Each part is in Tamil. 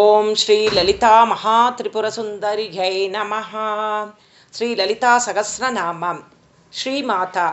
ஓம் ஸ்ரீ லலிதா மகா திரிபுரசுந்தரியை நம ஸ்ரீ லலிதா சகசிரநாமம் ஸ்ரீமாதா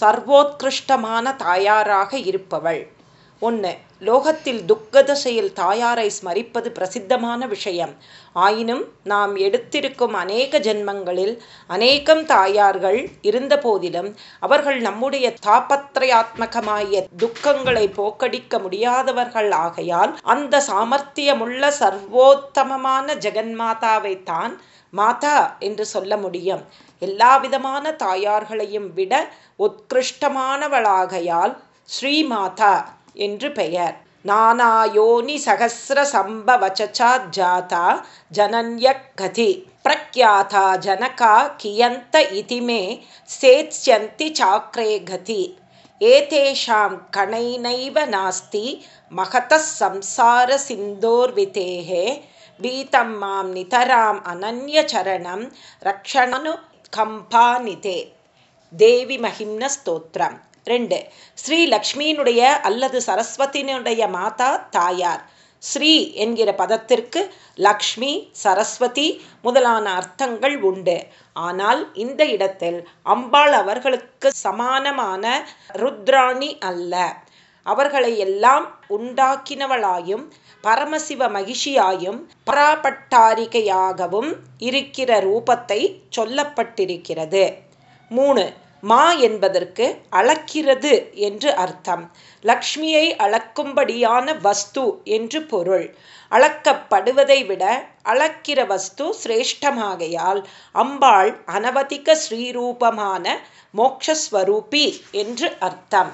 சர்வோத்கிருஷ்டமான தாயாராக இருப்பவள். ஒன்று லோகத்தில் துக்கதசையில் தாயாரை ஸ்மரிப்பது பிரசித்தமான விஷயம். ஆயினும் நாம் எடுத்திருக்கும் அநேக ஜென்மங்களில் அநேகம் தாயார்கள் இருந்த போதிலும் அவர்கள் நம்முடைய தாபத்திரயாத்மகமாய துக்கங்களை போக்கடிக்க முடியாதவர்கள் ஆகையால் அந்த சாமர்த்தியமுள்ள சர்வோத்தமமான ஜெகன்மாதாவை தான் மாதா என்று சொல்ல முடியும். எல்லா விதமான தாயார்களையும் விட உத்கிருஷ்டமானவளாகையால் ஸ்ரீமாதா என்று பெயர். நானாயோனி சகசிர சம்பவச்சாத் ஜாதா ஜனன்ய கதி பிரக்யாதா ஜனகா கியந்த இதிமே சேத்ஸ்யந்தி சாக்ரே கதி ஏதேஷாம் கணைனைவ நாஸ்தி மகத சம்சார சிந்தோர்விதேகே பீதம் மாம் நிதராம் அனன்யச்சரணம் ரக்ஷணனு கம்பானிதே தேவி மகிம்ன ஸ்தோத்திரம். ரெண்டு ஸ்ரீ லக்ஷ்மியினுடைய அல்லது சரஸ்வதியினுடைய மாதா தாயார். ஸ்ரீ என்கிற பதத்திற்கு லக்ஷ்மி சரஸ்வதி முதலான அர்த்தங்கள் உண்டு. ஆனால் இந்த இடத்தில் அம்பாள் அவர்களுக்கு சமானமான ருத்ராணி அல்ல. அவர்களை எல்லாம் உண்டாக்கினவளாயும் பரமசிவ மகிஷியாயும் பராபட்டாரிகையாகவும் இருக்கிற ரூபத்தை சொல்லப்பட்டிருக்கிறது. மூணு மா என்பதற்கு அளக்கிறது என்று அர்த்தம். லக்ஷ்மியை அளக்கும்படியான வஸ்து என்று பொருள். அளக்கப்படுவதை விட அளக்கிற வஸ்து சிரேஷ்டமாகையால் அம்பாள் அனவதிக ஸ்ரீரூபமான மோக்ஷஸ்வரூபி என்று அர்த்தம்.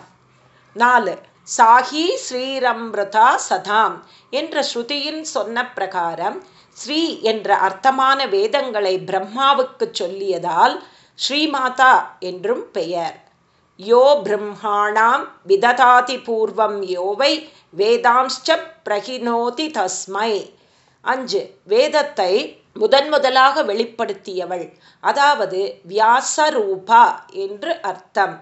நாலு சாஹி ஸ்ரீரம்ருதா சதாம் என்ற ஸ்ருதியின் சொன்ன பிரகாரம் ஸ்ரீ என்ற அர்த்தமான வேதங்களை பிரம்மாவுக்கு சொல்லியதால் ஸ்ரீமாதா என்றும் பெயர். யோ பிரம்மாணாம் விததாதி பூர்வம் யோவை வேதாம்ச்ச பிரகினோதி தஸ்மை. அஞ்சு வேதத்தை முதன் முதலாக வெளிப்படுத்தியவள் அதாவது வியாசரூபா என்று அர்த்தம்.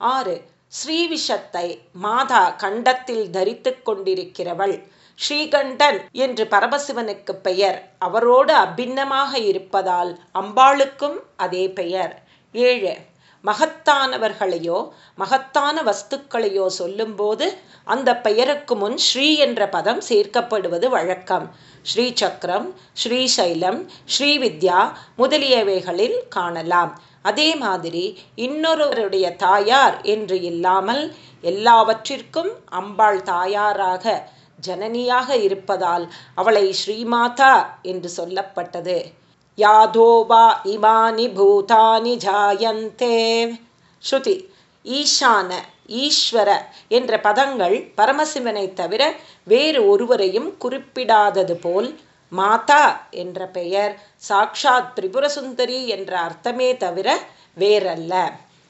ஆறு ஸ்ரீவிஷத்தை மாதா கண்டத்தில் தரித்து கொண்டிருக்கிறவள் ஸ்ரீகண்டன் என்று பரமசிவனுக்கு பெயர். அவரோடு அபிண்ணமாக இருப்பதால் அம்பாளுக்கும் அதே பெயர். ஏழு மகத்தானவர்களையோ மகத்தான வஸ்துக்களையோ சொல்லும்போது அந்த பெயருக்கு முன் ஸ்ரீ என்ற பதம் சேர்க்கப்படுவது வழக்கம். ஸ்ரீ சக்கரம் ஸ்ரீசைலம் ஸ்ரீவித்யா முதலியவைகளில் காணலாம். அதே மாதிரி இன்னொருவருடைய தாயார் என்று இல்லாமல் எல்லாவற்றிற்கும் அம்பாள் தாயாராக ஜனனியாக இருப்பதால் அவளை ஸ்ரீமாதா என்று சொல்லப்பட்டது. யாதோவா இமானி பூதானி ஜாயந்தே. ஸ்ருதி ஈஷான ஈஸ்வர என்ற பதங்கள் பரமசிவனை தவிர வேறு ஒருவரையும் குறிப்பிடாதது போல் மாதா என்ற பெயர் சாக்ஷாத் திரிபுரசுந்தரி என்ற அர்த்தமே தவிர வேறல்ல.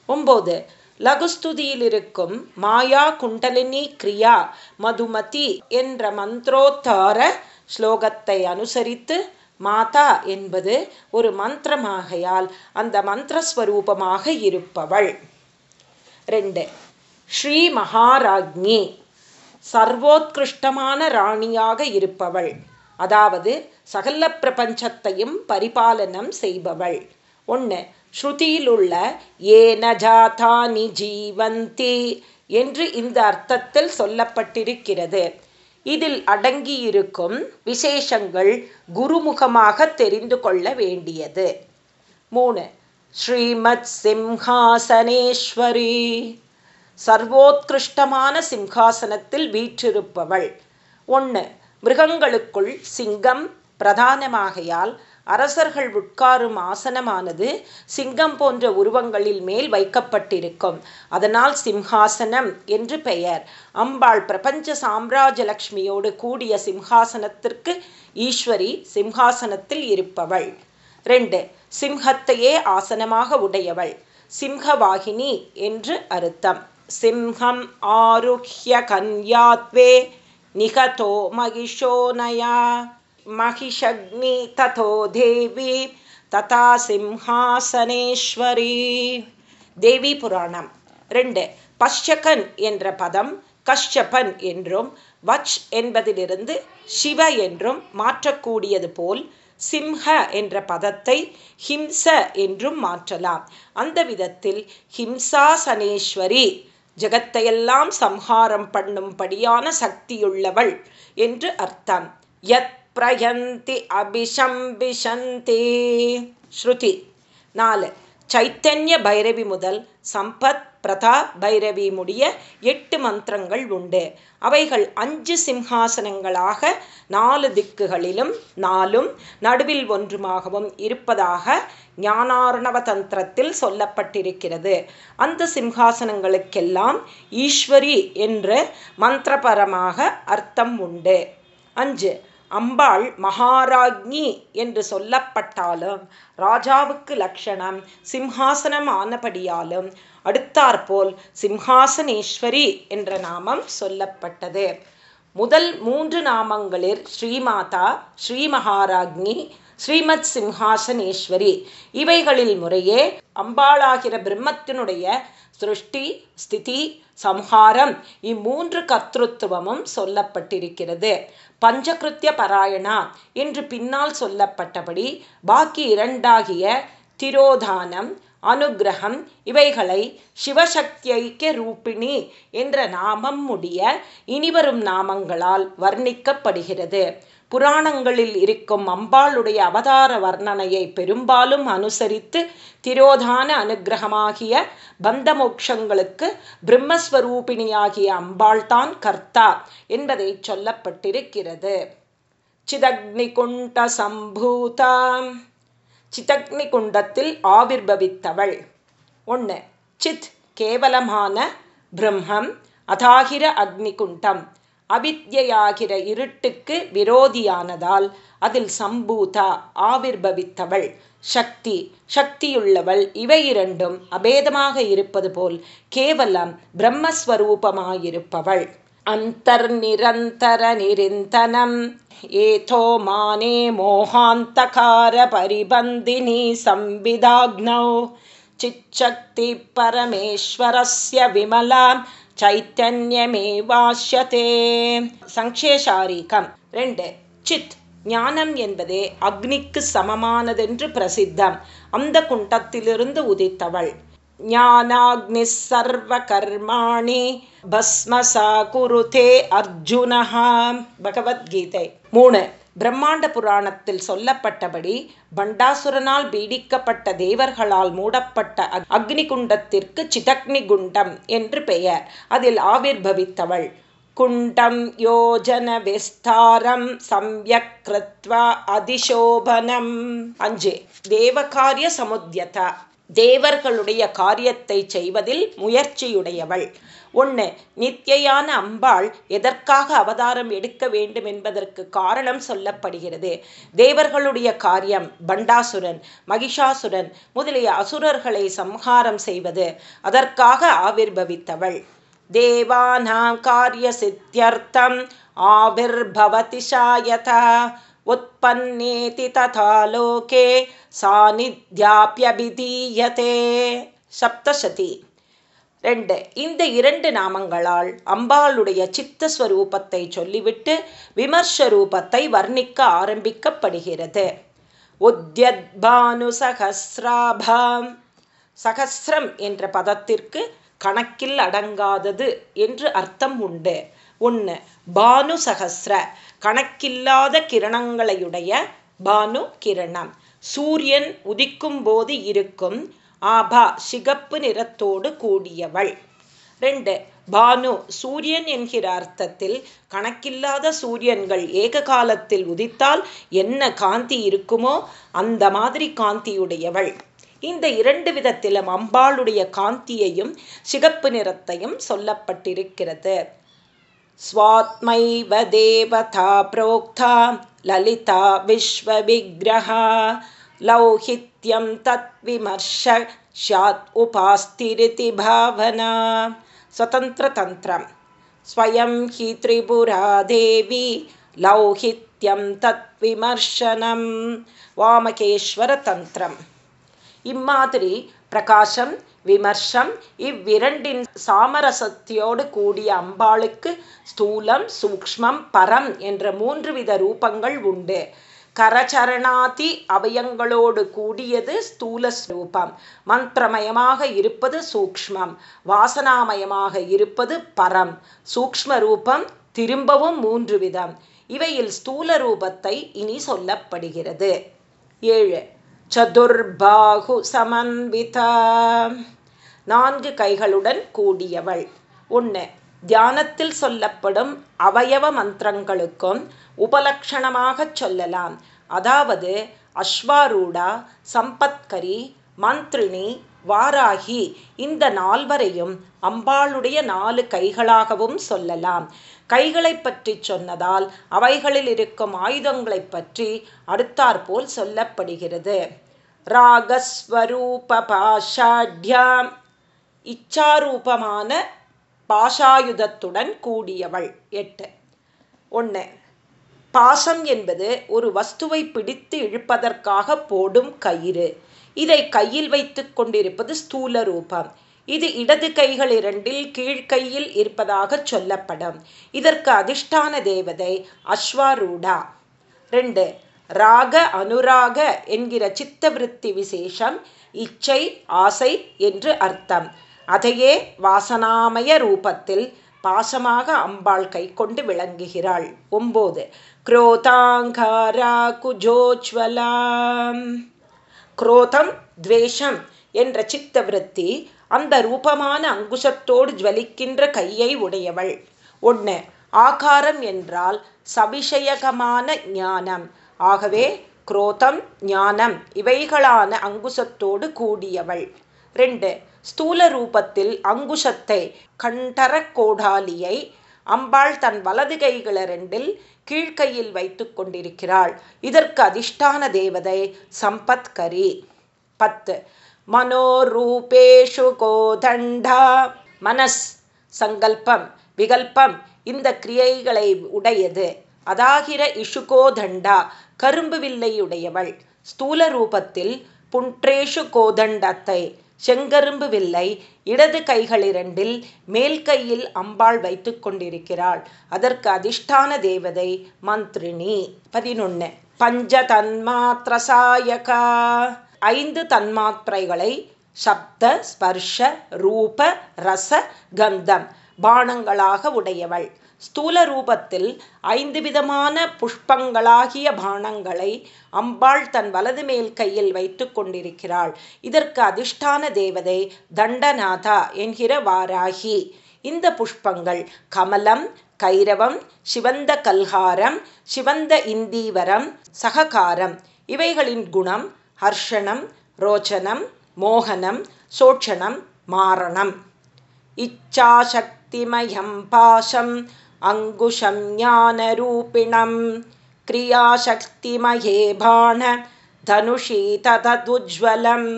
ஒம்போது லகுஸ்துதியில் இருக்கும் மாயா குண்டலினி கிரியா மதுமதி என்ற மந்திரோத்தார ஸ்லோகத்தை அனுசரித்து மாதா என்பது ஒரு மந்திரமாகையால் அந்த மந்திரஸ்வரூபமாக இருப்பவள். ரெண்டு ஸ்ரீ மகாராஜ்ஞி சர்வோத்கிருஷ்டமான ராணியாக இருப்பவள். அதாவது சகல பிரபஞ்சத்தையும் பரிபாலனம் செய்பவள். ஒன்று ஸ்ருதியிலுள்ள ஏன ஜாதானி ஜீவந்தி என்று இந்த அர்த்தத்தில் சொல்லப்பட்டிருக்கிறது. இதில் அடங்கியிருக்கும் விசேஷங்கள் குருமுகமாக தெரிந்து கொள்ள வேண்டியது. மூணு ஸ்ரீமத் சிம்ஹாசனேஸ்வரி. சர்வோத்கிருஷ்டமான சிம்ஹாசனத்தில் வீற்றிருப்பவள். ஒன்று மிருகங்களுக்குள் சிங்கம் பிரதானமாகையால் அரசர்கள் உட்காரும் ஆசனமானது சிங்கம் போன்ற உருவங்களில் மேல் வைக்கப்பட்டிருக்கும். அதனால் சிம்ஹாசனம் என்று பெயர். அம்பாள் பிரபஞ்ச சாம்ராஜலக்ஷ்மியோடு கூடிய சிம்ஹாசனத்திற்கு ஈஸ்வரி சிம்ஹாசனத்தில் இருப்பவள். ரெண்டு சிம்ஹத்தையே ஆசனமாக உடையவள். சிம்ஹவாகினி என்று அர்த்தம். சிம்ஹம் ஆருஹ்ய கன்யாத்வே நிகதோ மகிஷோனயா. महिषग्नि तथो देवी ததா சிம்ஹாசனேஸ்வரி தேவி புராணம் ரெண்டு பஷ்யகன் என்ற பதம் கஷ்யபன் என்றும் வச் என்பதிலிருந்து சிவ என்றும் மாற்றக்கூடியது போல் சிம்ஹ என்ற பதத்தை ஹிம்ச என்றும் மாற்றலாம் அந்த விதத்தில் ஹிம்சாசனேஸ்வரி ஜகத்தையெல்லாம் சம்ஹாரம் பண்ணும்படியான சக்தியுள்ளவள் என்று அர்த்தம் யத் பிரயந்தி அபிஷம்பிஷந்தி ஸ்ருதி நாலு சைத்தன்ய பைரவி முதல் சம்பத் பிரதா பைரவி முடிய எட்டு மந்திரங்கள் உண்டு. அவைகள் அஞ்சு சிம்ஹாசனங்களாக நாலு திக்குகளிலும் நாலும் நடுவில் ஒன்றுமாகவும் இருப்பதாக ஞானார்ணவ தந்திரத்தில் சொல்லப்பட்டிருக்கிறது. அந்த சிம்ஹாசனங்களுக்கெல்லாம் ஈஸ்வரி என்று மந்திரபரமாக அர்த்தம் உண்டு. அஞ்சு அம்பாள் மகாராஜ்ஞி என்று சொல்லப்பட்டாலும் ராஜாவுக்கு லட்சணம் சிம்ஹாசனம் ஆனபடியாலும் அடுத்தாற்போல் சிம்ஹாசனேஸ்வரி என்ற நாமம் சொல்லப்பட்டது. முதல் மூன்று நாமங்களில் ஸ்ரீமாதா ஸ்ரீ மகாராஜ்னி ஸ்ரீமத் சிம்ஹாசனேஸ்வரி. இவைகளில் முறையே அம்பாளாகிற பிரம்மத்தினுடைய சிருஷ்டி ஸ்திதி சம்ஹாரம் இம்மூன்று கர்த்தத்துவமும் சொல்லப்பட்டிருக்கிறது. பஞ்சகிருத்திய பராயணா என்று பின்னால் சொல்லப்பட்டபடி பாக்கி இரண்டாகிய திரோதானம் அனுகிரகம் இவைகளை சிவசக்தியைக்க ரூபிணி என்ற நாமம் முடிய இனிவரும் நாமங்களால் வர்ணிக்கப்படுகிறது. புராணங்களில் இருக்கும் அம்பாளுடைய அவதார வர்ணனையை பெரும்பாலும் அனுசரித்து திரோதான அனுகிரகமாகிய பந்த மோட்சங்களுக்கு பிரம்மஸ்வரூபிணியாகிய அம்பாள்தான் கர்த்தா என்பதை சொல்லப்பட்டிருக்கிறது. சிதக்னிகுண்ட சம்பூதாம் சம்பூதா சிதக்னி குண்டத்தில் ஆவிர்பவித்தவள் ஒன்று சித் கேவலமான பிரம்மம் அதாகிர அக்னிகுண்டம். அவித்யாகிற இருட்டுக்கு விரோதியானதால் அதில் சம்பூதா ஆவிர்பவித்தவள். சக்தி சக்தியுள்ளவள். இவை இரண்டும் அபேதமாக இருப்பது போல் கேவலம் பிரம்மஸ்வரூபமாயிருப்பவள். அந்தர் நிரந்தர நிரிந்தனம். ஏதோ மானே மோகாந்தகார பரிபந்தினி சம்பிதாக்னௌ. சிச்சக்தி பரமேஸ்வரஸ்ய விமலாம் சைத்தன்யமேவாஷ்யதே. சங்கேஷாரீகம் ரெண்டு. சித் ஞானம் என்பதே அக்னிக்கு சமமானதென்று பிரசித்தம். அந்த குண்டத்திலிருந்து உதித்தவள். ஞானாக்னி சர்வ கர்மாணி பஸ்மசா குருதே அர்ஜுனஹா. பகவத்கீதை. மூணு. பிரம்மாண்ட புராணத்தில் சொல்லப்பட்டபடி பண்டாசுரனால் பீடிக்கப்பட்ட தேவர்களால் மூடப்பட்ட அக்னி குண்டத்திற்கு சிதக்னி குண்டம் என்று பெயர். அதில் ஆவிர்பவித்தவள். குண்டம் யோஜன விஸ்தாரம் சம்யக் கிருத்வா அதிசோபனம். அஞ்சு. தேவகாரிய சமுத்தியதா. தேவர்களுடைய காரியத்தை செய்வதில் முயற்சியுடையவள். ஒன்று நித்யான அம்பாள் எதற்காக அவதாரம் எடுக்க வேண்டும் என்பதற்கு காரணம் சொல்லப்படுகிறது. தேவர்களுடைய காரியம் பண்டாசுரன் மகிஷாசுரன் முதலிய அசுரர்களை சம்ஹாரம் செய்வது அதற்காக ஆவிர்பவித்தவள். தேவானாம் காரிய சித்தியர்த்தம் ஆவிர்பவதி சாயதா உற்பன்னேதி ததா லோகே சாநித்யாபியபிதீயதே. சப்தசதி. ரெண்டு இந்த இரண்டு நாமங்களால் அம்பாளுடைய சித்த ஸ்வரூபத்தை சொல்லிவிட்டு விமர்ச ரூபத்தை வர்ணிக்க ஆரம்பிக்கப்படுகிறது. உத்யத்பானு சகசிராபாம் சகசிரம் என்ற பதத்திற்கு கணக்கில் அடங்காதது என்று அர்த்தம் உண்டு. ஒன்று பானு சகசிர கணக்கில்லாத கிரணங்களையுடைய பானு கிரணம் சூரியன் உதிக்கும் போது இருக்கும் ஆபா சிகப்பு நிறத்தோடு கூடியவள் ரெண்டு பானு சூரியன் என்கிற அர்த்தத்தில் கணக்கில்லாத சூரியன்கள் ஏக காலத்தில் உதித்தால் என்ன காந்தி இருக்குமோ அந்த மாதிரி காந்தியுடையவள் இந்த இரண்டு விதத்திலும் அம்பாளுடைய காந்தியையும் சிகப்பு நிறத்தையும் சொல்லப்பட்டிருக்கிறது स्वात्मैव देवता प्रोक्ता ललिता विश्वविग्रहा लौहित्यं तत्विमर्श स्यात् उपास्तिरिति भावना स्वतन्त्रतन्त्रं स्वयं हि त्रिपुरा देवी लौहित्यं तत्विमर्शनं वामकेश्वरतन्त्रम् இம்மாதிரி பிரகாசம் விமர்சம் இவ்விரண்டின் சாமரசத்தியோடு கூடிய அம்பாளுக்கு ஸ்தூலம் சூக்ஷ்மம் பரம் என்ற மூன்று வித ரூபங்கள் உண்டு கரச்சரணாதி அவயங்களோடு கூடியது ஸ்தூல ஸ்ரூபம் மந்திரமயமாக இருப்பது சூக்ஷ்மம். வாசனாமயமாக இருப்பது பரம். சூக்ம ரூபம் திரும்பவும் மூன்று விதம். இவையில் ஸ்தூல ரூபத்தை இனி சொல்லப்படுகிறது. ஏழு. சதுர்பாகு சமன்விதா. நான்கு கைகளுடன் கூடியவள். ஒன்று தியானத்தில் சொல்லப்படும் அவயவ மந்திரங்களுக்கும் உபலக்ஷணமாகச் சொல்லலாம். அதாவது அஸ்வாரூடா சம்பத்கரி மந்திரினி வாராகி இந்த நால்வரையும் அம்பாளுடைய நாலு கைகளாகவும் சொல்லலாம். கைகளை பற்றி சொன்னதால் அவைகளில் இருக்கும் ஆயுதங்களை பற்றி அடுத்தாற்போல் சொல்லப்படுகிறது. ராகஸ்வரூப பாஷாட்யாம் இச்சாரூபமான பாஷாயுதத்துடன் கூடியவள். எட்டு. ஒன்று பாசம் என்பது ஒரு வஸ்துவை பிடித்து இழுப்பதற்காக போடும் கயிறு. இதை கையில் வைத்து கொண்டிருப்பது ஸ்தூல ரூபம். இது இடது கைகள் இரண்டில் கீழ்கையில் இருப்பதாக சொல்லப்படும். இதற்கு அதிர்ஷ்டான தேவதை அஸ்வாரூடா. ரெண்டு ராக அனுராக என்கிற சித்தவிருத்தி விசேஷம் இச்சை ஆசை என்று அர்த்தம். அதையே வாசனாமய ரூபத்தில் பாசமாக அம்பாள் கை கொண்டு விளங்குகிறாள். ஒம்போது குரோதாங்காரா குஜோஜ்வலாம் குரோதம் துவேஷம் என்ற சித்தவிருத்தி அந்த ரூபமான அங்குசத்தோடு ஜுவலிக்கின்ற கையை உடையவள். ஒன்று ஆகாரம் என்றால் சபிஷயகமான ஞானம். ஆகவே குரோதம் ஞானம் இவைகளான அங்குசத்தோடு கூடியவள். ரெண்டு ஸ்தூல ரூபத்தில் அங்குஷத்தை கண்டர கோடாலியை அம்பாள் தன் வலது கைகளிரண்டில் கீழ்கையில் வைத்து கொண்டிருக்கிறாள். இதற்கு அதிஷ்டான தேவதை சம்பத்கரி பத்து. மனோரூபேஷு கோதண்டா. மனஸ். சங்கல்பம். விகல்பம். இந்த கிரியைகளை உடையது. அதாகிற இஷுகோதண்டா கரும்பு வில்லையுடையவள். ஸ்தூல ரூபத்தில் புன்றேஷு கோதண்டத்தை செங்கரும்பு வில்லை இடது கைகளிரண்டில் மேல் கையில் அம்பாள் வைத்து கொண்டிருக்கிறாள். அதற்கு அதிர்ஷ்டான தேவதை மந்திரினி பதினொன்று பஞ்ச தன்மாத்திரசாயகா ஐந்து தன்மாத்திரைகளை சப்த ஸ்பர்ஷ ரூப ரச கந்தம் பானங்களாக உடையவள். ஸ்தூல ரூபத்தில் ஐந்து விதமான புஷ்பங்களாகிய பானங்களை அம்பாள் தன் வலது மேல் கையில் வைத்து கொண்டிருக்கிறாள். இதற்கு அதிர்ஷ்டான தேவதை தண்டநாதா என்கிற வாராகி. இந்த புஷ்பங்கள் கமலம் கைரவம் சிவந்த கல்ஹாரம் சிவந்த இந்தீவரம் சககாரம். இவைகளின் குணம் ஹர்ஷணம் ரோச்சனம் மோகனம் சோட்சணம் மாரணம். இச்சாசக்திமயம் பாசம் அங்குஷம் ஞானரூபிணம் கிரியாசக்திமயே பாண தனுஷி தததுஜ்வலம்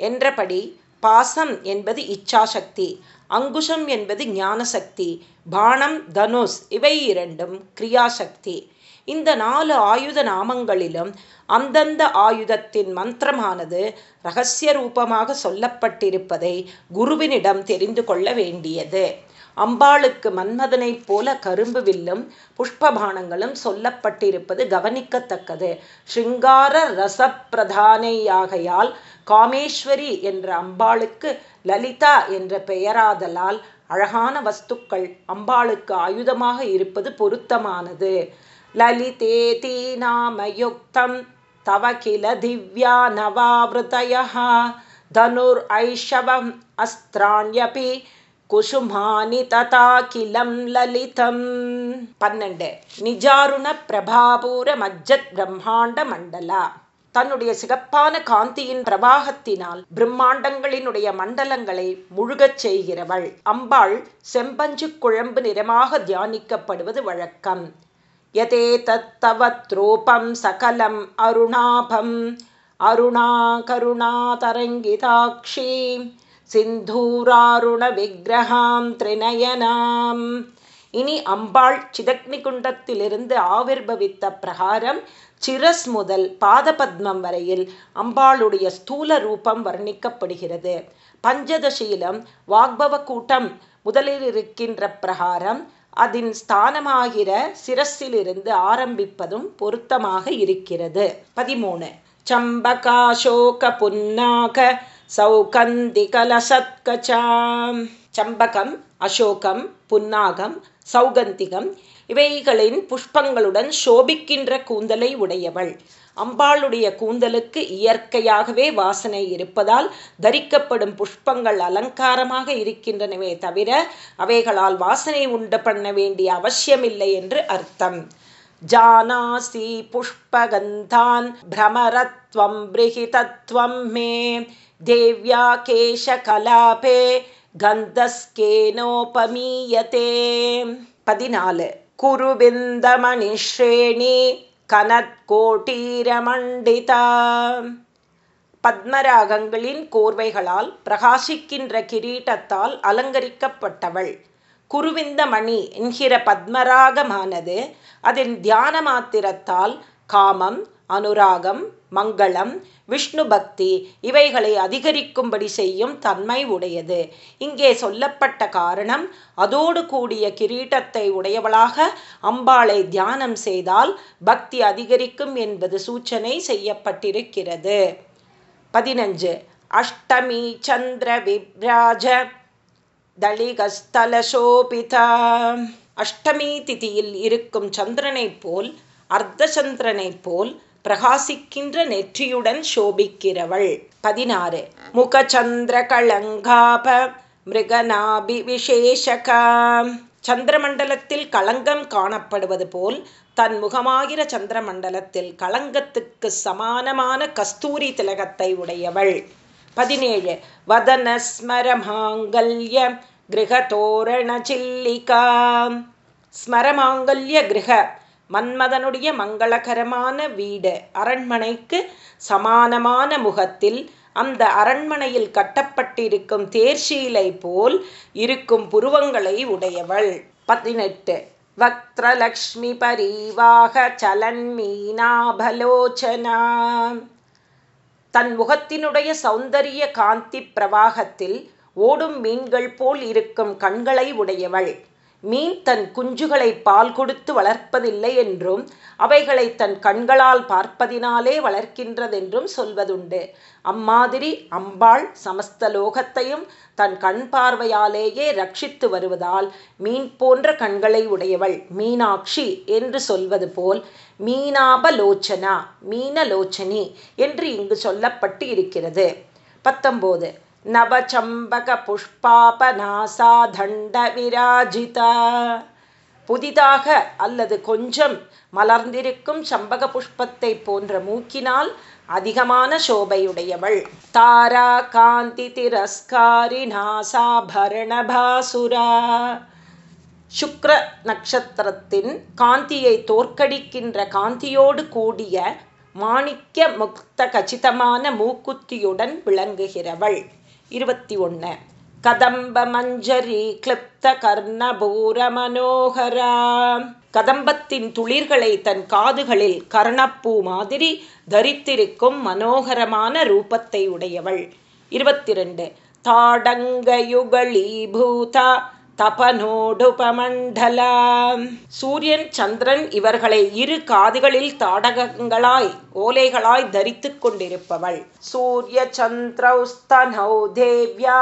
என்றபடி பாசம் என்பது இச்சாசக்தி அங்குஷம் என்பது ஞானசக்தி பானம் தனுஷ் இவை இரண்டும் கிரியாசக்தி. இந்த நாலு ஆயுத நாமங்களிலும் அந்தந்த ஆயுதத்தின் மந்திரமானது ரகசிய ரூபமாக சொல்லப்பட்டிருப்பதை குருவினிடம் தெரிந்து கொள்ள வேண்டியது. அம்பாளுக்கு மன்மதனைப் போல கரும்பு வில்லும் புஷ்பபானங்களும் சொல்லப்பட்டிருப்பது கவனிக்கத்தக்கது. ஷிங்கார ரசப்பிரதானையாகையால் காமேஸ்வரி என்ற அம்பாளுக்கு லலிதா என்ற பெயராதலால் அழகான வஸ்துக்கள் அம்பாளுக்கு ஆயுதமாக இருப்பது பொருத்தமானது. லலிதே நாமயுக்தம் தவகில திவ்யா நவாவிருதய தனுர் ஐஷவம் அஸ்திராண்யபி குசுமானி ததா கிலம் லலிதம். பன்னெண்டு. நிஜாருண பிரபாபூர மஜ்ஜத் பிரம்மாண்ட மண்டலா. தன்னுடைய சிகப்பான காந்தியின் பிரவாகத்தினால் பிரம்மாண்டங்களினுடைய மண்டலங்களை முழுகச் செய்கிறவள். அம்பாள் செம்பஞ்சு குழம்பு நிறமாக தியானிக்கப்படுவது வழக்கம். யதே தத்தவத்ரூபம் சகலம் அருணாபம். அருணா கருணா தரங்கிதாட்சி. விக்கிரகாம் திரிநயனாம். இனி அம்பாள் சிதக்னி குண்டத்திலிருந்து ஆவிர்பவித்த பிரகாரம் சிரஸ் முதல் பாதபத்மம் வரையில் அம்பாளுடைய ஸ்தூல ரூபம் வர்ணிக்கப்படுகிறது. பஞ்சதசீலம் வாக்பவ கூட்டம் முதலில் இருக்கின்ற பிரகாரம் அதன் ஸ்தானமாகிற சிரஸிலிருந்து ஆரம்பிப்பதும் பொருத்தமாக இருக்கிறது. பதிமூணு. சம்பகாசோக புன்னாக சௌகந்திகலசத்கச்சாம் சம்பகம் அசோகம் புன்னாகம் சௌகந்திகம் இவைகளின் புஷ்பங்களுடன் சோபிக்கின்ற கூந்தலை உடையவள். அம்பாளுடைய கூந்தலுக்கு இயற்கையாகவே வாசனை இருப்பதால் தரிக்கப்படும் புஷ்பங்கள் அலங்காரமாக இருக்கின்றனவே தவிர அவைகளால் வாசனை உண்டு பண்ண வேண்டிய அவசியமில்லை என்று அர்த்தம். ஜானாசி புஷ்பகந்தான் பிரமரத்வம் பிரிகிதத்வம் மே. தேவ்யா கேஷகலாபே கந்தஸ்கேனோபமீயதே. பதினாலு. குருபிந்தமணிஸ்ரேணி கனத்கோட்டீரமண்டிதா பத்மராகங்களின் கோர்வைகளால் பிரகாசிக்கின்ற கிரீட்டத்தால் அலங்கரிக்கப்பட்டவள். குருவிந்த மணி என்கிற பத்மராகமானது அதன் தியான மாத்திரத்தால் காமம் அனுராகம் மங்களம் விஷ்ணு பக்தி இவைகளை அதிகரிக்கும்படி செய்யும் தன்மை உடையது. இங்கே சொல்லப்பட்ட காரணம் அதோடு கூடிய கிரீட்டத்தை உடையவளாக அம்பாளை தியானம் செய்தால் பக்தி அதிகரிக்கும் என்பது சூச்சனை செய்யப்பட்டிருக்கிறது. பதினஞ்சு அஷ்டமி சந்திர விப்ராஜ தளிகஸ்தலசோபிதா. அஷ்டமி திதியில் இருக்கும் சந்திரனைப் போல் அர்த்த சந்திரனைப் போல் பிரகாசிக்கின்ற நெற்றியுடன் சோபிக்கிறவள். பதினாறு. முகச்சந்திர களங்காப மிருகநாபி விசேஷகா சந்திரமண்டலத்தில் களங்கம் காணப்படுவது போல் தன் முகமாகிற சந்திரமண்டலத்தில் களங்கத்துக்கு சமானமான கஸ்தூரி திலகத்தை உடையவள். பதினேழு. வதனஸ்மரமாங்கல்ய கிரகதோரண சில்லிகா. ஸ்மரமாங்கல்ய கிரக மன்மதனுடைய மங்களகரமான வீடு அரண்மனைக்கு சமானமான முகத்தில் அந்த அரண்மனையில் கட்டப்பட்டிருக்கும் தேர்ஷீலை போல் இருக்கும் புருவங்களை உடையவள். பதினெட்டு. வக்திரலக்ஷ்மி பரிவாக சலன் மீனாபலோச்சனா. தன் முகத்தினுடைய சௌந்தரிய காந்தி பிரவாகத்தில் ஓடும் மீன்கள் போல் இருக்கும் கண்களை உடையவள். மீன் தன் குஞ்சுகளை பால் கொடுத்து வளர்ப்பதில்லை என்றும் அவைகளை தன் கண்களால் பார்ப்பதினாலே வளர்க்கின்றதென்றும் சொல்வதுண்டு. அம்மாதிரி அம்பாள் சமஸ்த லோகத்தையும் தன் கண் பார்வையாலேயே ரட்சித்து வருவதால் மீன் போன்ற கண்களை உடையவள் மீனாட்சி என்று சொல்வது போல் மீனாபலோச்சனா மீனலோச்சனி என்று இங்கு சொல்லப்பட்டு இருக்கிறது. பத்தொம்போது நவச்சம்பக புஷ்பாபநாசா விராஜிதா புதிதாக அல்லது கொஞ்சம் மலர்ந்திருக்கும் சம்பக புஷ்பத்தை போன்ற மூக்கினால் அதிகமான சோபையுடையவள். தாரா காந்தி திரஸ்காரி நாசாபரணபாசுரா சுக்ர நட்சத்திரத்தின் காந்தியை தோற்கடிக்கின்ற காந்தியோடு கூடிய மாணிக்க முக்த கச்சிதமான மூக்குத்தியுடன் விளங்குகிறவள். இருபத்தி ஒன்று கதம்ப மஞ்சரி கிளிப்த கர்ணபூர மனோகரா. கதம்பத்தின் துளிர்களை தன் காதுகளில் கர்ணப்பூ மாதிரி தரித்திருக்கும் மனோகரமான ரூபத்தை உடையவள். இருபத்தி ரெண்டு. தாடங்கயுகளீபூதா தபனோடுபமண்டலா சூரியன் சந்திரன் இவர்களை இரு காதுகளில் தாடகங்களாய் ஓலைகளாய் தரித்து கொண்டிருப்பவள். சூரிய சந்திரௌஸ்தனௌ தேவ்யா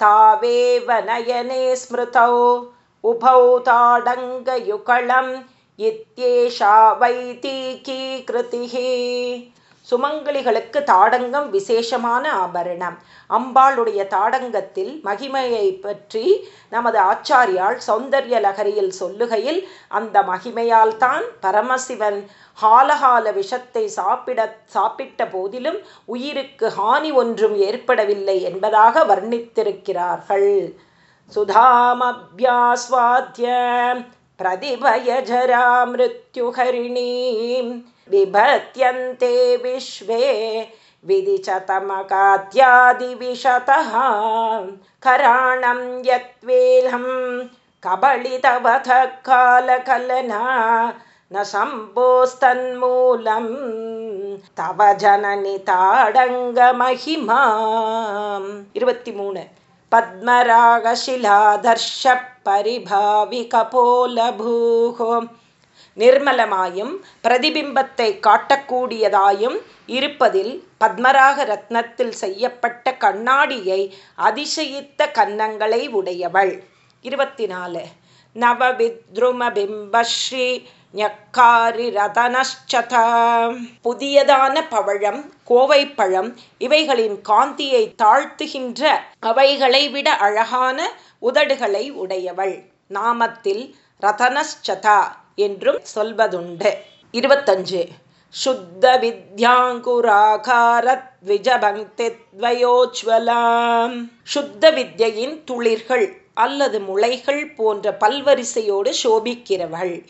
தாவேவ நயனே ஸ்மிருதௌ உபௌ தாடங்கயுகளம் இத்யேஷா வைத்தீகி கிருதிகி சுமங்கலிகளுக்கு தாடங்கம் விசேஷமான ஆபரணம். அம்பாளுடைய தாடங்கத்தில் மகிமையை பற்றி நமது ஆச்சாரியால் சௌந்தர்ய லகரியில் சொல்லுகையில் அந்த மகிமையால் தான் பரமசிவன் ஹாலஹால விஷத்தை சாப்பிட சாப்பிட்ட போதிலும் உயிருக்கு ஹானி ஒன்றும் ஏற்படவில்லை என்பதாக வர்ணித்திருக்கிறார்கள். சுதாமபியாஸ்வாத்திய பிரதிபயஜரா மிருத்யுஹரிணீம் बिभत्यन्ते विश्वे विदिशतमकात्यादिविशतः। कराणं यत्वेलं कबलितवधकालकलना न शम्भोस्तन्मूलं तव जननि ताडङ्गमहिमा। पद्मरागशिलादर्श परिभावि पद्मरागशिलादर्शपरिभाविकपोलभूः। நிர்மலமாயும் பிரதிபிம்பத்தை காட்டக்கூடியதாயும் இருப்பதில் பத்மராக ரத்னத்தில் செய்யப்பட்ட கண்ணாடியை அதிசயித்த கன்னங்களை உடையவள். இருபத்தி நாலு நவவித்ருமபிம்பஸ்ரீ ஞக்காரி ரதனஷ்சதா. புதியதான பவழம் கோவைப்பழம் இவைகளின் காந்தியை தாழ்த்துகின்ற அவைகளை விட அழகான உதடுகளை உடையவள். நாமத்தில் ரதனஷ்சதா. என்றும் சொல்வதுண்டு. இருபத்தஞ்சு. சுத்த வித்யாங்குராகாரத்விஜபங்கித்வயோஜ்வலாம் சுத்த வித்யின் துளிர்கள் அல்லது முளைகள் போன்ற பல்வரிசையோடு சோபிக்கிறவள்.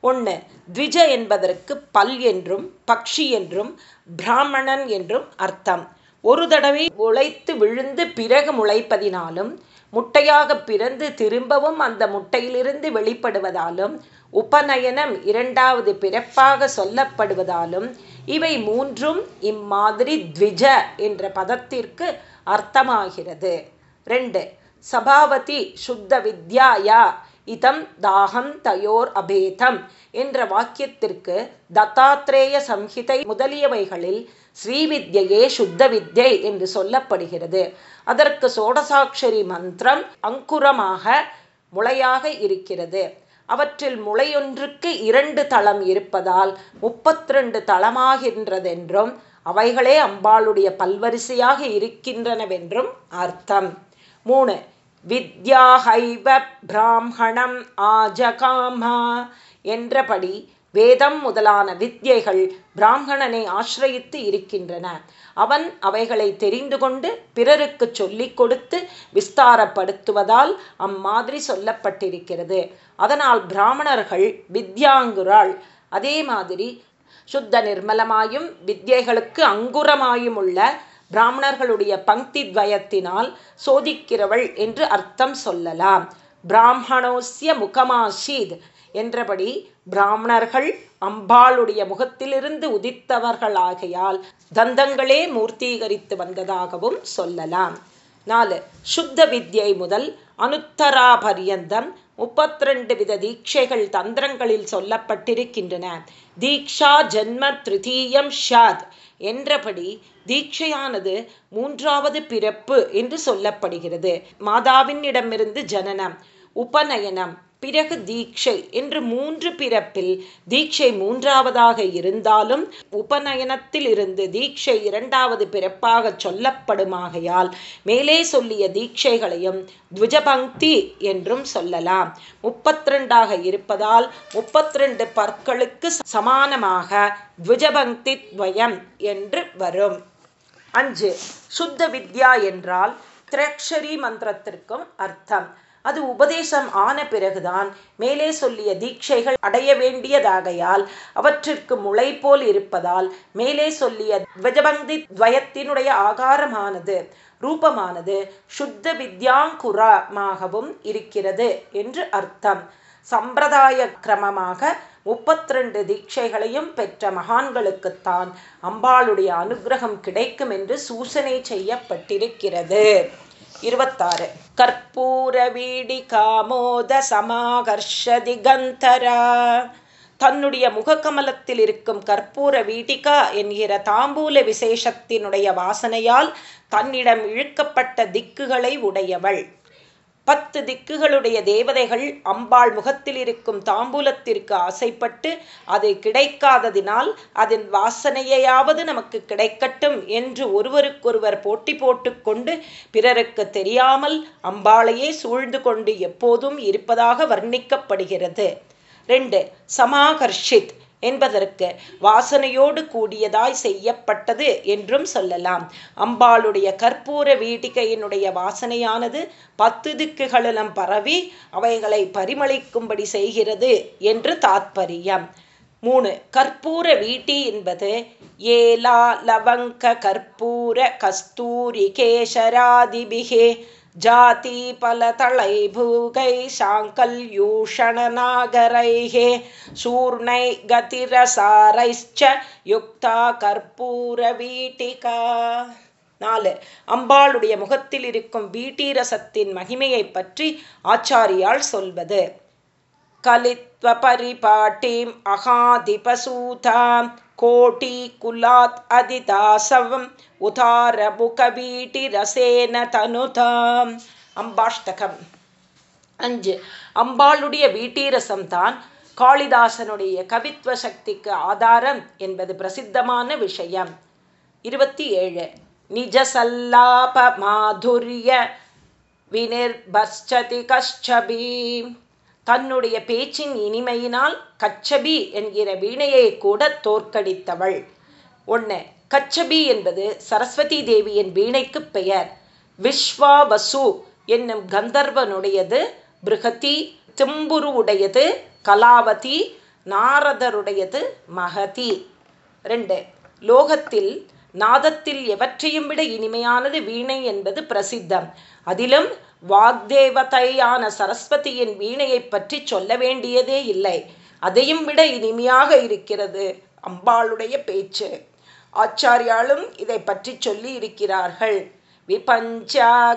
ஒன்று த்விஜ என்பதற்கு பல் என்றும் பக்ஷி என்றும் பிராமணன் என்றும் அர்த்தம். ஒரு தடவை உழைத்து விழுந்து பிறகு முளைப்பதினாலும் முட்டையாக பிறந்து திரும்பவும் அந்த முட்டையிலிருந்து வெளிப்படுவதாலும் உபநயனம் இரண்டாவது பிறப்பாக சொல்லப்படுவதாலும் இவை மூன்றும் இம்மாதிரி த்விஜ என்ற பதத்திற்கு அர்த்தமாகிறது. ரெண்டு சபாவதி சுத்த வித்யாயா இதம் தாகம் தயோர் அபேதம் என்ற வாக்கியத்திற்கு தத்தாத்ரேய சம்ஹிதை முதலியவைகளில் ஸ்ரீவித்யே சுத்த வித்யை என்று சொல்லப்படுகிறது. அதற்கு சோடசாட்சரி மந்திரம் அங்குரமாக முளையாக இருக்கிறது. அவற்றில் முளையொன்றுக்கு இரண்டு தளம் இருப்பதால் முப்பத்திரண்டு தளமாகின்றதென்றும் அவைகளே அம்பாளுடைய பல்வரிசையாக இருக்கின்றனவென்றும் அர்த்தம். மூணு வித்யாஹைவ பிராமணம் ஆஜகாமா என்றபடி வேதம் முதலான வித்யைகள் பிராமணனை ஆசிரயித்து இருக்கின்றன. அவன் அவைகளை தெரிந்து கொண்டு பிறருக்கு சொல்லிக் கொடுத்து விஸ்தாரப்படுத்துவதால் அம்மாதிரி சொல்லப்பட்டிருக்கிறது. அதனால் பிராமணர்கள் வித்யாங்குராள் அதே மாதிரி சுத்த நிர்மலமாயும் வித்யைகளுக்கு அங்குரமாயும் உள்ள பிராமணர்களுடைய பங்கி துவயத்தினால் சோதிக்கிறவள் என்று அர்த்தம் சொல்லலாம். பிராமணோசிய முகமாஷீத் என்றபடி பிராமணர்கள் அம்பாளுடைய முகத்திலிருந்து உதித்தவர்களாகையால் தந்தங்களே மூர்த்தீகரித்து வந்ததாகவும் சொல்லலாம். நாலு சுத்த வித்யை முதல் அனுத்தரா பரியந்தம் முப்பத்தி ரெண்டு வித தீட்சைகள் தந்திரங்களில் சொல்லப்பட்டிருக்கின்றன. தீக்ஷா ஜென்ம திருதீயம் ஷாத் என்றபடி தீட்சையானது மூன்றாவது பிறப்பு என்று சொல்லப்படுகிறது. மாதாவின் இடமிருந்து ஜனனம் உபநயனம் பிறகு தீட்சை. என்று மூன்று பிறப்பில் தீட்சை மூன்றாவதாக இருந்தாலும் உபநயனத்தில் இருந்து தீட்சை இரண்டாவது பிறப்பாக சொல்லப்படுமாகையால் மேலே சொல்லிய தீட்சைகளையும் துவஜபங்கி என்றும் சொல்லலாம். முப்பத்திரெண்டாக இருப்பதால் முப்பத்திரெண்டு பற்களுக்கு சமானமாக துவஜபங்கி துவயம் என்று வரும். அஞ்சு. சுத்த வித்யா என்றால் திரக்ஷரி மந்திரத்திற்கும் அர்த்தம். அது உபதேசம் ஆன பிறகுதான் மேலே சொல்லிய தீட்சைகள் அடைய வேண்டியதாகையால் அவற்றிற்கு முளை போல் இருப்பதால் மேலே சொல்லிய துவஜபந்தி துவயத்தினுடைய ஆகாரமானது ரூபமானது சுத்த வித்யாங்குரமாகவும் இருக்கிறது என்று அர்த்தம். சம்பிரதாய கிரமமாக முப்பத்தி ரெண்டு தீட்சைகளையும் பெற்ற மகான்களுக்குத்தான் அம்பாளுடைய அனுகிரகம் கிடைக்கும் என்று சூசனை செய்யப்பட்டிருக்கிறது. இருபத்தாறு. கற்பூர வீடி காமோத சமாகர்ஷதிகந்தரா தன்னுடைய முகக்கமலத்தில் இருக்கும் கற்பூர வீட்டிகா என்கிற தாம்பூல விசேஷத்தினுடைய வாசனையால் தன்னிடம் இழுக்கப்பட்ட திக்குகளை உடையவள். பத்து திக்குகளுடைய தேவதைகள் அம்பாள் முகத்தில் இருக்கும் தாம்பூலத்திற்கு ஆசைப்பட்டு அது கிடைக்காததினால் அதன் வாசனையையாவது நமக்கு கிடைக்கட்டும் என்று ஒருவருக்கொருவர் போட்டி போட்டுக்கொண்டு பிறருக்கு தெரியாமல் அம்பாளையே சூழ்ந்து கொண்டு எப்போதும் இருப்பதாக வர்ணிக்கப்படுகிறது. ரெண்டு சமாகர்ஷித். என்பதற்கு வாசனையோடு கூடியதாய் செய்யப்பட்டது என்றும் சொல்லலாம். அம்பாளுடைய கற்பூர வீட்டிகையினுடைய வாசனையானது பத்து திக்குகளிலும் பரவி அவைகளை பரிமளிக்கும்படி செய்கிறது என்று தாத்பரியம். மூணு கற்பூர வீட்டி என்பது ஏலா லவங்க கற்பூர கஸ்தூரி கேசராதிபிகே ஜாதி பலதளை பூகை சாங்கல்யூஷணநாகரைः சூர்ணை கதிரசாரைச்ச யுக்தா கற்பூர வீட்டிகா நாலு அம்பாளுடைய முகத்தில் இருக்கும் வீட்டீரசத்தின் மகிமையை பற்றி ஆச்சாரியால் சொல்வது. கலித்வ பரிபாட்டீம் அகாதிபசூதாம் கோட்டி குலாத் அதிதாசவம் உதார ரசேன தனுதாம். அம்பாஷ்டகம். அஞ்சு. அம்பாளுடைய வீட்டீரசம்தான் காளிதாசனுடைய கவித்துவ சக்திக்கு ஆதாரம் என்பது பிரசித்தமான விஷயம். இருபத்தி ஏழு நிஜசல்லாப மாதுரிய வினிர்பஸ்சதி கஷ்டபி தன்னுடைய பேச்சின் இனிமையினால் கச்சபி என்கிற வீணையை கூட தோற்கடித்தவள். ஒன்று கச்சபி என்பது சரஸ்வதி தேவியின் வீணைக்கு பெயர். விஸ்வாவசு என்னும் கந்தர்வனுடையது பிருகதி திம்புரு உடையது கலாவதி நாரதருடையது மகதி. ரெண்டு லோகத்தில் நாதத்தில் எவற்றையும் விட இனிமையானது வீணை என்பது பிரசித்தம். அதிலும் வாக்தேவதையான சரஸ்வதியின் வீணையை பற்றி சொல்ல வேண்டியதே இல்லை. அதையும் விட இனிமையாக இருக்கிறது அம்பாளுடைய பேச்சு. ஆச்சாரியாலும் இதை பற்றி சொல்லி இருக்கிறார்கள் விபஞ்சாகாயந்தி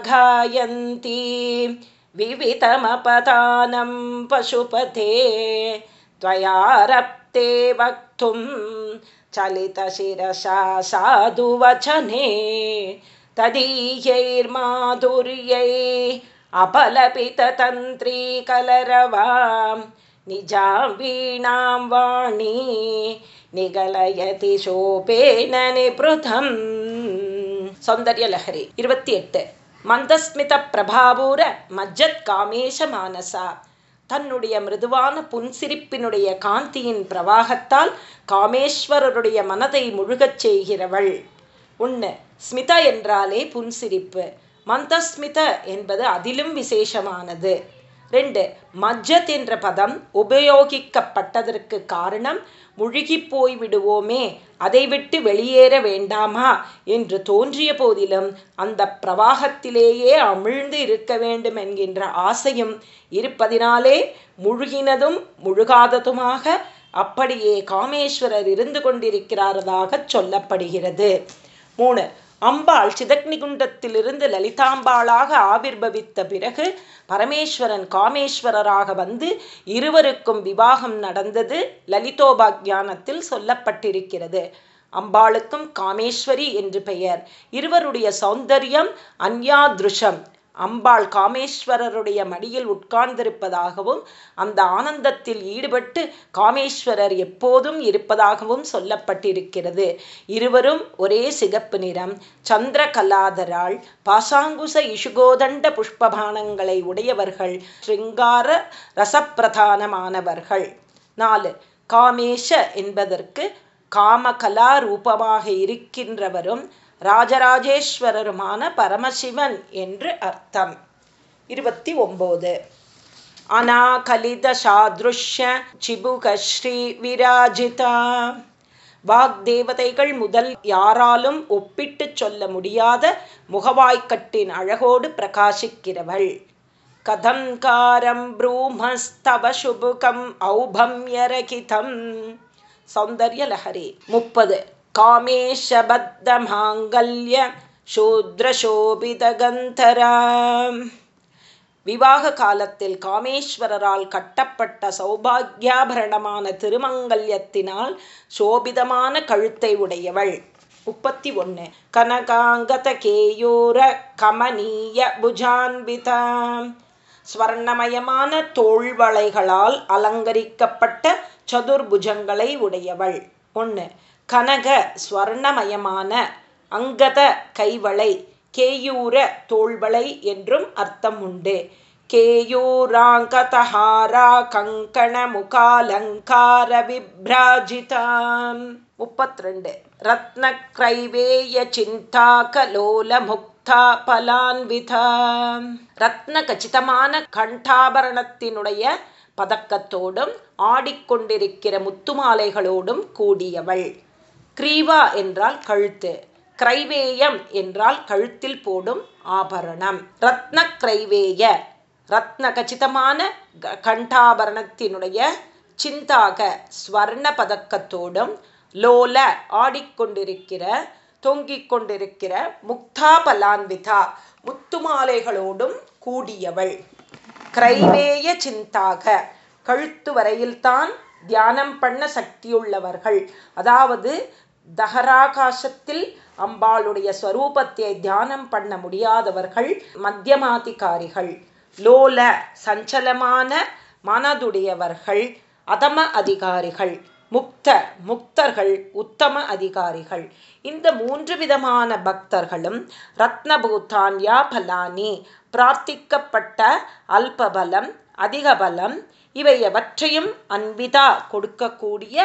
விவிதமபதானம் பசுபதே त्वयारप्ते वक्तुं चलितशिरसा साधुवचने तदीयैर्माधुर्यै अपलपिततन्त्रीकलरवां निजां वीणां वाणी நிகலயதி சோபேன நிபுதம் சௌந்தர்யலஹரி இருபத்தி எட்டு மந்தஸ்மித பிரபாபூர மஜ்ஜத் காமேஷ மானசா. தன்னுடைய மிருதுவான புன்சிரிப்பினுடைய காந்தியின் பிரவாகத்தால் காமேஸ்வரருடைய மனதை முழுகச் செய்கிறவள். ஒன்று ஸ்மித என்றாலே புன்சிரிப்பு. மந்தஸ்மித என்பது அதிலும் விசேஷமானது. ரெண்டு மஜ்ஜத் என்ற பதம் உபயோகிக்கப்பட்டதற்கு காரணம் முழுகி போய் விடுவோமே அதை விட்டு வெளியேற வேண்டாமா என்று தோன்றிய போதிலும் அந்த பிரவாகத்திலேயே அமிழ்ந்து இருக்க வேண்டும் என்கின்ற ஆசையும் இருப்பதினாலே முழுகினதும் முழுகாததுமாக அப்படியே காமேஸ்வரர் இருந்து கொண்டிருக்கிறாரதாக சொல்லப்படுகிறது. மூணு அம்பாள் சிதக்னிகுண்டத்திலிருந்து லலிதாம்பாளாக ஆவிர்பவித்த பிறகு பரமேஸ்வரன் காமேஸ்வரராக வந்து இருவருக்கும் விவாகம் நடந்தது லலிதோபாக்யானத்தில் சொல்லப்பட்டிருக்கிறது. அம்பாளுக்கும் காமேஸ்வரி என்று பெயர். இருவருடைய சௌந்தரியம் அந்யாதிருஷம். அம்பாள் காமேஸ்வரருடைய மடியில் உட்கார்ந்திருப்பதாகவும் அந்த ஆனந்தத்தில் ஈடுபட்டு காமேஸ்வரர் எப்போதும் இருப்பதாகவும் சொல்லப்பட்டிருக்கிறது. இருவரும் ஒரே சிகப்பு நிறம் சந்திர கலாதரால் பாசாங்குச இஷுகோதண்ட புஷ்பபானங்களை உடையவர்கள் ஸ்ருங்கார ரசப்பிரதானமானவர்கள். நாலு காமேஷ என்பதற்கு காமகலா ரூபமாக இருக்கின்றவரும் ராஜராஜேஸ்வரருமான பரமசிவன் என்று அர்த்தம். இருபத்தி ஒம்போது. அநாகலித சாதுஷ்ய சிபுக ஸ்ரீ விராஜிதா வாக்தேவதைகள் முதல் யாராலும் ஒப்பிட்டு சொல்ல முடியாத முகவாய்க்கட்டின் அழகோடு பிரகாசிக்கிறவள். கதங்காரம் ப்ரூமஸ்தவ சுபுகம் ஔபம்யரகிதம். சௌந்தர்யலஹரி முப்பது. காமேஷபத்தமாங்கல்ய சூத்ரசோபிதகந்தரா. விவாக காலத்தில் காமேஸ்வரரால் கட்டப்பட்ட சௌபாகியாபரணமான திருமங்கல்யத்தினால் சோபிதமான கழுத்தை உடையவள். முப்பத்தி ஒன்று கனகாங்கத கேயூர கமனீய புஜான்பிதா ஸ்வர்ணமயமான தோள்வளைகளால் அலங்கரிக்கப்பட்ட சதுர்புஜங்களை உடையவள். ஒன்று கனக ஸ்வர்ணமயமான அங்கத கைவளை கேயூர தோள்வளை என்றும் அர்த்தம் உண்டு கேயூராங்கதஹாரா கங்கண முகாலங்கார விப்ராஜிதாம். முப்பத்தி ரெண்டு ரத்ன கிரைவேய சிந்தா கலோல முக்தா பலான்விதா ரத்ன கச்சிதமான கண்டாபரணத்தினுடைய பதக்கத்தோடும் ஆடிக்கொண்டிருக்கிற முத்துமாலைகளோடும் கூடியவள். கிரீவா என்றால் கழுத்து கிரைவேயம் என்றால் கழுத்தில் போடும் ஆபரணம். ரத்ன கிரைவேய ரத்ன கச்சிதமான கண்டாபரணத்தினுடைய சிந்தாக ஸ்வர்ண பதக்கத்தோடும் லோல ஆடிக்கொண்டிருக்கிற தொங்கிக் கொண்டிருக்கிற முக்தா பலான்விதா முத்துமாலைகளோடும் கூடியவள். கிரைவேய சிந்தாக கழுத்து வரையில்தான் தியானம் பண்ண சக்தியுள்ளவர்கள். அதாவது தகராகாசத்தில் அம்பாளுடைய ஸ்வரூபத்தை தியானம் பண்ண முடியாதவர்கள் மத்தியமாதிகாரிகள் லோல சஞ்சலமான மனதுடையவர்கள் அதம அதிகாரிகள் முக்த முக்தர்கள் உத்தம அதிகாரிகள். இந்த மூன்று விதமான பக்தர்களும் ரத்னபூத்தான்யா பலானி பிரார்த்திக்கப்பட்ட அல்பபலம் அதிக பலம் இவை எவற்றையும் அன்பிதா கொடுக்கக்கூடிய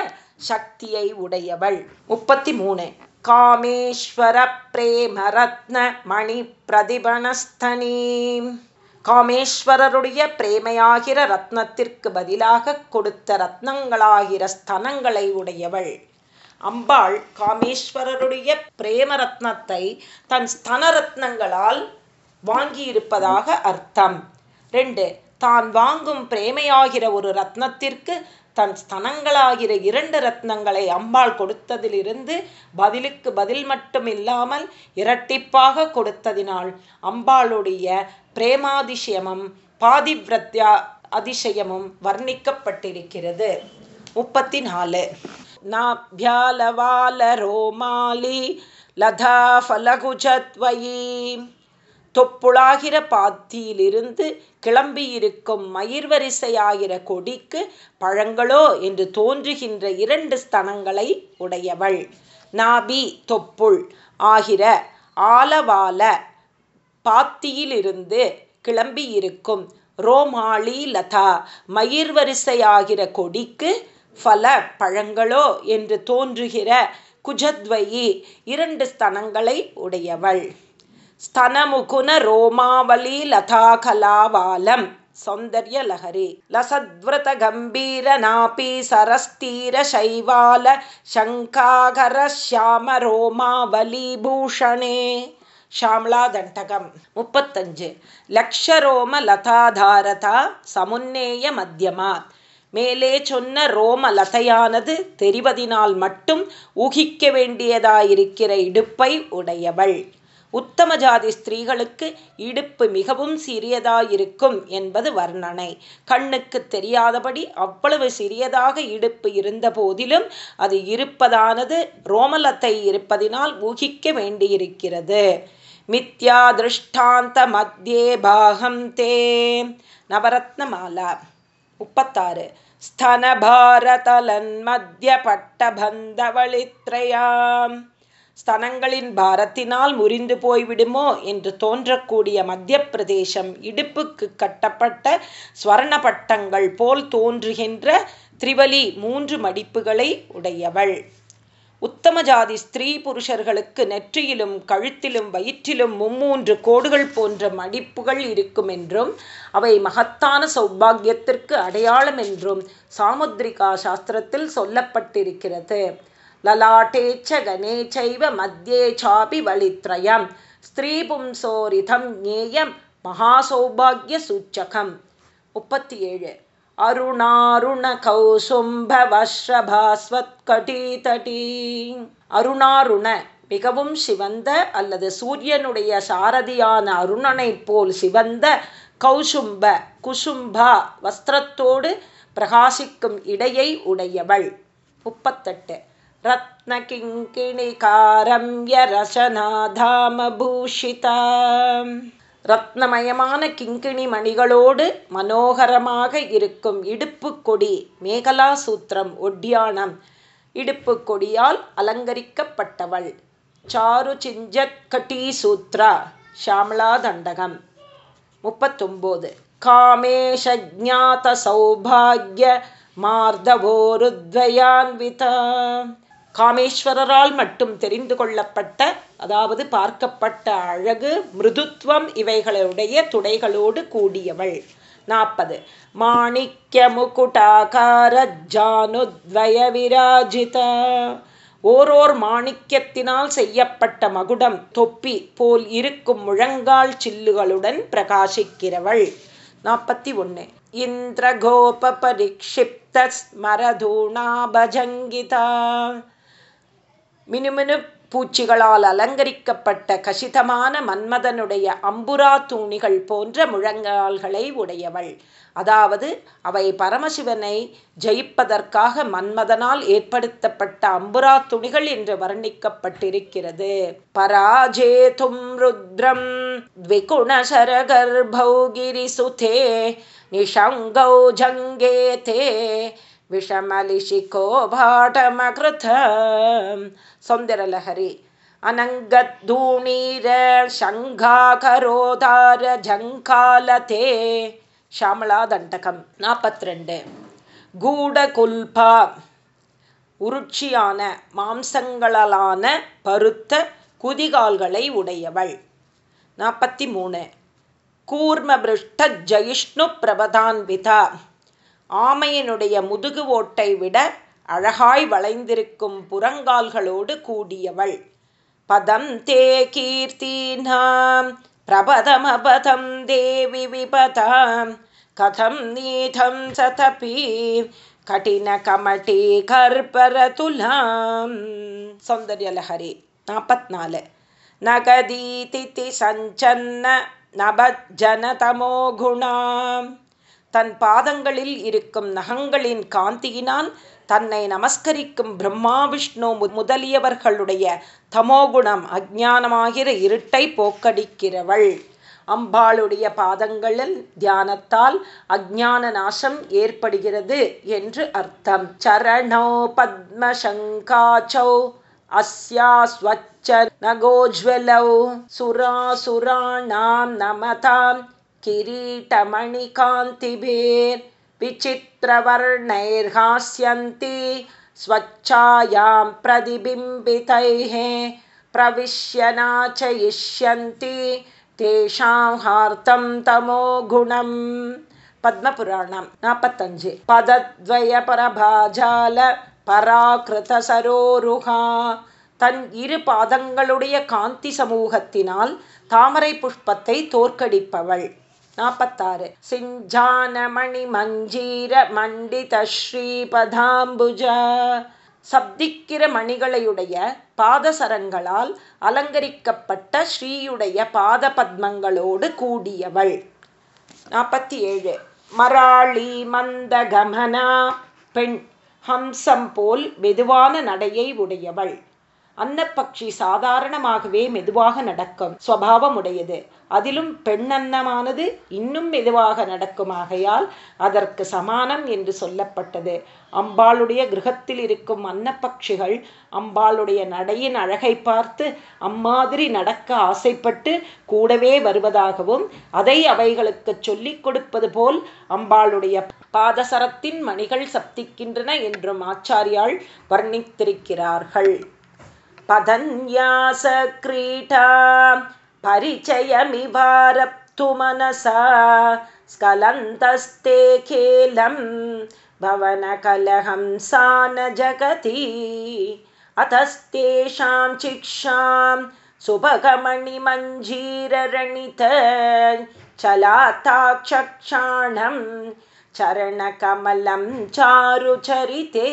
சக்தியை உடையவள். முப்பத்தி மூணு காமேஸ்வர பிரேம ரத்ன மணி பிரதிபனஸ்தனீம் காமேஸ்வரருடைய பிரேமையாகிற ரத்னத்திற்கு பதிலாக கொடுத்த ரத்னங்களாகிற ஸ்தனங்களை உடையவள். அம்பாள் காமேஸ்வரருடைய பிரேம ரத்னத்தை தன் ஸ்தன ரத்னங்களால் வாங்கியிருப்பதாக அர்த்தம். ரெண்டு தான் வாங்கும் பிரேமையாகிற ஒரு ரத்னத்திற்கு தன் ஸ்தனங்களாகிற இரண்டு ரத்னங்களை அம்பாள் கொடுத்ததிலிருந்து பதிலுக்கு பதில் மட்டும் இல்லாமல் இரட்டிப்பாக கொடுத்ததினால் அம்பாளுடைய பிரேமாதிசயமும் பாதிவிரத்யா அதிசயமும் வர்ணிக்கப்பட்டிருக்கிறது. முப்பத்தி நாலு நாபியாலவால ரோமாலி லதா ஃபலகுஜத்வயி தொப்புளாகிற பாத்தியிலிருந்து கிளம்பியிருக்கும் மயிர்வரிசையாகிற கொடிக்கு பழங்களோ என்று தோன்றுகின்ற இரண்டு ஸ்தனங்களை உடையவள். நாபி தொப்புள் ஆகிற ஆலவால பாத்தியிலிருந்து கிளம்பியிருக்கும் ரோமாளி லதா மயிர்வரிசையாகிற கொடிக்கு பல பழங்களோ என்று தோன்றுகிற குஜத்வயி இரண்டு ஸ்தனங்களை உடையவள். स्तनमुकुन रोमावली लताकलावालं सौन्दर्यलहरी लसद्वृतगम्भीरनापी सरस्तीरशैवाल शङ्काकरश्यामरोमावलीभूषणे ஷாம்லாதண்டகம் முப்பத்தஞ்சு லக்ஷரோம லதாதாரதா சமுன்னேய மத்தியமாத் மேலே சொன்ன ரோம லதையானது தெரிவதினால் மட்டும் ஊகிக்க வேண்டியதாயிருக்கிற இடுப்பை உடையவள் உத்தம ஜாதி ஸ்திரீகளுக்கு இடுப்பு மிகவும் சிறியதாயிருக்கும் என்பது வர்ணனை. கண்ணுக்கு தெரியாதபடி அவ்வளவு சிறியதாக இடுப்பு இருந்த போதிலும் அது இருப்பதானது ரோமலத்தை இருப்பதினால் ஊகிக்க வேண்டியிருக்கிறது. மித்யா திருஷ்டாந்த மத்தியே பாகம் தே நவரத்னமாலா. முப்பத்தாறு. ஸ்தனபாரதலன் மத்திய பட்டபந்தவளித்ரயாம் ஸ்தனங்களின் பாரத்தினால் முறிந்து போய்விடுமோ என்று தோன்றக்கூடிய மத்திய பிரதேசம் இடுப்புக்கு கட்டப்பட்ட ஸ்வர்ண பட்டங்கள் போல் தோன்றுகின்ற திரிவலி மூன்று மடிப்புகளை உடையவள். உத்தம ஜாதி ஸ்திரீ புருஷர்களுக்கு நெற்றியிலும் கழுத்திலும் வயிற்றிலும் மும்மூன்று கோடுகள் போன்ற மடிப்புகள் இருக்கும் என்றும் அவை மகத்தான சௌபாகியத்திற்கு அடையாளம் என்றும் சாமுத்ரிகா சாஸ்திரத்தில் சொல்லப்பட்டிருக்கிறது. ललाटे च गणे चैव मध्ये चापि वलित्रयं स्त्रीपुंसोरिथं ज्ञेयं महासौभाग्यसूचकम् முப்பத்தி ஏழு அருணாருண அருணாருண மிகவும் சிவந்த அல்லது சூரியனுடைய சாரதியான அருணனைப் போல் சிவந்த கௌசும்ப குசும்பா வஸ்திரத்தோடு பிரகாசிக்கும் இடையை உடையவள் முப்பத்தெட்டு ரத்னகிங்கிணிகாரம்யரசநாதாமபூஷிதா ரத்னமயமான கிங்கிணி மணிகளோடு மனோகரமாக இருக்கும் இடுப்பு கொடி மேகலா சூத்திரம் ஒட்டியானம் இடுப்பு கொடியால் அலங்கரிக்கப்பட்டவள். சாரு சிஞ்சத் கட்டி சூத்ரா ஷாமலா தண்டகம் முப்பத்தொம்போது. காமேஷஜாத சௌபாகிய மார்தவோருத்வயான்விதா காமேஸ்வரரால் மட்டும் தெரிந்து கொள்ளப்பட்ட அதாவது பார்க்கப்பட்ட அழகு மிருதுத்வம் இவைகளுடைய துடைகளோடு கூடியவள். நாற்பது. மாணிக்க முகுட்டாகார ஜானுத்வய விராஜித. ஓரோர் மாணிக்கத்தினால் செய்யப்பட்ட மகுடம் தொப்பி போல் இருக்கும் முழங்கால் சில்லுகளுடன் பிரகாசிக்கிறவள். நாற்பத்தி ஒன்று இந்திரகோப பரிக்ஷிப்த மினுமினு பூச்சிகளால் அலங்கரிக்கப்பட்ட கசிதமான மன்மதனுடைய அம்புரா தூணிகள் போன்ற முழங்கால்களை உடையவள். அதாவது அவை பரமசிவனை ஜெயிப்பதற்காக மன்மதனால் ஏற்படுத்தப்பட்ட அம்புரா துணிகள் என்று வர்ணிக்கப்பட்டிருக்கிறது. பராஜேதும் ருத்ரம் சுதே நிஷங்கௌ ஜங்கே தே பாடமகிருத சௌந்தரலஹரி அனங்கத்தூணீர சங்காகரோதார ஜங்காலதே. ஷாமலா தண்டகம் நாற்பத்தி ரெண்டு கூடகுல்பா உருட்சியான மாம்சங்களாலான பருத்த குதிகால்களை உடையவள். நாற்பத்தி மூணு கூர்மபிருஷ்ட ஜயிஷ்ணு பிரபதான்விதா. ஆமையினுடைய முதுகு ஓட்டை விட அழகாய் வளைந்திருக்கும் புறங்கால்களோடு கூடியவள். பதம் தே கீர்த்தீனாம் பிரபதமபதம் தேவி விபதாம் கதம் நீதம் சதபி கடின கமட்டி கர்ப்பரதுலாம் சௌந்தர்யலஹரி நாற்பத்நாலு நகதீதி சஞ்சன்ன நபஜனதமோ குணாம். தன் பாதங்களில் இருக்கும் நகங்களின் காந்தியினான் தன்னை நமஸ்கரிக்கும் பிரம்மா விஷ்ணு முதலியவர்களுடைய தமோகுணம் அஜானமாகிற இருட்டை போக்கடிக்கிறவள். அம்பாளுடைய பாதங்களில் தியானத்தால் அஜான நாசம் ஏற்படுகிறது என்று அர்த்தம். சரணோ பத்மசங்காச்சௌ அஸ்யாஸ்வச்ச நகோஜ்வலௌ. சுராசுராணாம் நமதாம். किरीटमणिकान्तिभिर् विचित्रवर्णैर्हास्यन्ति स्वच्छायां प्रतिबिम्बितैः प्रविश्य नाचयिष्यन्ति तेषां हार्तं तमो गुणम् பத்மபுராணம் நாற்பத்தஞ்சு பதத்வய பரபாஜால பராக்கிருத சரோருகா தன் இரு பாதங்களுடைய காந்தி சமூகத்தினால் தாமரை புஷ்பத்தை தோற்கடிப்பவள் நாற்பத்தாறு சிஞ்சானமணி மஞ்சீர மண்டித ஸ்ரீபதாம்புஜ. சப்திக்கிற மணிகளையுடைய பாதசரங்களால் அலங்கரிக்கப்பட்ட ஸ்ரீயுடைய பாத பத்மங்களோடு கூடியவள். நாற்பத்தி ஏழு மராளி மந்த கமனா பெண். ஹம்சம் போல் மெதுவான நடையை உடையவள். அன்னப்பக்ஷி சாதாரணமாகவே மெதுவாக நடக்கும். சுவாவமுடையது. அதிலும் பெண்ணன்னமானது இன்னும் மெதுவாக நடக்குமாகையால் அதற்கு சமானம் என்று சொல்லப்பட்டது. அம்பாளுடைய கிரகத்தில் இருக்கும் அன்னப்பக்ஷிகள் அம்பாளுடைய நடையின் அழகை பார்த்து அம்மாதிரி நடக்க ஆசைப்பட்டு கூடவே வருவதாகவும் அதை அவைகளுக்கு சொல்லிக் கொடுப்பது போல் அம்பாளுடைய பாதசரத்தின் மணிகள் சப்திக்கின்றன என்றும் ஆச்சாரியால் வர்ணித்திருக்கிறார்கள். पदन्यासक्रीटा परिचयमिवारप्तु मनसा। स्खलन्तस्ते खेलं भवनकलहंसा न जगति। अतस्तेषां शिक्षां सुभगमणिमञ्जीररणित। चलाताक्षक्षाणं चरणकमलं चारुचरिते।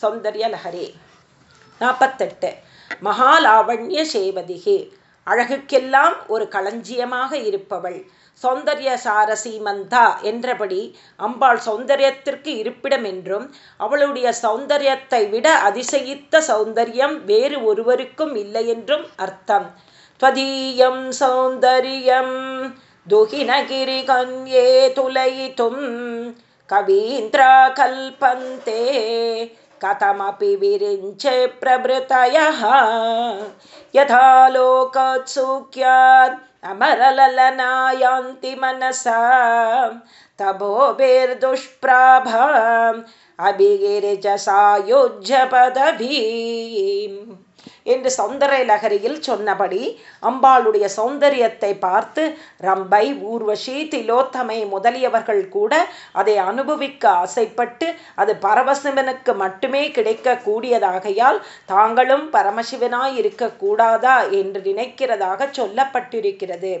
सौन्दर्यलहरे நாற்பத்தெட்டு மகாலாவண்ய சேவதிகே அழகுக்கெல்லாம் ஒரு களஞ்சியமாக இருப்பவள் சௌந்தர்ய சாரசீமந்தா என்றபடி அம்பாள் சௌந்தரியத்திற்கு இருப்பிடம் என்றும் அவளுடைய சௌந்தரியத்தை விட அதிசயித்த சௌந்தரியம் வேறு ஒருவருக்கும் இல்லை என்றும் அர்த்தம் त्वदीयं सौन्दर्यं दुहिनगिरिकन्ये तुलयितुं कवीन्द्रा कल्पन्ते कथमपि विरिञ्चे प्रभृतयः। यथा लोकोत्सुक्यात् अमरललनायान्ति मनसा। तभोभिर्दुष्प्राभाम् अभिगिरिजसायुज्य पदवीम् என்று சௌந்தர லகரியில் சொன்னபடி அம்பாளுடைய சௌந்தரியத்தை பார்த்து ரம்பை ஊர்வஷி திலோத்தமை முதலியவர்கள் கூட அதை அனுபவிக்க ஆசைப்பட்டு அது பரமசிவனுக்கு மட்டுமே கிடைக்கக்கூடியதாகையால் தாங்களும் பரமசிவனாய் இருக்கக்கூடாதா என்று நினைக்கிறதாக சொல்லப்பட்டிருக்கிறது.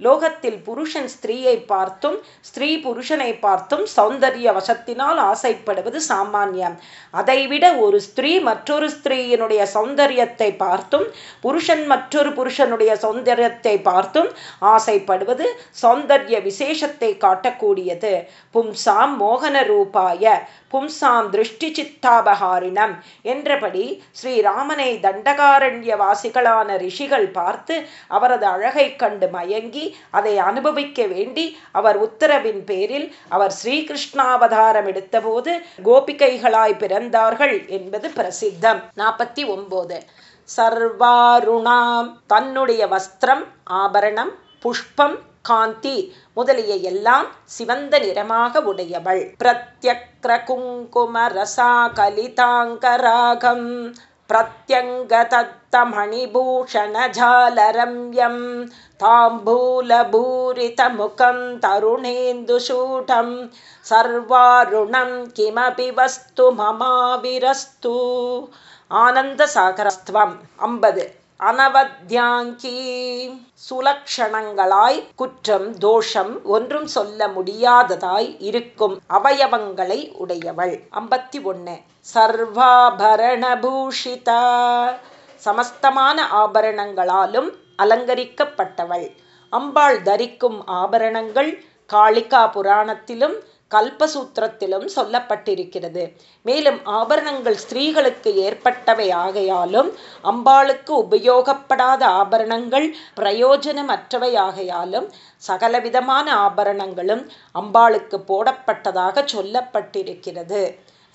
லோகத்தில் புருஷன் ஸ்திரீயை பார்த்தும் ஸ்திரீ புருஷனை பார்த்தும் சௌந்தரிய வசத்தினால் ஆசைப்படுவது சாமானியம். அதைவிட ஒரு ஸ்திரீ மற்றொரு ஸ்திரீயினுடைய சௌந்தரியத்தை பார்த்தும் புருஷன் மற்றொரு புருஷனுடைய சௌந்தரியத்தை பார்த்தும் ஆசைப்படுவது சௌந்தர்ய விசேஷத்தை காட்டக்கூடியது. பும்சாம் மோகன ரூபாய. பும்சாம் திருஷ்டி சித்தாபகாரிணம் என்றபடி ஸ்ரீராமனை தண்டகாரண்ய வாசிகளான ரிஷிகள் பார்த்து அவரது அழகை கண்டு மயங்கி அதை அனுபவிக்க வேண்டி அவர் உத்தரவின் பேரில் அவர் ஸ்ரீகிருஷ்ணாவதாரம் எடுத்தபோது கோபிகைகளாய் பிறந்தார்கள் என்பது பிரசித்தம். நாற்பத்தி ஒம்போது. சர்வாருணாம் தன்னுடைய வஸ்திரம் ஆபரணம் புஷ்பம் காந்தி முதலிய எல்லாம் சிவந்த நிறமாக உடையவள் பிரத்யக்ர குங்கும ரசா கலிதாங்கராகம் प्रत्यङ्गतत्तमणिभूषणजालरम्यं ताम्बूलभूरितमुखं तरुणेन्दुशूटं सर्वारुणं किमपि वस्तु ममाविरस्तु ஆனந்தசாகரஸ்துவம் ஐம்பது அனவத்யாங்கி. சுலக்ஷணங்களாய் குற்றம் தோஷம் ஒன்றும் சொல்ல முடியாததாய் இருக்கும் அவயவங்களை உடையவள். ஐம்பத்தி ஒன்று சர்வாபரணபூஷிதா. சமஸ்தமான ஆபரணங்களாலும் அலங்கரிக்கப்பட்டவள். அம்பாள் தரிக்கும் ஆபரணங்கள் காளிகா புராணத்திலும் கல்பசூத்திரத்திலும் சொல்லப்பட்டிருக்கிறது. மேலும் ஆபரணங்கள் ஸ்திரீகளுக்கு ஏற்பட்டவை ஆகையாலும் அம்பாளுக்கு உபயோகப்படாத ஆபரணங்கள் பிரயோஜனமற்றவை ஆகையாலும் சகலவிதமான ஆபரணங்களும் அம்பாளுக்கு போடப்பட்டதாக சொல்லப்பட்டிருக்கிறது.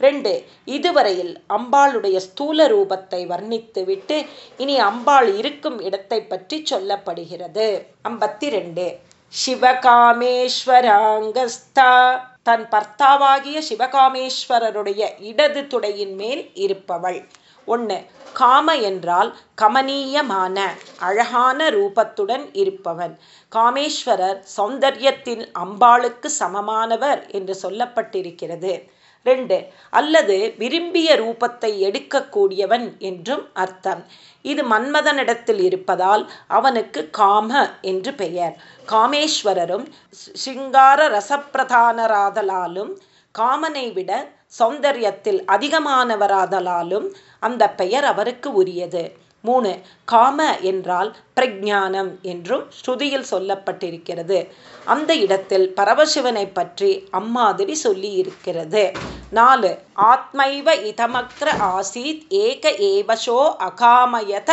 ரெண்டு இதுவரையில் அம்பாளுடைய ஸ்தூல ரூபத்தை வர்ணித்துவிட்டு இனி அம்பாள் இருக்கும் இடத்தை பற்றி சொல்லப்படுகிறது. ஐம்பத்தி ரெண்டு சிவகாமேஸ்வராங்கஸ்தா. தன் பர்த்தாவாகிய சிவகாமேஸ்வரருடைய இடது துடையின் மேல் இருப்பவள். ஒன்று காம என்றால் கமனீயமான அழகான ரூபத்துடன் இருப்பவன். காமேஸ்வரர் சௌந்தர்யத்தின் அம்பாளுக்கு சமமானவர் என்று சொல்லப்பட்டிருக்கிறது. ரெண்டு அல்லது விரும்பிய ரூபத்தை எடுக்கக்கூடியவன் என்றும் அர்த்தம். இது மன்மதனிடத்தில் இருப்பதால் அவனுக்கு காம என்று பெயர். காமேஸ்வரரும் சிங்கார ரசப்பிரதானராதலாலும் காமனை விட சௌந்தரியத்தில் அதிகமானவராதலாலும் அந்த பெயர் அவருக்கு உரியது. மூணு காம என்றால் பிரஜானம் என்றும் ஸ்ருதியில் சொல்லப்பட்டிருக்கிறது. அந்த இடத்தில் பரமசிவனை பற்றி அம்மாதிரி சொல்லி இருக்கிறது நாலு ஆத்மைவ இதமக்ர ஆசீத் ஏக ஏவசோ அகாமயத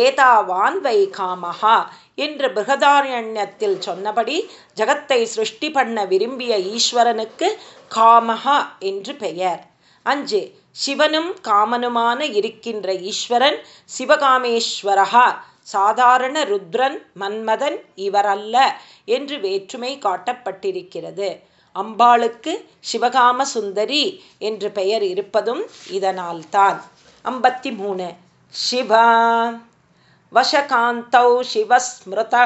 ஏதாவான் வை காமஹா என்று பிருகதாரண்யத்தில் சொன்னபடி ஜகத்தை சிருஷ்டி பண்ண விரும்பிய ஈஸ்வரனுக்கு காமஹா என்று பெயர். அஞ்சு சிவனும் காமனுமான இருக்கின்ற ஈஸ்வரன் சிவகாமேஸ்வரகா சாதாரண ருத்ரன் மன்மதன் இவரல்ல என்று வேற்றுமை காட்டப்பட்டிருக்கிறது. அம்பாளுக்கு சிவகாம சுந்தரி என்று பெயர் இருப்பதும் இதனால்தான். ஐம்பத்தி மூணு சிவா வசகாந்தௌ சிவஸ்மிருதா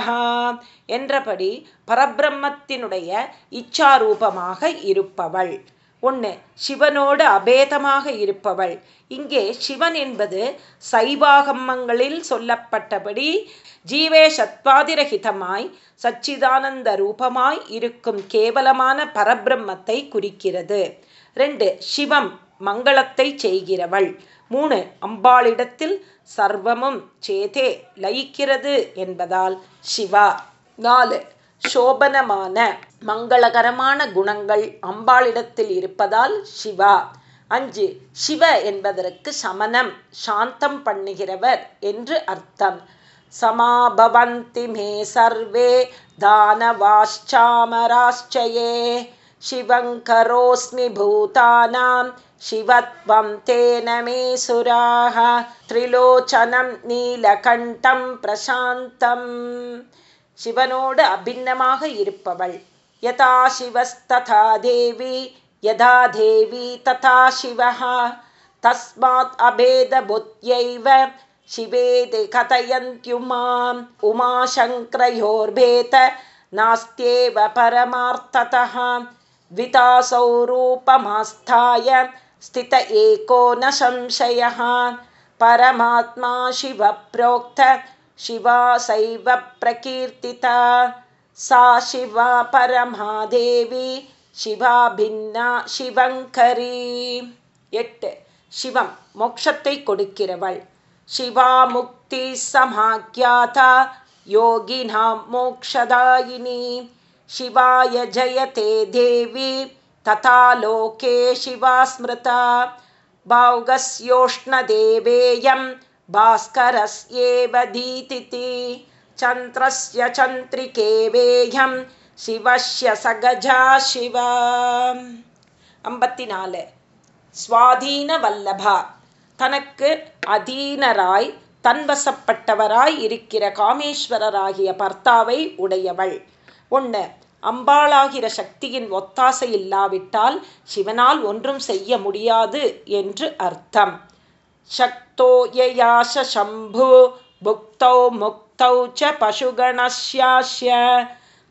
என்றபடி பரபிரம்மத்தினுடைய இச்சாரூபமாக இருப்பவள். ஒன்று சிவனோடு அபேதமாக இருப்பவள். இங்கே சிவன் என்பது சைவாகம்மங்களில் சொல்லப்பட்டபடி ஜீவே சத்வாதிரகிதமாய் சச்சிதானந்த ரூபமாய் இருக்கும் கேவலமான பரபிரம்மத்தை குறிக்கிறது. ரெண்டு சிவம் மங்களத்தை செய்கிறவள். மூணு அம்பாளிடத்தில் சர்வமும் சேதே லயிக்கிறது என்பதால் சிவா. நாலு சோபனமான மங்களகரமான குணங்கள் அம்பாளிடத்தில் இருப்பதால் சிவா. அஞ்சு சிவ என்பதற்கு சமணம் சாந்தம் பண்ணுகிறவர் என்று அர்த்தம். சமாபவந்தி மே சர்வே தானவாஷாமராச்சயே சிவங்கரோஸ்மி பூதானாம் சிவத்வம் தேன மே சுராக திரிலோச்சனம் நீலகண்டம் பிரசாந்தம். சிவனோடு அபின்னமாக இருப்பவள். यथा शिवस्तथा देवी यदा देवी तथा शिवः। तस्मात् अभेदबुद्ध्यैव शिवेति कथयन्त्युमाम् उमाशङ्क्रयोर्भेत नास्त्येव परमार्थतः। द्वितासौ रूपमास्थाय स्थित एको न संशयः। परमात्मा शिवप्रोक्त शिवा सैव प्रकीर्तिता। सा शिवा परमादेवी शिवा भिन्ना शिवङ्करी எட்டு சிவம் மோட்சத்தை கொடுக்கிறவள் சிவா முக்தி சமாக்கியாதா யோகினாம் மோக்ஷதாயினி शिवाय जयते देवी तथा लोके शिवा स्मृता भावगस्योष्णदेवेयं भास्करस्येव दीतिति चन्द्रस्य चन्द्रिकेवेयं शिवस्य सगजा शिवा ஐம்பத்தி நாலு சுவாதீன வல்லபா தனக்கு அதீனராய் தன்வசப்பட்டவராய் இருக்கிற காமேஸ்வரராகிய பர்த்தாவை உடையவள் ஒன்று அம்பாளாகிற சக்தியின் ஒத்தாசை இல்லாவிட்டால் சிவனால் ஒன்றும் செய்ய முடியாது என்று அர்த்தம் சக்தோ யயாச சம்பு புக்தௌ முக்தௌ ச பசுகணஸ்யாஸ்ய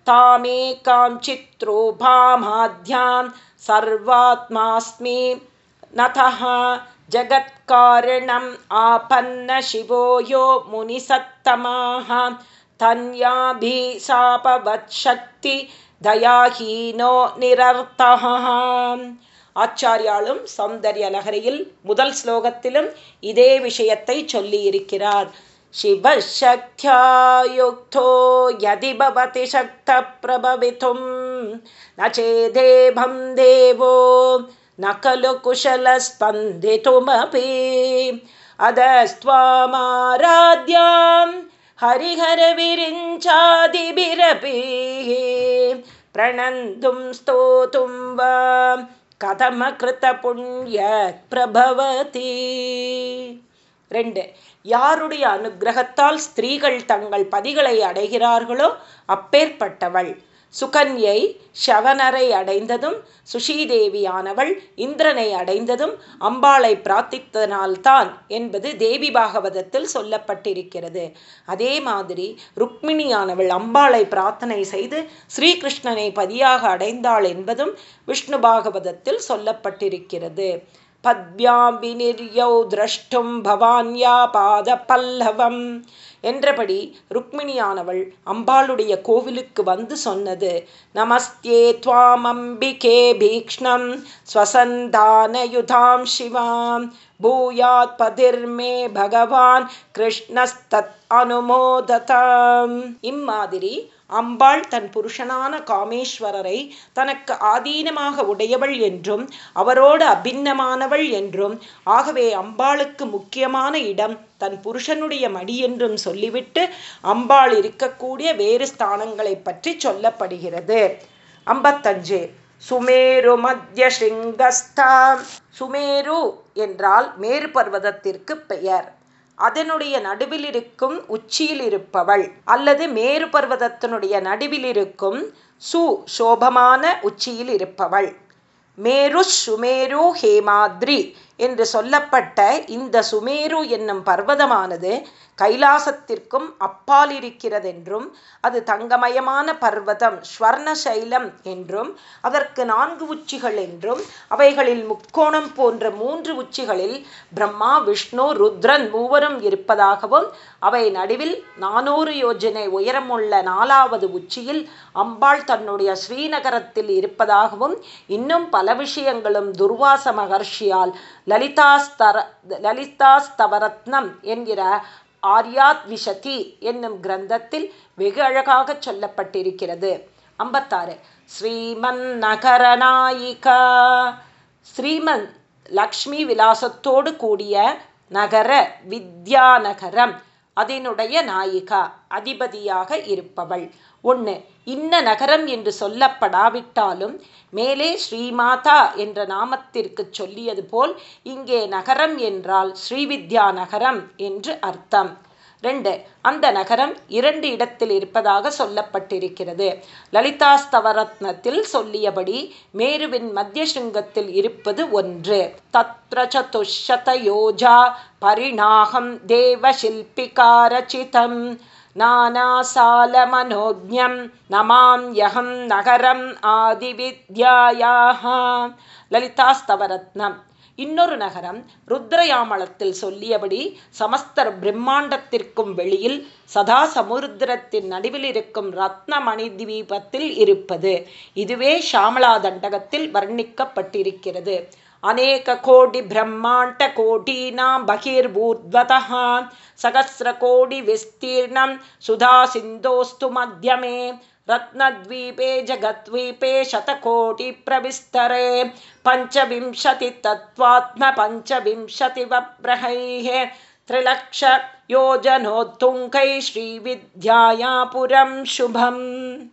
தாமே காஞ்சித்ரூபாமாத்யாம் சர்வாத்மாஸ்மி नतः जगत्कारणम् आपन्न शिवो यो मुनिसत्तमाः தன்யாபிசாபவத்சக்தி தயாஹீனோ நிரர்த்தः ஆச்சாரியாலும் சௌந்தர்ய லகரியில் முதல் ஸ்லோகத்திலும் இதே விஷயத்தை சொல்லியிருக்கிறார் शिवशक्त्यायुक्तो यदि भवति शक्तप्रभवितुं न चेदेभं देवो न खलु कुशलस्पन्दितुमपि अधस्त्वामाराध्यां हरिहरविरिञ्चादिभिरपि प्रणन्तुं स्तोतुं वा कथमकृतपुण्यप्रभवति ரெண்டு யாருடைய அனுகிரகத்தால் ஸ்திரீகள் தங்கள் பதிகளை அடைகிறார்களோ அப்பேற்பட்டவள். சுகன்யை ஷவனரை அடைந்ததும் சுஷீதேவியானவள் இந்திரனை அடைந்ததும் அம்பாளை பிரார்த்தித்தனால்தான் என்பது தேவி பாகவதத்தில் சொல்லப்பட்டிருக்கிறது. அதே மாதிரி ருக்மிணியானவள் அம்பாளை பிரார்த்தனை செய்து ஸ்ரீகிருஷ்ணனை பதியாக அடைந்தாள் என்பதும் விஷ்ணு பாகவதத்தில் சொல்லப்பட்டிருக்கிறது. பத்யாம்பினிர்யௌ திரஷ்டும் பவான்யா பாத பல்லவம் என்றபடி ருக்மிணியானவள் அம்பாளுடைய கோவிலுக்கு வந்து சொன்னது. நமஸ்தே துவாம் அம்பிகே பீக்ஷ்ணம் ஸ்வசந்தானயுதாம் சிவாம். பூயாத் பதிர்மே பகவான் கிருஷ்ணஸ்தத் அனுமோததாம். இம்மாதிரி அம்பாள் தன் புருஷனான காமேஸ்வரரை தனக்கு ஆதீனமாக உடையவள் என்றும் அவரோடு அபிண்ணமானவள் என்றும் ஆகவே அம்பாளுக்கு முக்கியமான இடம் தன் புருஷனுடைய மடி என்றும் சொல்லிவிட்டு அம்பாள் இருக்கக்கூடிய வேறு ஸ்தானங்களை பற்றி சொல்லப்படுகிறது. ஐம்பத்தஞ்சு சுமேரு மத்திய சிங்கஸ்தான் சுமேரு என்றால் மேரு பர்வதத்திற்கு பெயர். அதனுடைய நடுவில் இருக்கும் உச்சியில் இருப்பவள் அல்லது மேரு பர்வதத்தினுடைய நடுவில் இருக்கும் சு சோபமான உச்சியில் இருப்பவள். மேரு சுமேரு ஹேமாத்ரி என்று சொல்லப்பட்ட இந்த சுமேரு என்னும் பர்வதமானது கைலாசத்திற்கும் அப்பால் இருக்கிறதென்றும் அது தங்கமயமான பர்வதம் ஸ்வர்ண சைலம் என்றும் அதற்கு நான்கு உச்சிகள் என்றும் அவைகளில் முக்கோணம் போன்ற மூன்று உச்சிகளில் பிரம்மா விஷ்ணு ருத்ரன் மூவரும் இருப்பதாகவும் அவை நடுவில் நானூறு யோஜனை உயரமுள்ள நாலாவது உச்சியில் அம்பாள் தன்னுடைய ஸ்ரீநகரத்தில் இருப்பதாகவும் இன்னும் பல விஷயங்களும் துர்வாச மகர்ஷியால் லலிதாஸ்தர லலிதாஸ்தவரத்னம் என்கிற ஆர்யாத் விஷதி என்னும் கிரந்தத்தில் வெகு அழகாக சொல்லப்பட்டிருக்கிறது. ஐம்பத்தாறு ஸ்ரீமன் நகரநாயிகா ஸ்ரீமன் லக்ஷ்மி விலாசத்தோடு கூடிய நகர வித்யாநகரம். அதனுடைய நாயிகா அதிபதியாக இருப்பவள். ஒன்று இன்ன நகரம் என்று சொல்லப்படாவிட்டாலும் மேலே ஸ்ரீமாதா என்ற நாமத்திற்கு சொல்லியது போல் இங்கே நகரம் என்றால் ஸ்ரீவித்யா நகரம் என்று அர்த்தம். ரெண்டு அந்த நகரம் இரண்டு இடத்தில் இருப்பதாக சொல்லப்பட்டிருக்கிறது லலிதாஸ்தவரத்னத்தில் சொல்லியபடி மேருவின் மத்திய சிருங்கத்தில் இருப்பது ஒன்று தத்ர சதுஷதயோஜா பரிணாகம் தேவசில்பிகாரச்சிதம் नानासालमनोज्ञं नमाम्यहं நகரம் ஆதிவித்யாயாக லலிதாஸ்தவரத்னம் இன்னொரு நகரம் ருத்ரயாமலத்தில் சொல்லியபடி சமஸ்தர் பிரம்மாண்டத்திற்கும் வெளியில் சதா சமுருத்திரத்தின் நடுவில் இருக்கும் ரத்னமணி தீபத்தில் இருப்பது. இதுவே ஷாமலா தண்டகத்தில் வர்ணிக்கப்பட்டிருக்கிறது. அநேக கோடி பிரம்மாண்ட கோடீனாம் பகிர்பூர்த்வதா சகசிர கோடி விஸ்தீர்ணம் சுதா சிந்தோஸ்து மத்தியமே. रत्नद्वीपे जगद्वीपे शतकोटिप्रविस्तरे पञ्चविंशतितत्त्वात्मपञ्चविंशतिवप्रहैः त्रिलक्ष யோஜனோத்துங்கை ஸ்ரீவித்யாயாபுரம் சுபம்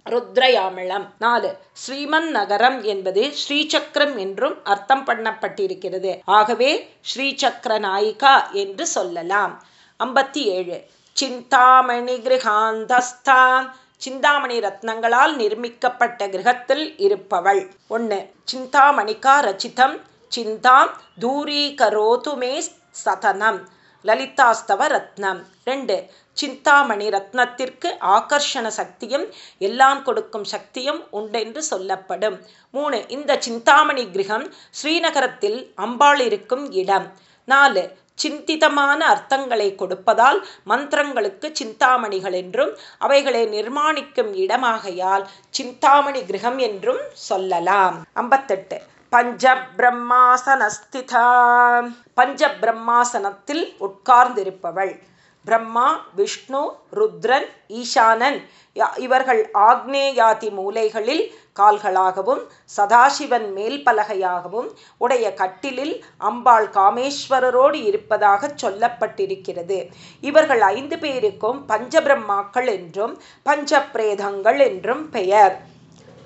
ருத்ரயாமிளம் நாலு ஸ்ரீமன் நகரம் என்பது ஸ்ரீசக்கரம் என்றும் அர்த்தம் பண்ணப்பட்டிருக்கிறது ஆகவே ஸ்ரீசக்கர நாயிகா என்று சொல்லலாம் ஐம்பத்தி ஏழு சிந்தாமணி கிரகாந்தஸ்தான் சிந்தாமணி ரத்னங்களால் நிர்மிக்கப்பட்ட கிரகத்தில் இருப்பவள். ஒன்று சிந்தாமணிகா ரச்சிதம் சிந்தாம் தூரீகரோது மே சதனம் லலிதாஸ்தவ ரத்னம். ரெண்டு சிந்தாமணி ரத்னத்திற்கு ஆகர்ஷண சக்தியும் எல்லாம் கொடுக்கும் சக்தியும் உண்டென்று சொல்லப்படும். மூணு இந்த சிந்தாமணி கிரகம் ஸ்ரீநகரத்தில் அம்பாள் இருக்கும் இடம். நாலு சிந்திதமான அர்த்தங்களை கொடுப்பதால் மந்திரங்களுக்கு சிந்தாமணிகள் என்றும் அவைகளை நிர்மாணிக்கும் இடமாகையால் சிந்தாமணி கிரகம் என்றும் சொல்லலாம். ஐம்பத்தெட்டு. பஞ்சபிரம்மாசனஸ்திதா. பஞ்ச பிரம்மாசனத்தில் உட்கார்ந்திருப்பவள். பிரம்மா விஷ்ணு ருத்ரன் ஈசானன் இவர்கள் ஆக்னேயாதி மூலைகளில் கால்களாகவும் சதாசிவன் மேல் பலகையாகவும் உடைய கட்டிலில் அம்பாள் காமேஸ்வரரோடு இருப்பதாக சொல்லப்பட்டிருக்கிறது. இவர்கள் ஐந்து பேருக்கும் பஞ்சபிரம்மாக்கள் என்றும் பஞ்ச பிரேதங்கள் என்றும் பெயர்.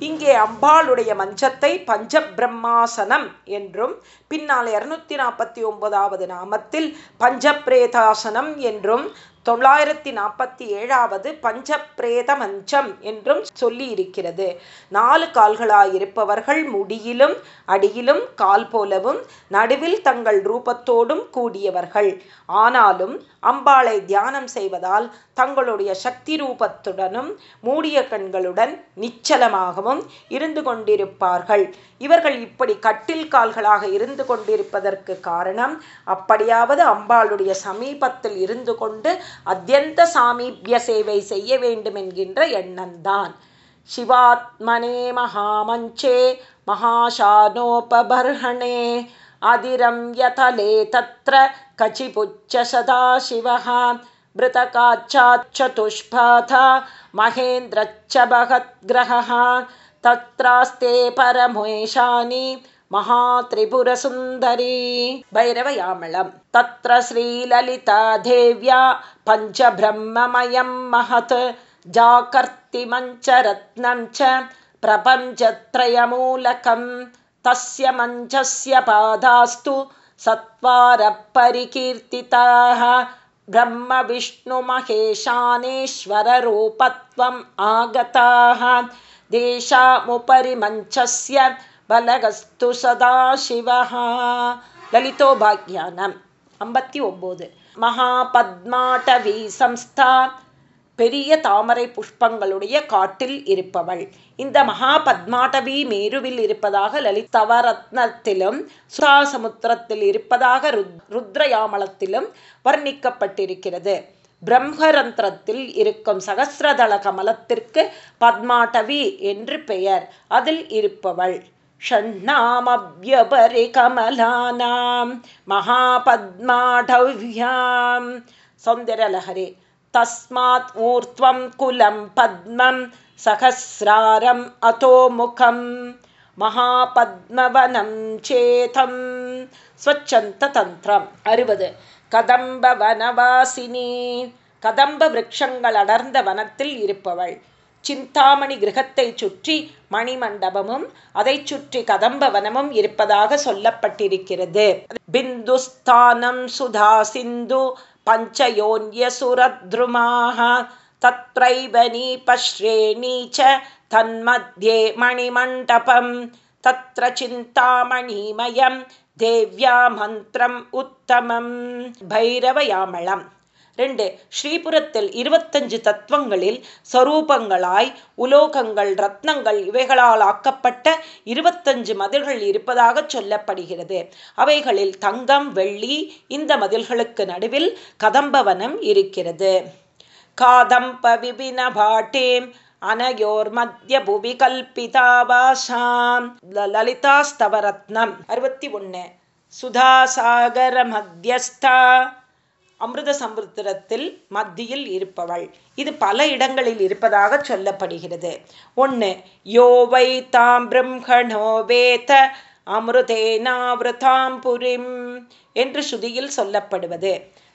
இங்கே அம்பாளுடைய மஞ்சத்தை பஞ்ச பிரம்மாசனம் என்றும் பின்னால் இருநூத்தி நாற்பத்தி ஒன்பதாவது நாமத்தில் பஞ்சப்பிரேதாசனம் என்றும் தொள்ளாயிரத்தி நாற்பத்தி ஏழாவது பஞ்ச பிரேத மஞ்சம் என்றும் சொல்லி இருக்கிறது நாலு கால்களாயிருப்பவர்கள் முடியிலும் அடியிலும் கால் போலவும் நடுவில் தங்கள் ரூபத்தோடும் கூடியவர்கள். ஆனாலும் அம்பாளை தியானம் செய்வதால் தங்களுடைய சக்தி ரூபத்துடனும் மூடிய கண்களுடன் நிச்சலமாகவும் இருந்து கொண்டிருப்பார்கள். இவர்கள் இப்படி கட்டில் கால்களாக இருந்து கொண்டிருப்பதற்கு காரணம் அப்படியாவது அம்பாளுடைய சமீபத்தில் இருந்து கொண்டு அத்தியந்த சாமீபிய சேவை செய்ய வேண்டும் என்கின்ற எண்ணம்தான். சிவாத்மனே மகாமஞ்சே மகாஷானோபபர்ஹணே அதிரம் யதலே தத்ர கச்சிபுச்ச சதாசிவः मृतकाच्चाच्चतुष्पाथा महेन्द्रच्च महद्ग्रहः तत्रास्ते परमेशानि महात्रिपुरसुन्दरी। भैरवयामळं तत्र श्रीललिता देव्या पञ्चब्रह्ममयं महत् जाकर्तिमञ्चरत्नं च प्रपञ्चत्रयमूलकं। तस्य मञ्चस्य पादास्तु सत्वारपरिकीर्तिताः ब्रह्मविष्णुमहेशानेश्वररूपत्वम् आगताः। देशामुपरि मञ्चस्य बलगस्तु सदाशिवः सदा शिवः। ललितोभाग्यानम् महापद्माटवी संस्था பெரிய தாமரை புஷ்பங்களுடைய காட்டில் இருப்பவள். இந்த மகா பத்மாடவி மேருவில் இருப்பதாக லலிதவரத்னத்திலும் சுதாசமுத்திரத்தில் இருப்பதாக ருத்ரயாமலத்திலும் வர்ணிக்கப்பட்டிருக்கிறது. பிரம்மரந்திரத்தில் இருக்கும் சகசிரதள கமலத்திற்கு பத்மாடவி என்று பெயர். அதில் இருப்பவள் ஷண்ணாமப்யபரிகமலானாம் மகாபத்மாடவியாம். சௌந்தரலஹரே तस्मात् ऊर्ध्वं कुलं पद्मं सहस्रारम् अतो मुखं महापद्मवनं चेतं स्वच्छन्ततन्त्रम् அறுபது கதம்ப வனவாசினி கதம்ப விரக்ஷங்கள் அடர்ந்த வனத்தில் இருப்பவள் சிந்தாமணி கிரகத்தை சுற்றி மணிமண்டபமும் அதை சுற்றி கதம்ப வனமும் இருப்பதாக சொல்லப்பட்டிருக்கிறது பிந்துஸ்தானம் சுதா சிந்து पञ्चयोन्यसुरद्रुमाः तत्रैव नीपश्रेणी च तन्मध्ये मणिमण्डपं तत्र चिन्तामणिमयं देव्या मन्त्रम् उत्तमं भैरवयामळम् ரெண்டு ஸ்ரீபுரத்தில் இருபத்தஞ்சு தத்துவங்களில் சொரூபங்களாய் உலோகங்கள் ரத்னங்கள் இவைகளால் ஆக்கப்பட்ட இருபத்தஞ்சு மதில்கள் இருப்பதாக சொல்லப்படுகிறது. அவைகளில் தங்கம் வெள்ளி இந்த மதில்களுக்கு நடுவில் கதம்பவனம் இருக்கிறது. காதம்ப விபின பாட்டேம் அனயோர் மத்திய புவி கல்பிதாபாசாம் லலிதாஸ்தவரத்னம். அறுபத்தி ஒன்று சுதாசாகர மத்தியஸ்தா. அமிர்த சமுத்திரத்தில் மத்தியில் இருப்பவள். இது பல இடங்களில் இருப்பதாக சொல்லப்படுகிறது. ஒன்று யோவை தாம் பிரம்மணோ வேத அமிர்தேனாவிரதாம் புரிம் என்று சுதியில் சொல்லப்படுவது.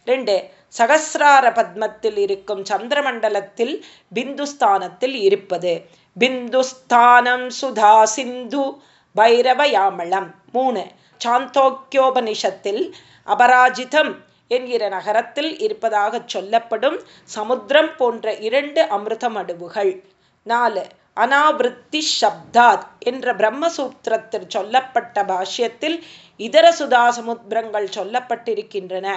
ரெண்டு சகசிரார பத்மத்தில் இருக்கும் சந்திரமண்டலத்தில் பிந்துஸ்தானத்தில் இருப்பது. பிந்துஸ்தானம் சுதா சிந்து பைரவயாமளம். மூணு சாந்தோக்கியோபனிஷத்தில் அபராஜிதம் என்கிற நகரத்தில் இருப்பதாக சொல்லப்படும் சமுத்திரம் போன்ற இரண்டு அமிர்த மடுவுகள் நாலு அனாவிருத்தி சப்தாத் என்ற பிரம்மசூத்திரத்தில் சொல்லப்பட்ட பாஷ்யத்தில் இதர சுதா சமுத்திரங்கள் சொல்லப்பட்டிருக்கின்றன.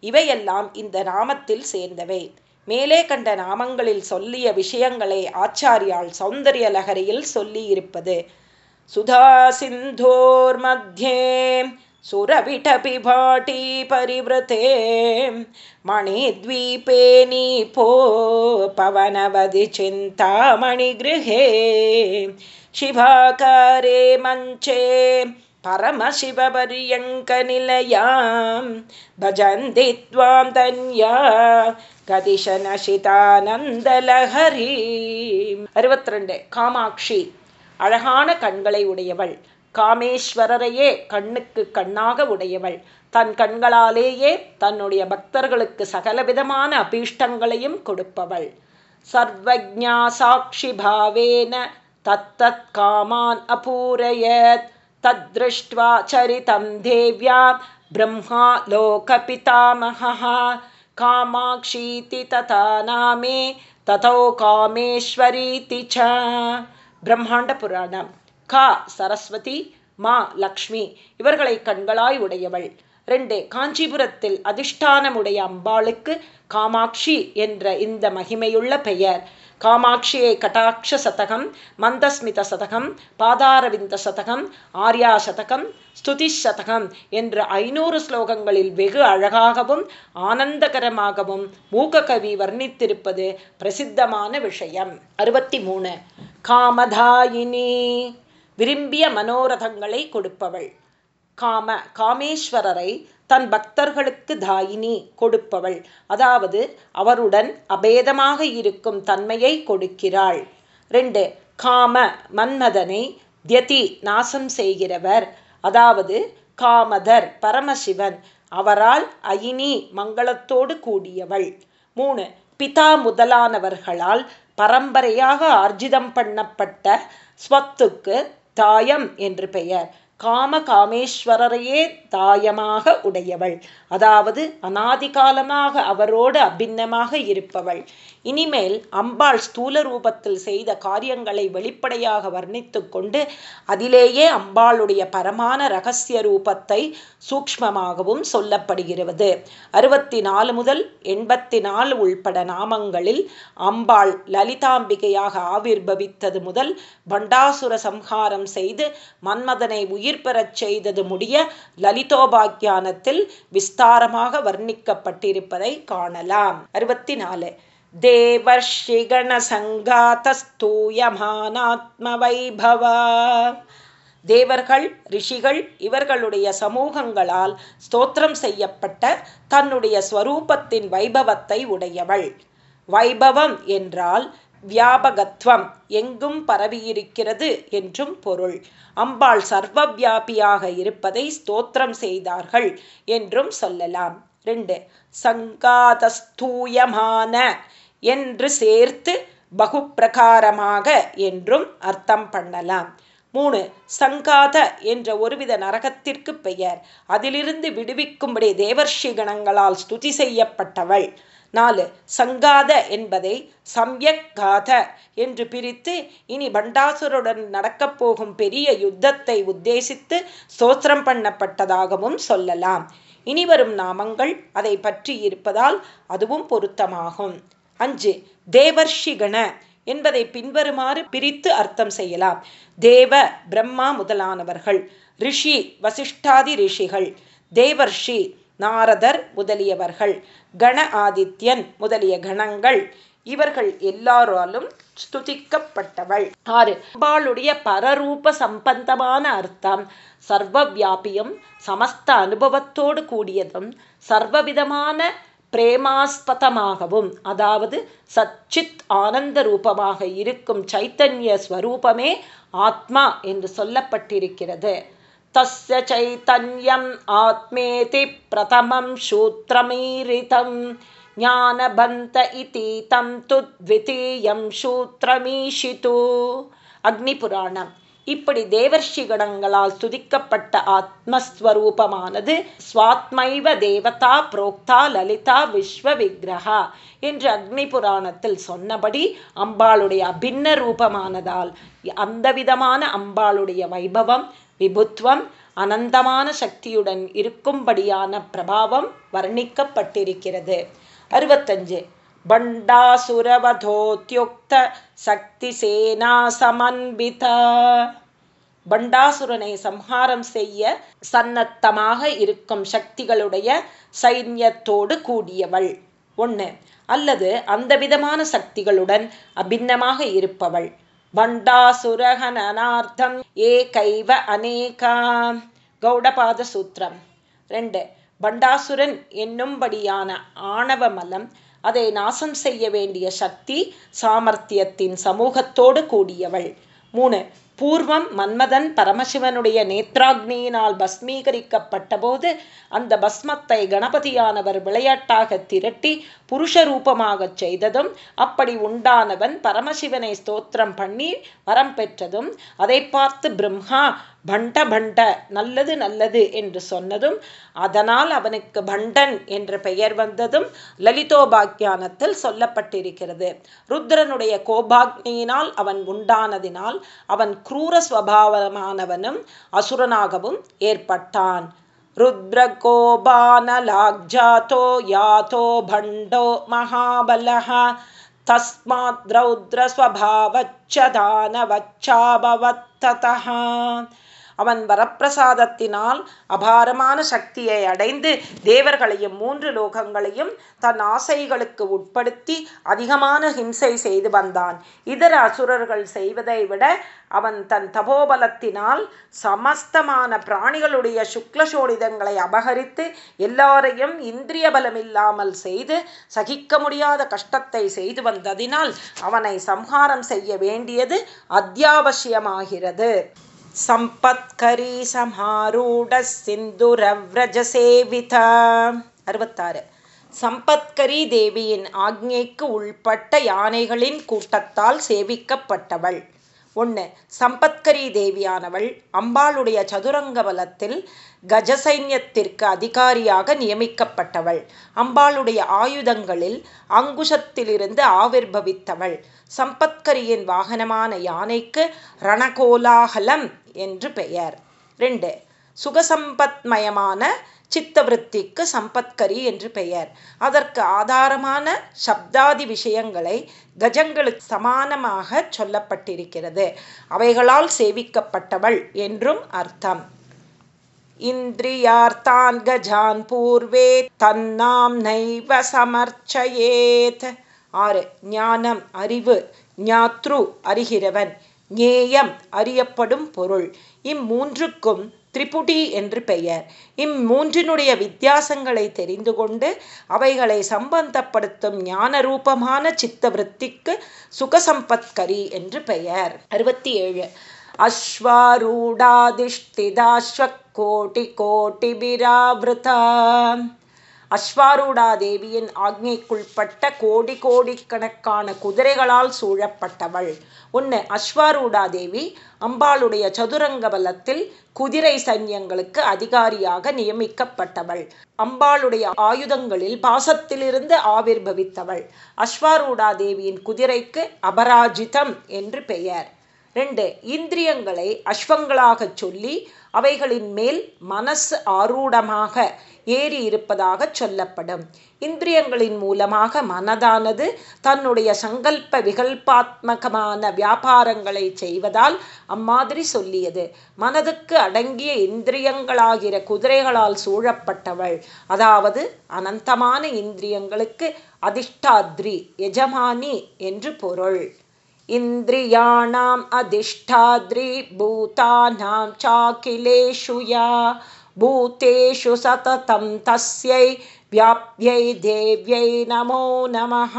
இவையெல்லாம் இந்த நாமத்தில் சேர்ந்தவை. மேலே கண்ட நாமங்களில் சொல்லிய விஷயங்களை ஆச்சாரியால் சௌந்தரிய லகரியில் சொல்லியிருப்பது. சுதா சிந்தோர் மத்தியே सुरविटपि भाटी परिवृते मणिद्वीपे नीपो पवनवधि चिन्तामणिगृहे शिवाकारे मञ्चे परमशिवपर्यङ्कनिलयां भजन्ति त्वां धन्या கதிஷனசிதானந்தலஹரி அறுபத்தி ரெண்டு காமாட்சி அழகான கண்களை உடையவள் காமேஸ்வரரையே கண்ணுக்கு கண்ணாக உடையவள். தன் கண்களாலேயே தன்னுடைய பக்தர்களுக்கு சகலவிதமான அபீஷ்டங்களையும் கொடுப்பவள். சர்வஜா சாட்சி பாவேன தத்தத் காமான் அபூரயத். தத்ருஷ்டுவா சரிதம் தேவ்யா பிரம்மா லோகபிதாமகः காமாட்சீதி ததா நாமே ததோ காமேஸ்வரீதி ச. பிரம்மாண்ட புராணம். கா சரஸ்வதி மா லக்ஷ்மி. இவர்களை கண்களாய் உடையவள். ரெண்டு காஞ்சிபுரத்தில் அதிஷ்டானமுடைய அம்பாளுக்கு காமாட்சி என்ற இந்த மகிமையுள்ள பெயர். காமாட்சியை கட்டாட்ச சதகம் மந்தஸ்மித சதகம் பாதாரவிந்த சதகம் ஆர்யா சதகம் ஸ்துதி சதகம் என்ற ஐநூறு ஸ்லோகங்களில் வெகு அழகாகவும் ஆனந்தகரமாகவும் மூககவி வர்ணித்திருப்பது பிரசித்தமான விஷயம். அறுபத்தி மூணு. காமதாயினி. விரும்பிய மனோரதங்களை கொடுப்பவள். காம காமேஸ்வரரை தன் பக்தர்களுக்கு தாயினி கொடுப்பவள். அதாவது அவருடன் அபேதமாக இருக்கும் தன்மையை கொடுக்கிறாள். ரெண்டு காம மன்மதனை தியதி நாசம் செய்கிறவர். அதாவது காமதர் பரமசிவன் அவரால் அயினி மங்களத்தோடு கூடியவள். மூணு பிதா முதலானவர்களால் பரம்பரையாக ஆர்ஜிதம் பண்ணப்பட்ட ஸ்வத்துக்கு தாயம் என்று பெயர். காம காமேஸ்வரரையே தாயமாக உடையவள். அதாவது அநாதிகாலமாக அவரோடு அபிண்ணமாக இருப்பவள். இனிமேல் அம்பாள் ஸ்தூல ரூபத்தில் செய்த காரியங்களை வெளிப்படையாக வர்ணித்து கொண்டு அதிலேயே அம்பாளுடைய பரமான ரகசிய ரூபத்தை சூக்மமாகவும் சொல்லப்படுகிறது. அறுபத்தி நாலு முதல் எண்பத்தி நாலு உள்பட நாமங்களில் அம்பாள் லலிதாம்பிகையாக ஆவிர்பவித்தது முதல் பண்டாசுர சம்ஹாரம் செய்து மன்மதனை உயிர் பெறச் செய்தது முடிய லலிதோபாக்கியானத்தில் விஸ்தாரமாக வர்ணிக்கப்பட்டிருப்பதை காணலாம். அறுபத்தி நாலு தேவர்ஷிகணசங்காத்தூயமானாத்மவைபவா தேவர்கள் ரிஷிகள் இவர்களுடைய சமூகங்களால் ஸ்தோத்திரம் செய்யப்பட்ட தன்னுடைய ஸ்வரூபத்தின் வைபவத்தை உடையவள். வைபவம் என்றால் வியாபகத்துவம் எங்கும் பரவியிருக்கிறது என்றும் பொருள். அம்பாள் சர்வ வியாபியாக இருப்பதை ஸ்தோத்திரம் செய்தார்கள் என்றும் சொல்லலாம். ரெண்டு சங்காதஸ்தூயமான என்று சேர்த்து பகுப்பிரகாரமாக என்றும் அர்த்தம் பண்ணலாம். மூணு சங்காத என்ற ஒருவித நரகத்திற்கு பெயர். அதிலிருந்து விடுவிக்கும்படி தேவர்ஷி கணங்களால் ஸ்துதி செய்யப்பட்டவள். நாலு சங்காத என்பதை சம்யக்காத என்று பிரித்து இனி பண்டாசுருடன் நடக்கப் போகும் பெரிய யுத்தத்தை உத்தேசித்து ஸ்தோத்திரம் பண்ணப்பட்டதாகவும் சொல்லலாம். இனி வரும் நாமங்கள் அதை பற்றி இருப்பதால் அதுவும் பொருத்தமாகும். அஞ்சு தேவர்ஷிகண என்பதை பின்வருமாறு பிரித்து அர்த்தம் செய்யலாம். தேவ பிரம்மா முதலானவர்கள் ரிஷி வசிஷ்டாதி ரிஷிகள் தேவர்ஷி நாரதர் முதலியவர்கள் கண ஆதித்யன் முதலிய கணங்கள் இவர்கள் எல்லாராலும் ஸ்துதிக்கப்பட்டவள். ஆறு அம்பாளுடைய பரரூப சம்பந்தமான அர்த்தம் சர்வ வியாபியும் சமஸ்த அனுபவத்தோடு கூடியதும் சர்வவிதமான பிரேமாஸ்பதமாகவும் அதாவது சச்சித் ஆனந்த ரூபமாக இருக்கும் சைத்தன்ய ஸ்வரூபமே ஆத்மா என்று சொல்லப்பட்டிருக்கிறது. தஸ்ய சைத்தன்யம் ஆத்மேதி பிரதமம் சூத்திரமீரிதம் ஞானபந்த இதி தம் துத்விதீயம் சூத்திரமீஷிது. அக்னி புராணம் இப்படி தேவர்ஷிகடங்களால் துதிக்கப்பட்ட ஆத்மஸ்வரூபமானது ஸ்வாத்மைவ தேவதா புரோக்தா லலிதா விஸ்வ விக்கிரகா என்று அக்னி புராணத்தில் சொன்னபடி அம்பாளுடைய அபின்ன ரூபமானதால் அந்த விதமான அம்பாளுடைய வைபவம் விபுத்வம் அனந்தமான சக்தியுடன் இருக்கும்படியான பிரபாவம் வர்ணிக்கப்பட்டிருக்கிறது. அறுபத்தஞ்சு பண்டாசுரவதோத்யுக்த சக்தி சேனா சமன்பிதா பண்டாசுரனை சம்ஹாரம் செய்ய சன்னத்தமாக இருக்கும் சக்திகளுடைய சைன்யத்தோடு கூடியவள். ஒன்று அல்லது அந்த விதமான சக்திகளுடன் அபின்னமாக இருப்பவள். பண்டாசுரகனார்த்தம் ஏ கைவ அநேகா கௌடபாத சூத்திரம். ரெண்டு பண்டாசுரன் என்னும்படியான ஆணவ மலம் அதை நாசம் செய்ய வேண்டிய சக்தி சாமர்த்தியத்தின் சமூகத்தோடு கூடியவள். மூணு பூர்வம் மன்மதன் பரமசிவனுடைய நேத்ராக்னியினால் பஸ்மீகரிக்கப்பட்டபோது அந்த பஸ்மத்தை கணபதியானவர் விளையாட்டாக திரட்டி புருஷ ரூபமாகச் செய்ததும் அப்படி உண்டானவன் பரமசிவனை ஸ்தோத்திரம் பண்ணி வரம் பெற்றதும் அதை பார்த்து பிரம்மா பண்ட பண்ட நல்லது நல்லது என்று சொன்னதும் அதனால் அவனுக்கு பண்டன் என்ற பெயர் வந்ததும் லலிதோபாக்கியானத்தில் சொல்லப்பட்டிருக்கிறது ருத்ரனுடைய கோபாக்னியினால் அவன் உண்டானதினால் அவன் क्रूर स्वभावमानवनम् असुरनागवुम् ஏற்பட்டான் रुद्रकोबानलाग्जातो यातो भण्डो महाबलः तस्माद् रौद्रस्वभावच्च दानवच्चाभवत्ततः அவன் வரப்பிரசாதத்தினால் அபாரமான சக்தியை அடைந்து தேவர்களையும் மூன்று லோகங்களையும் தன் ஆசைகளுக்கு உட்படுத்தி அதிகமான ஹிம்சை செய்து வந்தான். இதர அசுரர்கள் செய்வதை விட அவன் தன் தபோபலத்தினால் சமஸ்தமான பிராணிகளுடைய சுக்லசோடிதங்களை அபகரித்து எல்லாரையும் இந்திரிய பலமில்லாமல் செய்து சகிக்க முடியாத கஷ்டத்தை செய்து வந்ததினால் அவனை சம்ஹாரம் செய்ய வேண்டியது அத்தியாவசியமாகிறது. சம்பத்கரி சமாரூட சிந்துரவ்ரஜசேவிதா அறுபத்தாறு. சம்பத்கரி தேவியின் ஆக்ஞைக்கு உள்பட்ட யானைகளின் கூட்டத்தால் சேவிக்கப்பட்டவள். ஒன்று சம்பத்கரி தேவியானவள் அம்பாளுடைய சதுரங்க பலத்தில் கஜசைன்யத்திற்கு அதிகாரியாக நியமிக்கப்பட்டவள். அம்பாளுடைய ஆயுதங்களில் அங்குஷத்திலிருந்து ஆவிர்பவித்தவள். சம்பத்கரியின் வாகனமான யானைக்கு ரணகோலாகலம் என்று பெயர். ரெண்டு சுகசம்பத்மயமான சித்தவருத்திக்கு சம்பத்கரி என்று பெயர். அதற்கு ஆதாரமான சப்தாதி விஷயங்களை கஜங்களுக்கு சமானமாக சொல்லப்பட்டிருக்கிறது. அவைகளால் சேவிக்கப்பட்டவள் என்றும் அர்த்தம். இந்திரியார்த்தான் கஜான் பூர்வே தன்னாம் நைவ சமர்ச்சயேத். ஆறு ஞானம் அறிவு ஞாத்ரு அறிகிறவன் ஞேயம் அறியப்படும் பொருள். இம்மூன்றுக்கும் திரிபுடி என்று பெயர். இம்மூன்றினுடைய வித்தியாசங்களை தெரிந்து கொண்டு அவைகளை சம்பந்தப்படுத்தும் ஞான ரூபமான சித்தவருத்திக்கு சுகசம்பத்கரி என்று பெயர். அறுபத்தி ஏழு அஸ்வாரூடாதிஷ்டிதாஸ்வ கோட்டி கோட்டி பிராவிருதா அஸ்வாரூடா தேவியின் ஆக்ஞைக்குள்பட்ட கோடி கோடிக்கணக்கான குதிரைகளால் சூழப்பட்டவள். ஒன்று அஸ்வாரூடா தேவி அம்பாளுடைய சதுரங்க பலத்தில் குதிரை சைன்யங்களுக்கு அதிகாரியாக நியமிக்கப்பட்டவள். அம்பாளுடைய ஆயுதங்களில் பாசத்திலிருந்து ஆவிர்பவித்தவள் அஸ்வாரூடா தேவியின் குதிரைக்கு அபராஜிதம் என்று பெயர். ரெண்டு இந்திரியங்களை அஸ்வங்களாகச் சொல்லி அவைகளின் மேல் மனசு ஆரூடமாக ஏறி இருப்பதாக சொல்லப்படும் இந்திரியங்களின் மூலமாக மனதானது தன்னுடைய சங்கல்ப விகல்பாத்மகமான வியாபாரங்களை செய்வதால் அம்மாதிரி சொல்லியது மனதுக்கு அடங்கிய இந்திரியங்களாகிற குதிரைகளால் சூழப்பட்டவள் அதாவது அனந்தமான இந்திரியங்களுக்கு அதிஷ்டாத்ரி எஜமானி என்று பொருள் इन्द्रियाणाम् अधिष्ठाद्रि भूतानां चाखिलेषु या भूतेषु सततं तस्यै व्याप्यै देव्यै नमो नमः।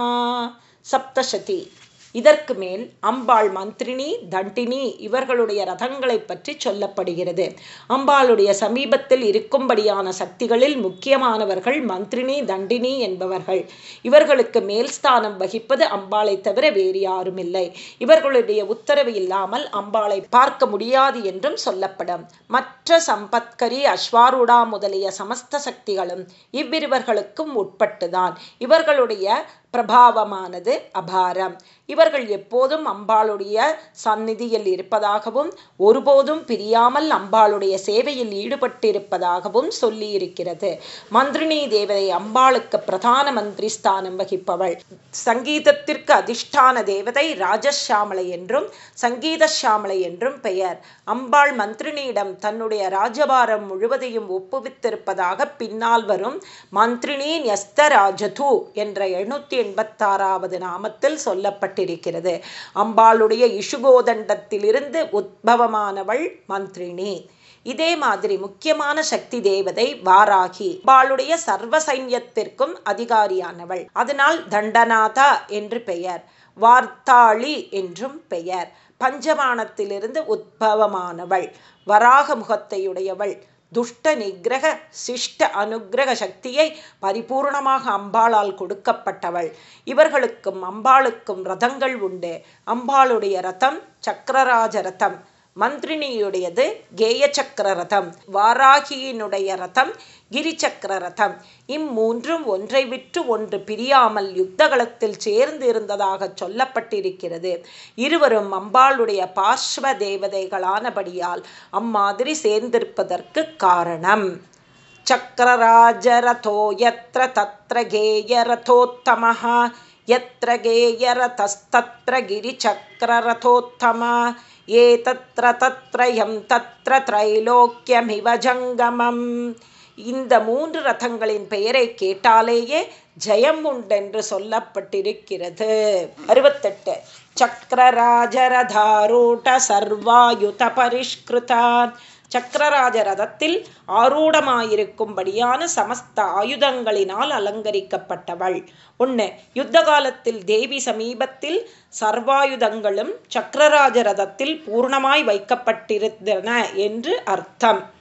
सप्तशती இதற்கு மேல் அம்பாள் மந்திரினி தண்டினி இவர்களுடைய ரதங்களை பற்றி சொல்லப்படுகிறது. அம்பாளுடைய சமீபத்தில் இருக்கும்படியான சக்திகளில் முக்கியமானவர்கள் மந்திரினி தண்டினி என்பவர்கள். இவர்களுக்கு மேல்ஸ்தானம் வகிப்பது அம்பாளை தவிர வேறு யாரும் இல்லை இவர்களுடைய உத்தரவு இல்லாமல் அம்பாளை பார்க்க முடியாது என்றும் சொல்லப்படும். மற்ற சம்பத்கரி அஸ்வாருடா முதலிய சமஸ்த சக்திகளும் இவ்விருவர்களுக்கும் உட்பட்டுதான். இவர்களுடைய பிரபாவமானது அபாரம். இவர்கள் எப்போதும் அம்பாளுடைய சந்நிதியில் இருப்பதாகவும் ஒருபோதும் பிரியாமல் அம்பாளுடைய சேவையில் ஈடுபட்டிருப்பதாகவும் சொல்லியிருக்கிறது. மந்திரினி தேவதை அம்பாளுக்கு பிரதான மந்திரி ஸ்தானம் வகிப்பவள். சங்கீதத்திற்கு அதிஷ்டான தேவதை ராஜஷாமலை என்றும் சங்கீத ஷாமலை என்றும் பெயர். அம்பாள் மந்திரினியிடம் தன்னுடைய ராஜபாரம் முழுவதையும் ஒப்புவித்திருப்பதாக பின்னால் வரும் மந்திரினி நியஸ்தராஜது என்ற எழுநூத்தி எண்பத்தாறாவது நாமத்தில் சொல்லப்பட்டிருக்கிறது. அம்பாளுடைய இசுகோதண்டத்திலிருந்து உத்பவமானவள் மந்திரினி இதே மாதிரி முக்கியமான சக்தி தேவதை வாராகி அம்பாளுடைய சர்வ சைன்யத்திற்கும் அதிகாரியானவள். அதனால் தண்டநாதா என்று பெயர் வார்த்தாளி என்றும் பெயர். பஞ்சமானத்திலிருந்து உத்பவமானவள் வராக முகத்தையுடையவள் துஷ்ட நிகிரக சிஷ்ட அனுகிரக சக்தியை பரிபூர்ணமாக அம்பாளால் கொடுக்கப்பட்டவள். இவர்களுக்கும் அம்பாளுக்கும் ரதங்கள் உண்டு. அம்பாளுடைய ரதம் சக்கரராஜ ரதம். மந்திரினியுடையது கேய சக்கர ரதம். வாராகியினுடைய ரதம் கிரிச்சக்கர ரதம் இம்மூன்றும் ஒன்றை விற்று ஒன்று பிரியாமல் யுத்தகலத்தில் சேர்ந்து இருந்ததாக சொல்லப்பட்டிருக்கிறது இருவரும் அம்பாளுடைய பார்ஸ்வ தேவதைகளானபடியால் அம்மாதிரி சேர்ந்திருப்பதற்கு காரணம் சக்கரராஜரதோ யத்ர தத்ர கேயரதோத்தமः यत्र गेयरतस्तत्र गिरिचक्ररथोत्तमा ये तत्र तत्रयं तत्र त्रैलोक्यमिव जङ्गमम् இந்த மூன்று ரதங்களின் பெயரை கேட்டாலேயே ஜெயம் உண்டென்று சொல்லப்பட்டிருக்கிறது. அறுபத்தெட்டு. சக்கரராஜரதாரூட சர்வாயுத பரிஷ்கிருதான். சக்கரராஜ ரதத்தில் ஆரூடமாயிருக்கும்படியான சமஸ்த ஆயுதங்களினால் அலங்கரிக்கப்பட்டவள். ஒன்று யுத்த காலத்தில் தேவி சமீபத்தில் சர்வாயுதங்களும் சக்கரராஜ ரதத்தில் பூர்ணமாய் வைக்கப்பட்டிருந்தன என்று அர்த்தம்.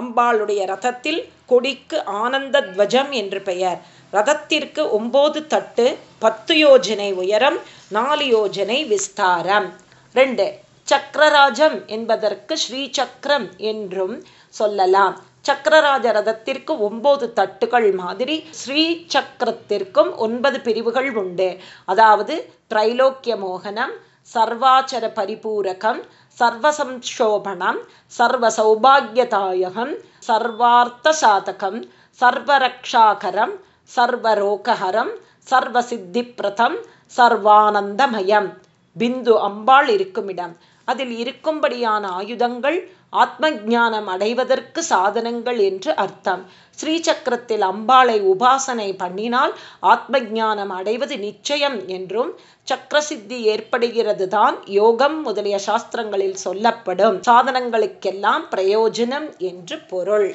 அம்பாளுடைய ரதத்தில் கொடிக்கு ஆனந்த துவஜம் என்று பெயர். ரதத்திற்கு ஒம்பது தட்டு பத்து யோஜனை உயரம் நாலு யோஜனை விஸ்தாரம். ரெண்டு சக்கரராஜம் என்பதற்கு ஸ்ரீசக்கரம் என்றும் சொல்லலாம். சக்கரராஜ ரதத்திற்கு ஒன்பது தட்டுகள் மாதிரி ஸ்ரீ சக்கரத்திற்கும் ஒன்பது பிரிவுகள் உண்டு. அதாவது திரைலோக்கிய மோகனம் சர்வாச்சர பரிபூரகம் சர்வசம்ஷோபணம் சர்வசௌபாகியதாயகம் சர்வார்த்த சாதகம் சர்வரக்ஷாகரம் சர்வரோகஹரம் சர்வசித்திப்பிரதம் சர்வானந்தமயம். பிந்து அம்பாள் இருக்குமிடம். அதில் இருக்கும்படியான ஆயுதங்கள் ஆத்ம ஜானம் அடைவதற்கு சாதனங்கள் என்று அர்த்தம். ஸ்ரீசக்கரத்தில் அம்பாளை உபாசனை பண்ணினால் ஆத்ம ஜானம் அடைவது நிச்சயம் என்றும் சக்கரசித்தி ஏற்படுகிறது தான் யோகம் முதலிய சாஸ்திரங்களில் சொல்லப்படும். சாதனங்களுக்கெல்லாம் பிரயோஜனம் என்று பொருள்.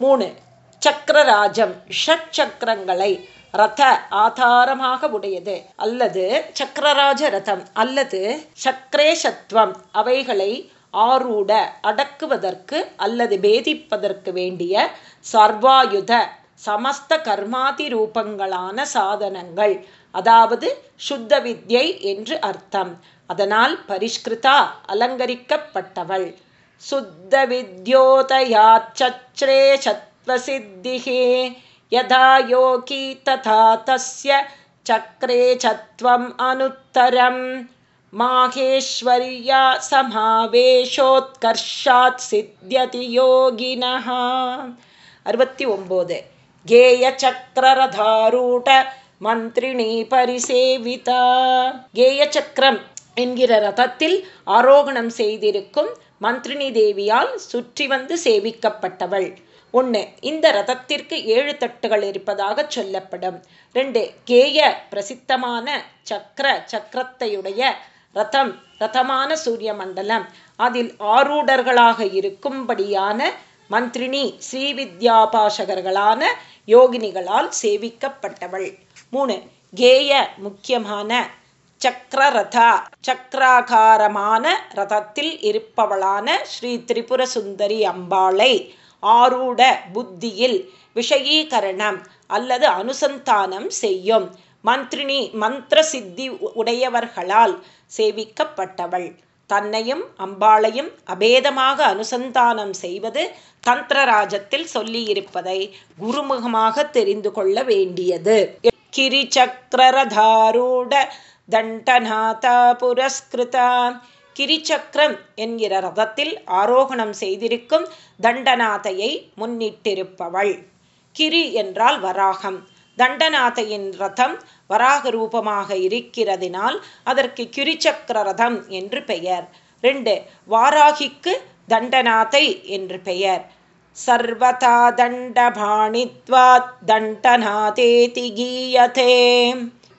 மூணு சக்கரராஜம். ஷட் சக்கரங்களை ரத ஆதாரமாக உடையது அல்லது சக்கரராஜ ரதம் அல்லது சக்கரேசத்துவம் அவைகளை ஆரூட அடக்குவதற்கு அல்லது பேதிப்பதற்கு வேண்டிய சர்வாயுத சமஸ்த கர்மாதி ரூபங்களான சாதனங்கள். அதாவது சுத்த வித்யை என்று அர்த்தம். அதனால் பரிஷ்கிருதா அலங்கரிக்கப்பட்டவள். சுத்த வித்யோதயாச்சரே சத்வசித்திகே யதா யோகி ததா தஸ்ய சக்ரே சத்வம் அனுத்தரம். माहेश्वर्या समावेशोत्कर्षात् सिद्ध्यति योगिनः அறுபத்தி ஒம்போது கேய சக்கரரதாரூட மந்திரிணி பரிசேவிதா கேய சக்கரம் என்கிற ரதத்தில் ஆரோகணம் செய்திருக்கும் மந்திரினி தேவியால் சுற்றி வந்து சேவிக்கப்பட்டவள் ஒன்று இந்த ரதத்திற்கு ஏழு தட்டுகள் இருப்பதாக சொல்லப்படும் ரெண்டு கேய பிரசித்தமான சக்கர சக்கரத்தையுடைய ரதம் ரதமான சூரிய மண்டலம் அதில் ஆரூடர்களாக இருக்கும்படியான மந்திரினி ஸ்ரீவித்யாபாசகர்களான யோகினிகளால் சேவிக்கப்பட்டவள். மூணு கேய முக்கியமான சக்கரரதா சக்கராகாரமான ரதத்தில் இருப்பவளான ஸ்ரீ திரிபுர சுந்தரி அம்பாளை ஆரூட புத்தியில் விஷயீகரணம் அல்லது அனுசந்தானம் செய்யும். மந்திரினி மந்திர சித்தி உடையவர்களால் சேவிக்கப்பட்டவள். தன்னையும் அம்பாளையும் அபேதமாக அனுசந்தானம் செய்வது தந்திரராஜத்தில் சொல்லியிருப்பதை குருமுகமாக தெரிந்து கொள்ள வேண்டியது. கிரிச்சக்கரதாரூட தண்டநாதா புரஸ்கிருதா. கிரிச்சக்கரம் என்கிற ரதத்தில் ஆரோகணம் செய்திருக்கும் தண்டநாதையை முன்னிட்டிருப்பவள். கிரி என்றால் வராகம். தண்டநாதையின் ரதம் வராக ரூபமாக இருக்கிறதினால் அதற்கு கிரிச்சக்கர ரதம் என்று பெயர். ரெண்டு வாராகிக்கு தண்டநாதை என்று பெயர். சர்வதா தண்டபாணித்வாத் தண்டநாதேதி திகீயதே.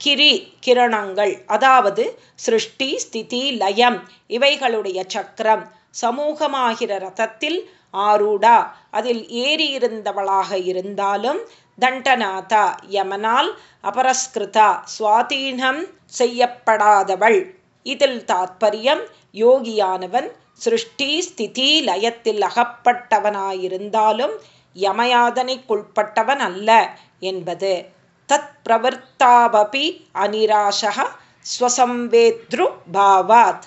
கிரி கிரணங்கள் அதாவது சிருஷ்டி ஸ்திதி லயம் இவைகளுடைய சக்கரம் சமூகமாகிற ரதத்தில் ஆரூடா அதில் ஏறியிருந்தவளாக இருந்தாலும் தண்டநாதா யமனால் அபரஸ்கிருதா சுவாதீனம் செய்யப்படாதவள். இதில் தாத்பரியம் யோகியானவன் சிருஷ்டி ஸ்திதி லயத்தில் அகப்பட்டவனாயிருந்தாலும் யமயாதனைக்குள்பட்டவன் அல்ல என்பது. தத் பிரவர்த்தாவபி அனிராசக ஸ்வசம்வேத்ரு பாவாத்.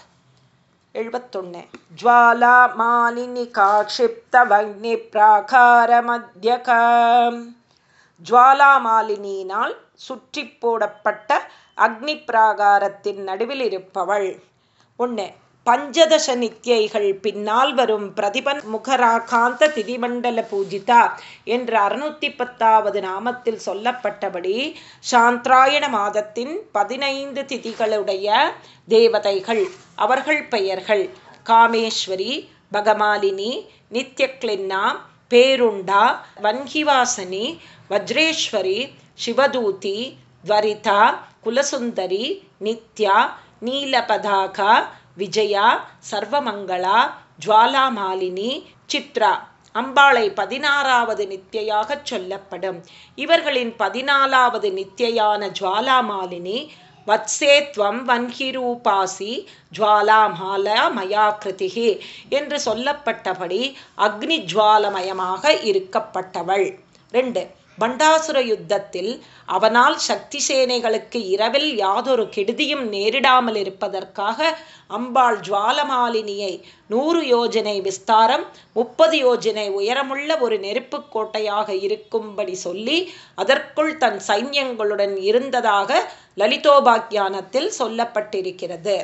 எழுபத்தொன்னு. ஜுவாலா மாலினி காக்ஷிப்தவக்னி ஜுவாலாமாலினியினால் சுற்றி போடப்பட்ட அக்னி பிராகாரத்தின் நடுவில் இருப்பவள். ஒன்று பஞ்சதச நித்யைகள் பின்னால் வரும் பிரதிபன் முகராகாந்த திதிமண்டல பூஜிதா என்ற அறுநூத்தி பத்தாவது நாமத்தில் சொல்லப்பட்டபடி சாந்திராயண மாதத்தின் பதினைந்து திதிகளுடைய தேவதைகள் அவர்கள் பெயர்கள் காமேஸ்வரி பகமாலினி நித்யக்லின்னா பேருண்டா வன்கிவாசனி வஜ்ரேஸ்வரி சிவதூதி துவரிதா குலசுந்தரி நித்யா நீலபதாகா விஜயா சர்வமங்களா ஜுவாலாமாலினி சித்ரா. அம்பாளை பதினாறாவது நித்தியாக சொல்லப்படும். இவர்களின் பதினாலாவது நித்தியான ஜுவாலாமாலினி வத்சேத்வம் வன்ஹிரூபாசி ஜுவாலாமாலா மயாக்கிருதிகி என்று சொல்லப்பட்டபடி அக்னி ஜுவாலமயமாக இருக்கப்பட்டவள். ரெண்டு பண்டாசுர யுத்தத்தில் அவனால் சக்தி சேனைகளுக்கு இரவில் யாதொரு கெடுதியும் நேரிடாமல் இருப்பதற்காக அம்பாள் ஜுவாலமாலினியை நூறு யோஜனை விஸ்தாரம் முப்பது யோஜனை உயரமுள்ள ஒரு நெருப்பு கோட்டையாக இருக்கும்படி சொல்லி அதற்குள் தன் சைன்யங்களுடன் இருந்ததாக லலிதோபாக்கியானத்தில் சொல்லப்பட்டிருக்கிறது.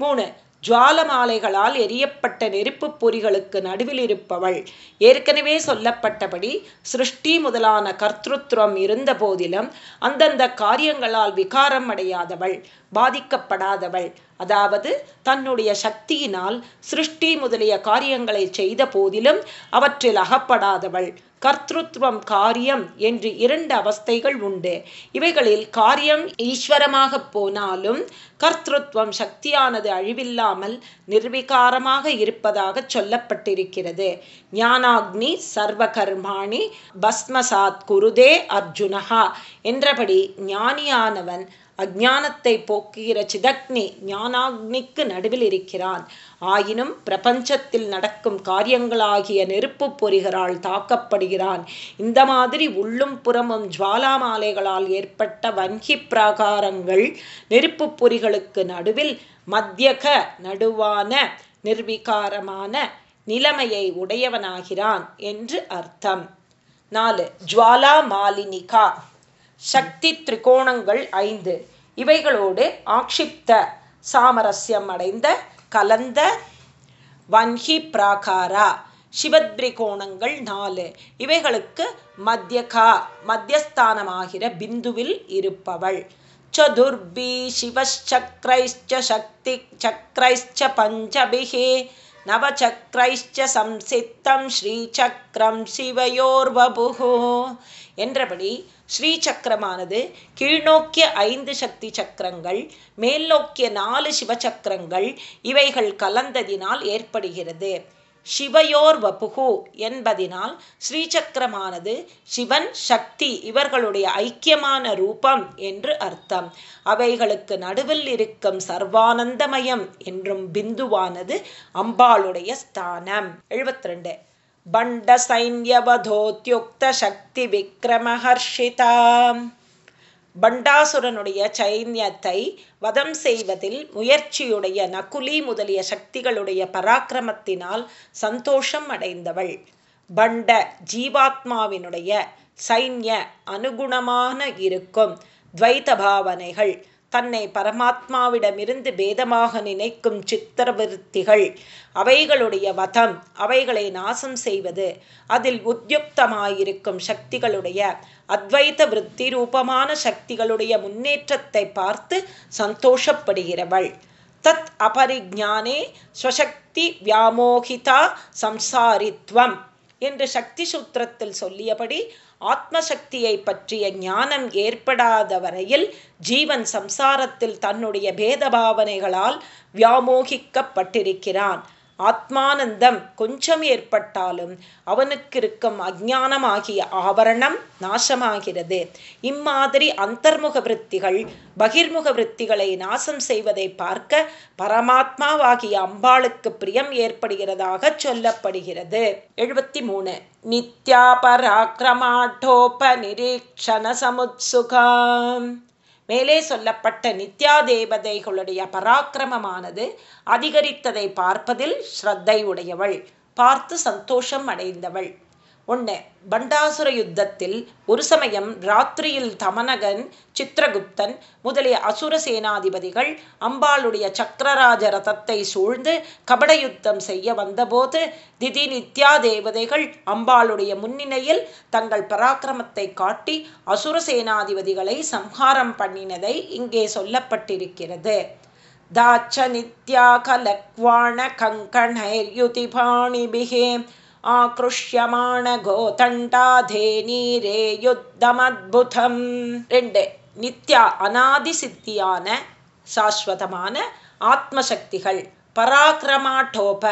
மூணு ஜுவாலமாலைகளால் எரியப்பட்ட நெருப்பு பொறிகளுக்கு நடுவில் இருப்பவள். ஏற்கனவே சொல்லப்பட்டபடி சிருஷ்டி முதலான கர்த்தத்துவம் இருந்த போதிலும் அந்தந்த காரியங்களால் விகாரம் அடையாதவள் பாதிக்கப்படாதவள். அதாவது தன்னுடைய சக்தியினால் சிருஷ்டி முதலிய காரியங்களை செய்த போதிலும் அவற்றில் அகப்படாதவள். கர்த்தத்துவம் காரியம் என்று இரண்டு அவஸ்தைகள் உண்டு. இவைகளில் காரியம் ஈஸ்வரமாக போனாலும் கர்த்தத்துவம் சக்தியானது அழிவில்லாமல் நிர்விகாரமாக இருப்பதாக சொல்லப்பட்டிருக்கிறது. ஞானாக்னி சர்வகர்மாணி பஸ்மசாத் குருதே அர்ஜுனஹா என்றபடி ஞானியானவன் அஜானத்தை போக்குகிற சிதக்னி ஞானாக்னிக்கு நடுவில் இருக்கிறான். ஆயினும் பிரபஞ்சத்தில் நடக்கும் காரியங்களாகிய நெருப்பு பொறிகளால் தாக்கப்படுகிறான். இந்த மாதிரி உள்ளும் புறமும் ஜுவாலாமாலைகளால் ஏற்பட்ட வன்கி பிராகாரங்கள் நெருப்பு பொறிகளுக்கு நடுவில் மத்தியக நடுவான நிர்விகாரமான நிலைமையை உடையவனாகிறான் என்று அர்த்தம். நாலு ஜுவாலா மாலினிகா சக்தி திரிகோணங்கள் ஐந்து. இவைகளோடு ஆக்ஷிப்த சாமரஸ்யம் அடைந்த கலந்த வன்ஹி பிராகாரா சிவத்ரிகோணங்கள் நாலு. இவைகளுக்கு மத்தியகா மத்தியஸ்தானமாகிற பிந்துவில் இருப்பவள். சதுர்பி சிவச்சக்ரைச்ச சக்தி சக்ரைச்ச பஞ்சபிகே நவச்சக்ரைச்ச சம்சித்தம் ஸ்ரீசக்கரம் சிவயோர்வபுகோ என்றபடி ஸ்ரீசக்கரமானது கீழ்நோக்கிய ஐந்து சக்தி சக்கரங்கள் மேல் நோக்கிய நாலு சிவசக்கரங்கள் இவைகள் கலந்ததினால் ஏற்படுகிறது. சிவயோர் வபுகு என்பதினால் ஸ்ரீசக்கரமானது சிவன் சக்தி இவர்களுடைய ஐக்கியமான ரூபம் என்று அர்த்தம். அவைகளுக்கு நடுவில் இருக்கும் சர்வானந்தமயம் என்றும் பிந்துவானது அம்பாளுடைய ஸ்தானம். எழுபத்தி ரெண்டு பண்டசைன்யவதோத்யுக்தசக்திவிக்ரமஹர்ஷிதா பண்டாசுரனுடைய சைன்யத்தை வதம் செய்வதில் முயற்சியுடைய நகுலி முதலிய சக்திகளுடைய பராக்கிரமத்தினால் சந்தோஷம் அடைந்தவள். பண்ட ஜீவாத்மாவினுடைய சைன்ய அனுகுணமான இருக்கும். துவைத பாவனைகள். தன்னை பரமாத்மாவிடமிருந்து பேதமாக நினைக்கும் சித்திரவிருத்திகள். அவைகளுடைய வதம் அவைகளை நாசம் செய்வது அதில் உத்யுக்தமாயிருக்கும் சக்திகளுடைய அத்வைத விருத்தி ரூபமான சக்திகளுடைய முன்னேற்றத்தை பார்த்து சந்தோஷப்படுகிறவள். தத் அபரிஜானே ஸ்வசக்தி வியாமோகிதா சம்சாரித்வம் என்று சக்தி சூத்திரத்தில் சொல்லியபடி ஆத்மசக்தியை பற்றிய ஞானம் ஏற்படாத வரையில் ஜீவன் சம்சாரத்தில் தன்னுடைய பேதபாவனைகளால் வியாமோகிக்கப்பட்டிருக்கிறான். ஆத்மானந்தம் கொஞ்சம் ஏற்பட்டாலும் அவனுக்கு இருக்கும் அஜானமாகிய ஆவரணம் நாசமாகிறது. இம்மாதிரி அந்தர்முக விற்த்திகள் பகிர்முக விற்த்திகளை நாசம் செய்வதை பார்க்க பரமாத்மாவாகிய அம்பாளுக்கு பிரியம் ஏற்படுகிறதாக சொல்லப்படுகிறது. எழுபத்தி மூணு நித்யா பராக்கிரமாட்டோப நிரீக்ஷண சமுத்சுகாம். மேலே சொல்லப்பட்ட நித்யா தேவதைகளுடைய பராக்கிரமமானது அதிகரித்ததை பார்ப்பதில் ஸ்ரத்தை உடையவள் பார்த்து சந்தோஷம் அடைந்தவள். ஒன்று பண்டாசுர யுத்தத்தில் ஒரு சமயம் ராத்திரியில் தமனகன் சித்திரகுப்தன் முதலிய அசுர சேனாதிபதிகள் அம்பாளுடைய சக்கரராஜ ரதத்தை சூழ்ந்து கபட யுத்தம் செய்ய வந்தபோது திதி நித்யா தேவதைகள் அம்பாளுடைய முன்னிலையில் தங்கள் பராக்கிரமத்தை காட்டி அசுர சேனாதிபதிகளை சம்ஹாரம் பண்ணினதை இங்கே சொல்லப்பட்டிருக்கிறது. தாச்ச நித்யா கலக்வாண கங்கணைர்யுதிபாணிபிகே ஆக்ருஷ்யமான கோதண்டாதே நீரே யுத்தமத்புதம் ரெண்டு நித்யா அனாதி சித்தியான சாஸ்வதமான ஆத்மசக்திகள். பராக்கிரமாட்டோப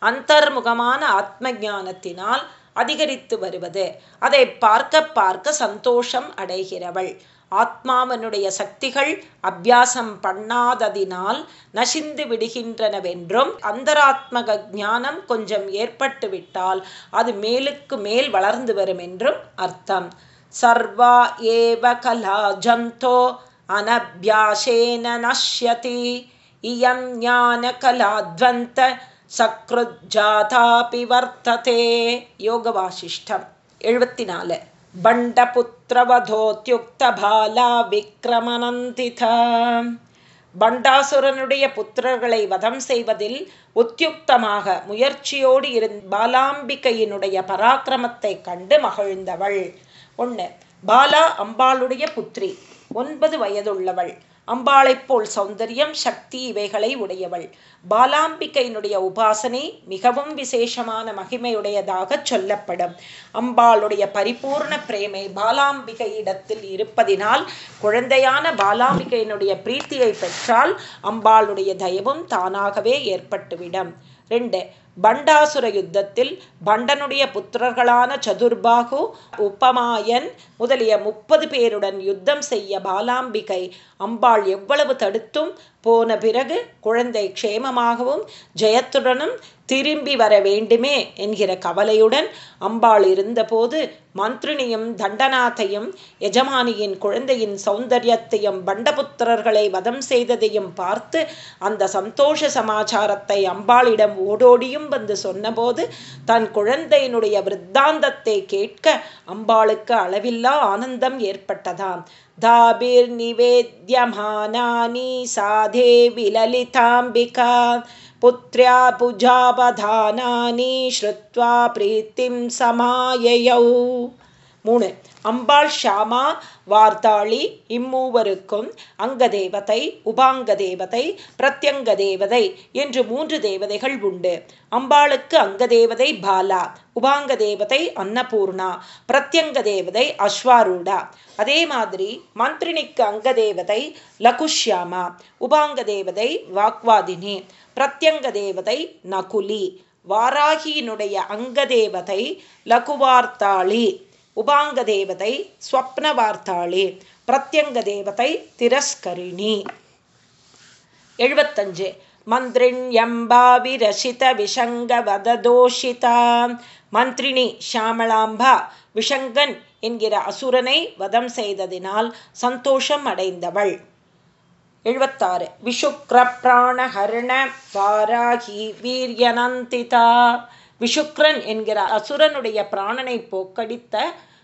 அந்தர்முகமான ஆத்ம ஞானத்தினால் அதிகரித்து வருவது. அதை பார்க்க பார்க்க சந்தோஷம் அடைகிறவள். ஆத்மாவனுடைய சக்திகள் அபியாசம் பண்ணாததினால் நசிந்து விடுகின்றனவென்றும் அந்தராத்மக ஞானம் கொஞ்சம் ஏற்பட்டுவிட்டால் அது மேலுக்கு மேல் வளர்ந்து வரும் என்றும் அர்த்தம். சர்வா ஏவ கலா ஜந்தோ அனபியாசேன நஷ்யதி. இயம் ஞான கலாத்வந்த சக்ருஜாதாபி வர்த்ததே யோகவாசிஷ்டம். எழுபத்தி நாலு பண்டபுத்திரவதோத்யுக்தபாலா விக்ரமனந்தித பண்டாசுரனுடைய புத்திரர்களை வதம் செய்வதில் உத்தியுக்தமாக முயற்சியோடு இருந்த பாலாம்பிகையினுடைய பராக்கிரமத்தை கண்டு மகிழ்ந்தவள். ஒன்று பாலா அம்பாளுடைய புத்திரி ஒன்பது வயதுள்ளவள். அம்பாளைப் போல் சௌந்தரியம் சக்தி இவைகளை உடையவள். பாலாம்பிகையினுடைய உபாசனை மிகவும் விசேஷமான மகிமையுடையதாக சொல்லப்படும். அம்பாளுடைய பரிபூர்ண பிரேமை பாலாம்பிகையிடத்தில் இருப்பதினால் குழந்தையான பாலாம்பிகையினுடைய பிரீத்தியை பெற்றால் அம்பாளுடைய தயவும் தானாகவே ஏற்பட்டுவிடும். ரெண்டு பண்டாசுர யுத்தத்தில் பண்டனுடைய புத்திரர்களான சதுர்பாகு உப்பமாயன் முதலிய முப்பது பேருடன் யுத்தம் செய்ய பாலாம்பிகை அம்பாள் எவ்வளவு தடுத்தும்? போன பிறகு குழந்தை க்ஷேமமாகவும் ஜெயத்துடனும் திரும்பி வர வேண்டுமே என்கிற கவலையுடன் அம்பாள் இருந்தபோது மந்திரினியும் தண்டநாத்தையும் எஜமானியின் குழந்தையின் சௌந்தரியத்தையும் பண்டபுத்திரர்களை வதம் செய்ததையும் பார்த்து அந்த சந்தோஷ சமாச்சாரத்தை அம்பாளிடம் ஓடோடியும் வந்து சொன்னபோது தன் குழந்தையினுடைய விருத்தாந்தத்தை கேட்க அம்பாளுக்கு அளவில்லை आनन्दम् एर्पटदाम् धाभिर्निवेद्यमानानि साधे विललिताम्बिका पुत्र्या भुजावधानानि श्रुत्वा प्रीतिं समाययौ மூணு. அம்பாள் ஷாமா வார்த்தாளி இம்மூவருக்கும் அங்க தேவதை உபாங்க தேவதை பிரத்யங்க தேவதை என்று மூன்று தேவதைகள் உண்டு. அம்பாளுக்கு அங்க தேவதை பாலா உபாங்க தேவதை அன்னபூர்ணா பிரத்யங்க தேவதை அஸ்வாரூடா. அதே மாதிரி மந்திரினிக்கு அங்க தேவதை லகுஷ்யாமா உபாங்க தேவதை வாக்வாதினி பிரத்யங்க தேவதை நகுலி வாராகியினுடைய அங்க தேவதை லகுவார்த்தாளி. உபாங்க தேவதை ஸ்வப்ன வார்த்தாளி பிரத்யங்க தேவதை திரஸ்கரிணி. எழுபத்தஞ்சு மந்திரிண்யம்பாவிரசித விஷங்க வததோஷிதா மந்திரிணி ஷாமளாம்பா விஷங்கன் என்கிற அசுரனை வதம் செய்ததினால் சந்தோஷம் அடைந்தவள் எழுபத்தாறு விஷுக்ர பிராணஹரண வாராகி வீரியனந்திதா. விஷுக்ரன் என்கிற அசுரனுடைய பிராணனை போக்கடித்த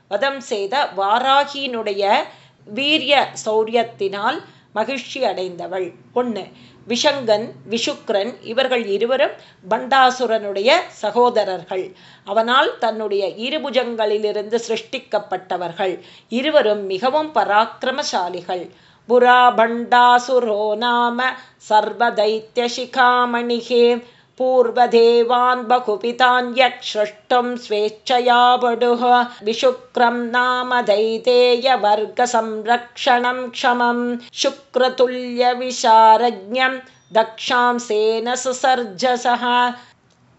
வதம் செய்த வாராகியினுடைய வீரிய சௌரியத்தினால் மகிழ்ச்சி அடைந்தவள். ஒன்று விஷங்கன் விஷுக்ரன் இவர்கள் இருவரும் பண்டாசுரனுடைய சகோதரர்கள். அவனால் தன்னுடைய இருபுஜங்களிலிருந்து சிருஷ்டிக்கப்பட்டவர்கள். இருவரும் மிகவும் பராக்கிரமசாலிகள். புரா பண்டாசுரோ நாம சர்வதைத்தியசிகாமணிகே पूर्वदेवान् बहुपितान् यच्छ्रष्टुं स्वेच्छया बडुः विशुक्रं नाम दैतेयवर्गसंरक्षणं क्षमं। शुक्रतुल्यविशारज्ञं दक्षांसेन सुसर्जसः।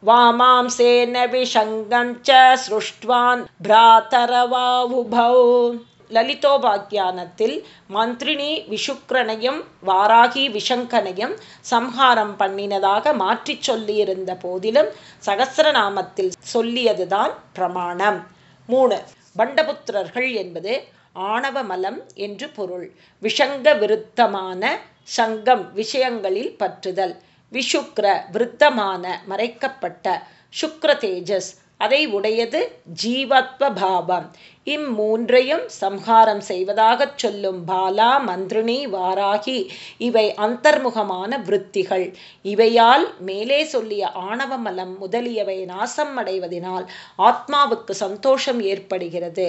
वामांसेन विषङ्गं च सृष्ट्वान् भ्रातरवावुभौ லலிதோபாக்கியானத்தில் மந்திரினி விஷுக்கரனையும் வாராகி விஷங்கனையும் சம்ஹாரம் பண்ணினதாக மாற்றி சொல்லியிருந்த போதிலும் சகசிரநாமத்தில் சொல்லியதுதான் பிரமாணம். மூணு பண்டபுத்திரர்கள் என்பது ஆணவ மலம் என்று பொருள். விஷங்க விருத்தமான சங்கம் விஷயங்களில் பற்றுதல். விஷுக்ர விருத்தமான மறைக்கப்பட்ட சுக்ர தேஜஸ் அதை உடையது ஜீவத்வ பாவம் இம்மூன்றையும் சம்ஹாரம் செய்வதாகச் சொல்லும் பாலா மந்திரினி வாராகி இவை அந்தர்முகமான விற்த்திகள். இவையால் மேலே சொல்லிய ஆணவமலம் முதலியவை நாசம் அடைவதனால் ஆத்மாவுக்கு சந்தோஷம் ஏற்படுகிறது.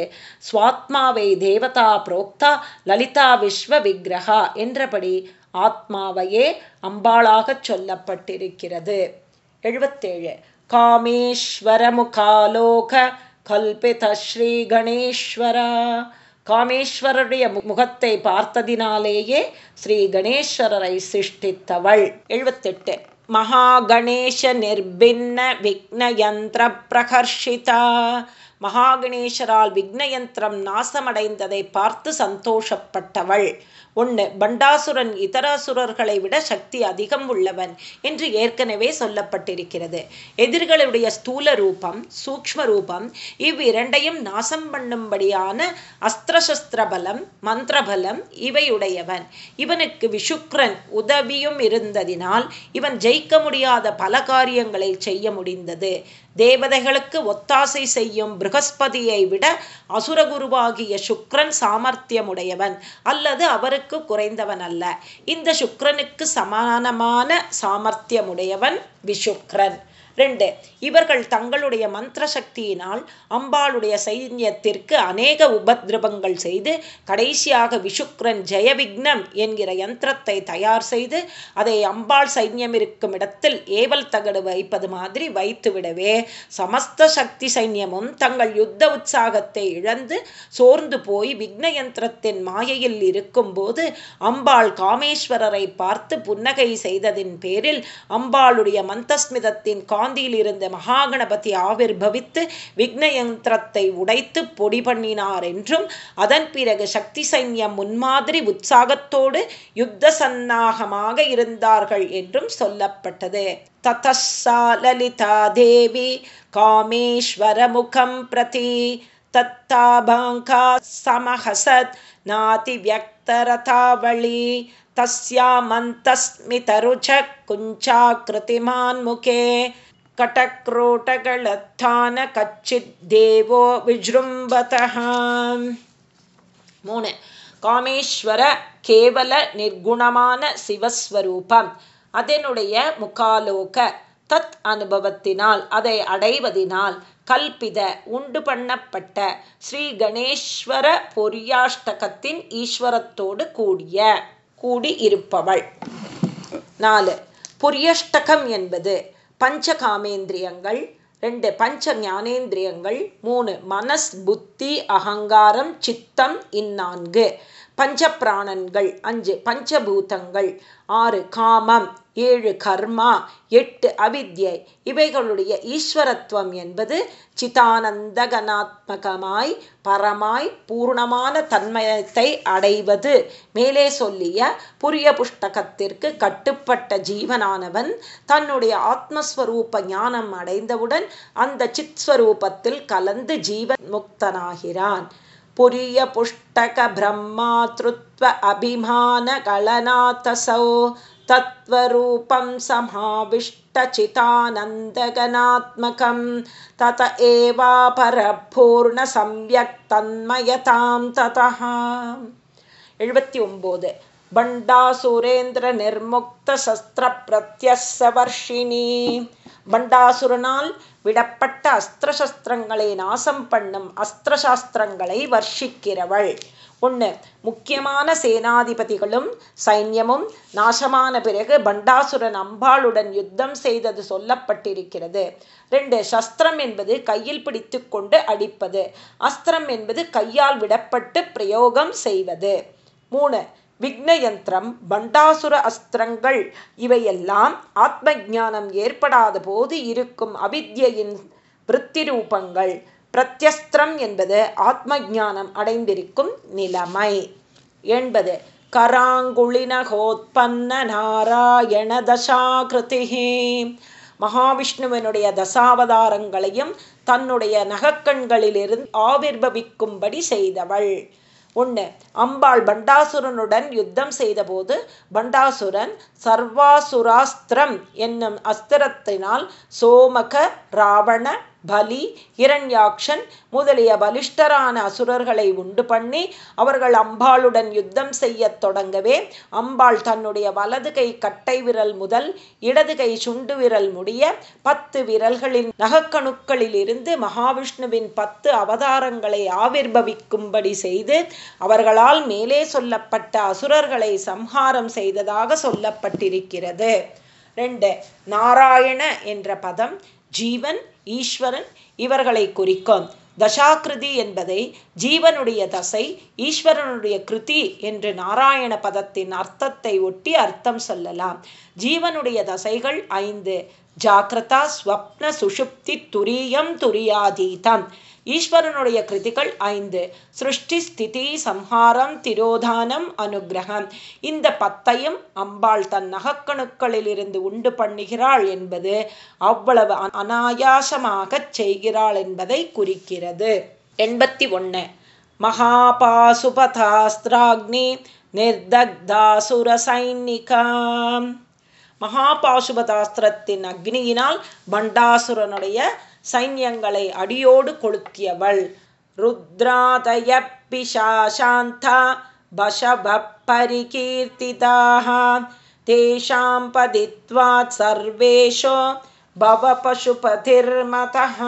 சுவாத்மாவை தேவதா புரோக்தா லலிதா விஸ்வ விக்கிரகா என்றபடி ஆத்மாவையே அம்பாளாகச் சொல்லப்பட்டிருக்கிறது. எழுபத்தேழு காமேஸ்வரமுகாலோக கல்பித ஸ்ரீ கணேஸ்வரா. காமேஸ்வரருடைய முகத்தை பார்த்ததினாலேயே ஸ்ரீ கணேஸ்வரரை சிருஷ்டித்தவள். எழுபத்தெட்டு மகாகணேஷ நிர்பின்ன விக்னயந்திர பிரகர்ஷிதா. மகாகணேஸ்வரால் விக்னயந்திரம் நாசமடைந்ததை பார்த்து சந்தோஷப்பட்டவள். ஒன்று பண்டாசுரன் இதராசுரர்களை விட சக்தி அதிகம் உள்ளவன் என்று ஏற்கனவே சொல்லப்பட்டிருக்கிறது. எதிர்களுடைய ஸ்தூல ரூபம் சூக்ம ரூபம் இவ்விரண்டையும் நாசம் பண்ணும்படியான அஸ்திரசஸ்திர பலம் மந்திரபலம் இவையுடையவன். இவனுக்கு விஷுக்ரன் உதவியும் இருந்ததினால் இவன் ஜெயிக்க முடியாத பல காரியங்களை செய்ய முடிந்தது. தேவதைகளுக்கு ஒத்தாசை செய்யும் ப்ரகஸ்பதியை விட அசுரகுருவாகிய சுக்ரன் சாமர்த்தியமுடையவன். அல்லது அவருக்கு குறைந்தவன் அல்ல. இந்த சுக்ரனுக்கு சமானமான சாமர்த்தியமுடையவன் விஷுக்ரன் ரெண்டு இவர்கள் தங்களுடைய மந்திர சக்தியினால் அம்பாளுடைய சைன்யத்திற்கு அநேக உபதிரவங்கள் செய்து கடைசியாக விஷுக்ரன் ஜெயவிக்னம் என்கிற யந்திரத்தை தயார் செய்து அதை அம்பாள் சைன்யம் இருக்கும் இடத்தில் ஏவல் தகடு வைப்பது மாதிரி வைத்துவிடவே சமஸ்த சக்தி சைன்யமும் தங்கள் யுத்த உற்சாகத்தை இழந்து சோர்ந்து போய் விக்ன யந்திரத்தின் மாயையில் இருக்கும்போது அம்பாள் காமேஸ்வரரை பார்த்து புன்னகை செய்ததின் பேரில் அம்பாளுடைய மந்தஸ்மிதத்தின் கா காந்தியில் இருந்த மகாகணபதி ஆவிர்பவித்து விக்னயந்திரத்தை உடைத்து பொடி பண்ணினார் என்றும் அதன் பிறகு சக்தி சைன்யம் முன்மாதிரி உற்சாகத்தோடு யுத்த சன்னாகமாக இருந்தார்கள் என்றும் சொல்லப்பட்டது ததா லலிதா தேவி காமேஸ்வரமுகம் பிரதி तत्ताभाङ्का समहसत् नातिव्यक्तरथावळी तस्यामन्तस्मितरुचः कुञ्चाकृतिमान्मुखे கட்டக்ரோட்டகளத்தான கச்சித் தேவோ விஜృంభதः மூணு காமேஸ்வர கேவல நிர்குணமான சிவஸ்வரூபம். அதனுடைய முகாலோக தத் அனுபவத்தினால் அதை அடைவதினால் கல்பித உண்டு பண்ணப்பட்ட ஸ்ரீ கணேஸ்வர பொரியாஷ்டகத்தின் ஈஸ்வரத்தோடு கூடிய கூடி இருப்பவள் நாலு பொரியஷ்டகம் என்பது பஞ்ச காமேந்திரியங்கள் ரெண்டு பஞ்ச ஞானேந்திரியங்கள் மூணு மனஸ் புத்தி அகங்காரம் சித்தம் இந்நான்கு. பஞ்ச பிராணன்கள் அஞ்சு பஞ்சபூதங்கள் ஆறு காமம். ஏழு கர்மா எட்டு அவித்யை. இவைகளுடைய ஈஸ்வரத்துவம் என்பது சிதானந்தகனாத்மகமாய் பரமாய் பூர்ணமான தன்மயத்தை அடைவது. மேலே சொல்லிய புரிய புஷ்டகத்திற்கு கட்டுப்பட்ட ஜீவனானவன் தன்னுடைய ஆத்மஸ்வரூப ஞானம் அடைந்தவுடன் அந்த சித்ஸ்வரூபத்தில் கலந்து ஜீவன் முக்தனாகிறான். புரிய புஷ்டக பிரம்மாத்ருத்வ அபிமான கலநாத்தசோ तत्त्वरूपं समाविष्टचितानन्दगनात्मकं तत एवापरपूर्णसम्यक्तन्मयतां ततः எழுபத்தி ஒம்போது பண்டாசுரேந்திர நிர்முக்த சஸ்திர பிரத்யசவர்ஷினி பண்டாசுரனால் விடப்பட்ட அஸ்திரசஸ்திரங்களை நாசம் பண்ணும் அஸ்திரசாஸ்திரங்களை வர்ஷிக்கிறவள் ஒன்று முக்கியமான சேனாதிபதிகளும் சைன்யமும் நாசமான பிறகு பண்டாசுரன் அம்பாளுடன் யுத்தம் செய்தது சொல்லப்பட்டிருக்கிறது. ரெண்டு சஸ்திரம் என்பது கையில் பிடித்து கொண்டு அடிப்பது. அஸ்திரம் என்பது கையால் விடப்பட்டு பிரயோகம் செய்வது. மூணு விக்னயந்திரம் பண்டாசுர அஸ்திரங்கள் இவையெல்லாம் ஆத்ம ஜானம் ஏற்படாத போது இருக்கும் அவித்யின் விற்பி ரூபங்கள் பிரத்யஸ்திரம் என்பது ஆத்ம ஜானம் அடைந்திருக்கும் நிலைமை. என்பது கராங்குளினகோத்பன்ன நாராயண தசாகிருதி மகாவிஷ்ணுவனுடைய தசாவதாரங்களையும் தன்னுடைய நகக்கண்களிலிருந்து ஆவிர்பவிக்கும்படி செய்தவள். ஒன்று அம்பாள் பண்டாசுரனுடன் யுத்தம் செய்தபோது பண்டாசுரன் சர்வாசுராஸ்திரம் என்னும் அஸ்திரத்தினால் சோமக ராவண பலி இரண்யாக்ஷன் முதலிய பலிஷ்டரான அசுரர்களை உண்டு பண்ணி அவர்கள் அம்பாளுடன் யுத்தம் செய்ய தொடங்கவே அம்பாள் தன்னுடைய வலது கை கட்டை விரல் முதல் இடது கை சுண்டு விரல் முடிய பத்து விரல்களின் நகக்கணுக்களிலிருந்து மகாவிஷ்ணுவின் பத்து அவதாரங்களை ஆவிர்வவிக்கும்படி செய்து அவர்களால் மேலே சொல்லப்பட்ட அசுரர்களை சம்ஹாரம் செய்ததாக சொல்லப்பட்டிருக்கிறது. ரெண்டு நாராயண என்ற பதம் ஜீவன் ஈஸ்வரன் இவர்களை குறிக்கும். தசாகிருதி என்பதை ஜீவனுடைய தசை ஈஸ்வரனுடைய கிருதி என்று நாராயண பதத்தின் அர்த்தத்தை ஒட்டி அர்த்தம் சொல்லலாம். ஜீவனுடைய தசைகள் ஐந்து. ஜாக்கிரதா ஸ்வப்ன சுஷுப்தி துரியம் துரியாதீதம். ஈஸ்வரனுடைய கிருதிகள் ஐந்து. சிருஷ்டி ஸ்திதி சம்ஹாரம் திரோதானம் அனுகிரகம். இந்த பத்தையும் அம்பாள் தன் நகக்கணுக்களிலிருந்து உண்டு பண்ணுகிறாள் என்பது அவ்வளவு அனாயாசமாக செய்கிறாள் என்பதை குறிக்கிறது. எண்பத்தி ஒன்று மகாபாசுபதாஸ்திராக்னி நிர்தக்தாசுர சைனிகாம் மகாபாசுபதாஸ்திரத்தின் அக்னியினால் பண்டாசுரனுடைய சைன்யங்களை அடியோடு கொளுத்தியவள். ருத்ராதய பிஷாசாந்தா பசவ தேஷாம் பதித்வாத் சர்வேஷோ பவ பசுபதிர்மதः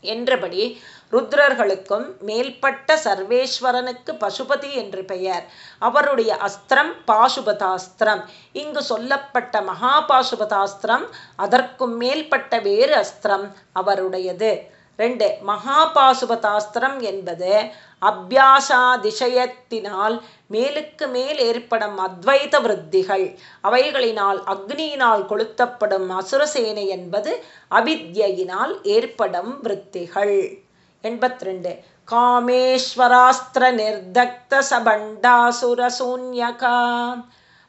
என்றபடி ருத்ரர்களுக்கும் மேல்பட்ட சர்வேஸ்வரனுக்கு பசுபதி என்று பெயர். அவருடைய அஸ்திரம் பாசுபதாஸ்திரம். இங்கு சொல்லப்பட்ட மகா பாசுபதாஸ்திரம் அதற்கும் மேல்பட்ட வேறு அஸ்திரம் அவருடையது. ரெண்டு மகாபாசுபதாஸ்திரம் என்பது அபியாசாதிசயத்தினால் மேலுக்கு மேல் ஏற்படும் அத்வைத விருத்திகள். அவைகளினால் அக்னியினால் கொளுத்தப்படும் அசுரசேனை என்பது அவித்யினால் ஏற்படும் விருத்திகள். எண்பத்தி ரெண்டு காமேஸ்வராஸ்திர நிர்தக்த சபண்டாசுரசூன்யகா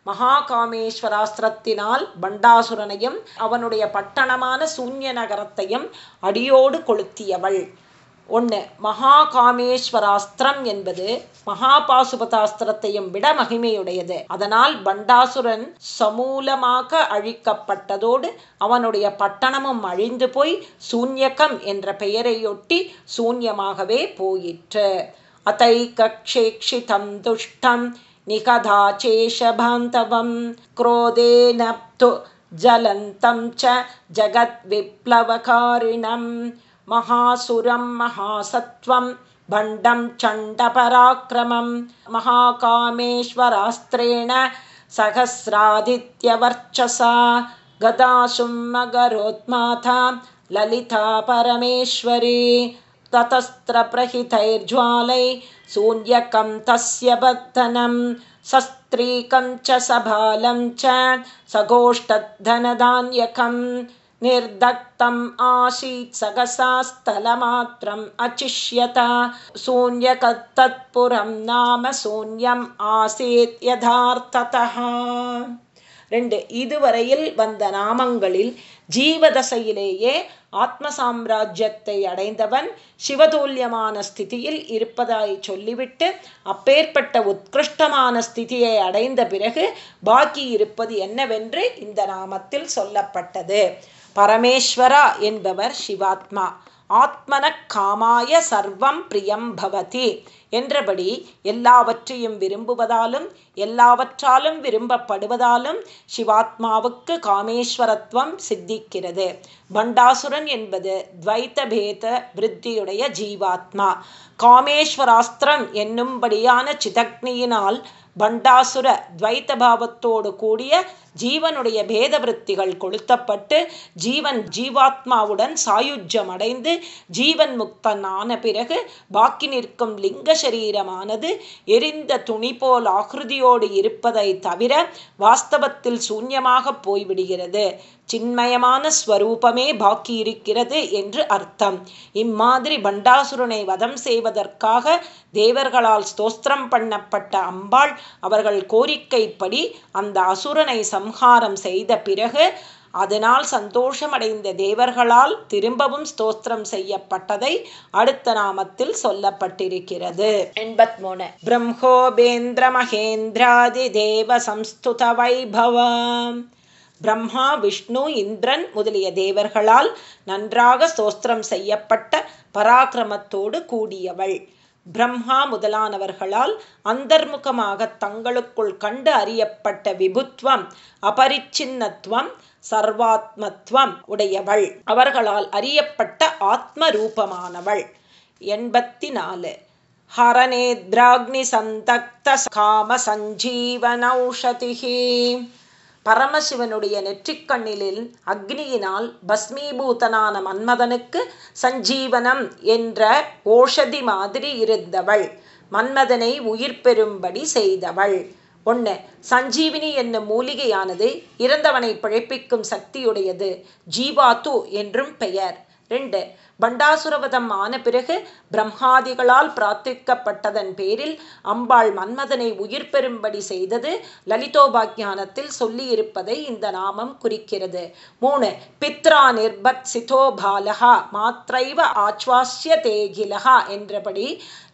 மகாகாமேஸ்வராஸ்திரத்தினால் பண்டாசுரனையும் அவனுடைய பட்டணமான சூன்ய நகரத்தையும் அடியோடு கொளுத்தியவள். ஒன்று மகா காமேஸ்வராஸ்திரம் என்பது மகாபாசுபதாஸ்திரத்தையும் விட மகிமையுடையது. அதனால் பண்டாசுரன் சமூலமாக அழிக்கப்பட்டதோடு அவனுடைய பட்டணமும் அழிந்து போய் சூன்யக்கம் என்ற பெயரையொட்டி சூன்யமாகவே போயிற்று. அத்தை அத்தைக்கக்ஷேக்ஷிதம் துஷ்டம் நிகதாச்சேஷபாந்தவம் க்ரோதேனப்து ஜலந்தம் ச ஜகத் விப்ளவகாரிணம் महासुरं महासत्त्वं भण्डं चण्डपराक्रमं महाकामेश्वरास्त्रेण सहस्रादित्यवर्चसा गदासुं मगरोत्माथा ललिता परमेश्वरी ततस्त्रप्रहितैर्ज्वालै शून्यकं तस्य बद्धनं सस्त्रीकं च सबालं च सगोष्ठधनधान्यकं निर्दत्तम् आसीत् सहसा स्थलमात्रम् अचिष्यत शून्यकत्तत्पुरं नाम शून्यम् आसीत् यथार्थतः ரெண்டு இதுவரையில் வந்த நாமங்களில் ஜீவதசையிலேயே ஆத்ம சாம்ராஜ்யத்தை அடைந்தவன் சிவதூல்யமான ஸ்திதியில் இருப்பதாய் சொல்லிவிட்டு அப்பேற்பட்ட உத்கிருஷ்டமான ஸ்திதியை அடைந்த பிறகு பாக்கி இருப்பது என்னவென்று இந்த நாமத்தில் சொல்லப்பட்டது பரமேஸ்வரா என்பவர் சிவாத்மா. ஆத்மன காமாய சர்வம் பிரியம் பவதி என்றபடி எல்லாவற்றையும் விரும்புவதாலும் எல்லாவற்றாலும் விரும்பப்படுவதாலும் சிவாத்மாவுக்கு காமேஸ்வரத்துவம் சித்திக்கிறது. பண்டாசுரன் என்பது துவைத்த பேத விருத்தியுடைய ஜீவாத்மா. காமேஸ்வராஸ்திரம் என்னும்படியான சிதக்னியினால் பண்டாசுர துவைத்த பாவத்தோடு கூடிய ஜீவனுடைய பேத விற்த்திகள் கொளுத்தப்பட்டு ஜீவன் ஜீவாத்மாவுடன் சாயுஜ்யம் அடைந்து ஜீவன் முக்தனான பிறகு பாக்கி நிற்கும் லிங்க சரீரமானது எரிந்த துணி போல் ஆகிருதியோடு இருப்பதை தவிர வாஸ்தவத்தில் சூன்யமாக போய்விடுகிறது. சின்மயமான ஸ்வரூபமே பாக்கி இருக்கிறது என்று அர்த்தம். இம்மாதிரி பண்டாசுரனை வதம் செய்வதற்காக தேவர்களால் ஸ்தோத்திரம் பண்ணப்பட்ட அம்பாள் அவர்கள் கோரிக்கைப்படி அந்த அசுரனை சம்ஹாரம் செய்த பிறகு அதனால் சந்தோஷமடைந்த தேவர்களால் திரும்பவும் ஸ்தோத்திரம் செய்யப்பட்டதை அடுத்த நாமத்தில் சொல்லப்பட்டிருக்கிறது. எண்பத் மூணு பிரம்மோபேந்திர மகேந்திராதி தேவ சம்ஸ்துத வைபவம். பிரம்மா விஷ்ணு இந்திரன் முதலிய தேவர்களால் நன்றாக ஸ்தோஸ்திரம் செய்யப்பட்ட பராக்கிரமத்தோடு கூடியவள். பிரம்மா முதலானவர்களால் அந்தர்முகமாக தங்களுக்குள் கண்டு அறியப்பட்ட விபுத்வம் அபரிச்சின்னத்துவம் சர்வாத்மத்துவம் உடையவள். அவர்களால் அறியப்பட்ட ஆத்ம ரூபமானவள் எண்பத்தி நாலு ஹரநேத்ராக்னி சந்தக்த காம சஞ்சீவனௌஷதிகி பரமசிவனுடைய நெற்றிக்கண்ணிலில் அக்னியினால் பஸ்மீபூதனான மன்மதனுக்கு சஞ்சீவனம் என்ற ஓஷதி மாதிரி இருந்தவள். மன்மதனை உயிர் பெறும்படி செய்தவள். ஒன்று சஞ்சீவினி என்னும் மூலிகையானது இறந்தவனை பிழைப்பிக்கும் சக்தியுடையது. ஜீவாத்து என்றும் பெயர். ரெண்டு பண்டாசுரவதம் ஆன பிறகு பிரம்மாதிகளால் பிரார்த்திக்கப்பட்டதன் பேரில் அம்பாள் மன்மதனை உயிர் பெறும்படி செய்தது லலிதோபாக்யானத்தில் சொல்லியிருப்பதை இந்த நாமம் குறிக்கிறது. மூணு பித்ரா நிர்பத் சிதோபாலகா மாத்திரைவ ஆச்வாசிய தேகிலகா என்றபடி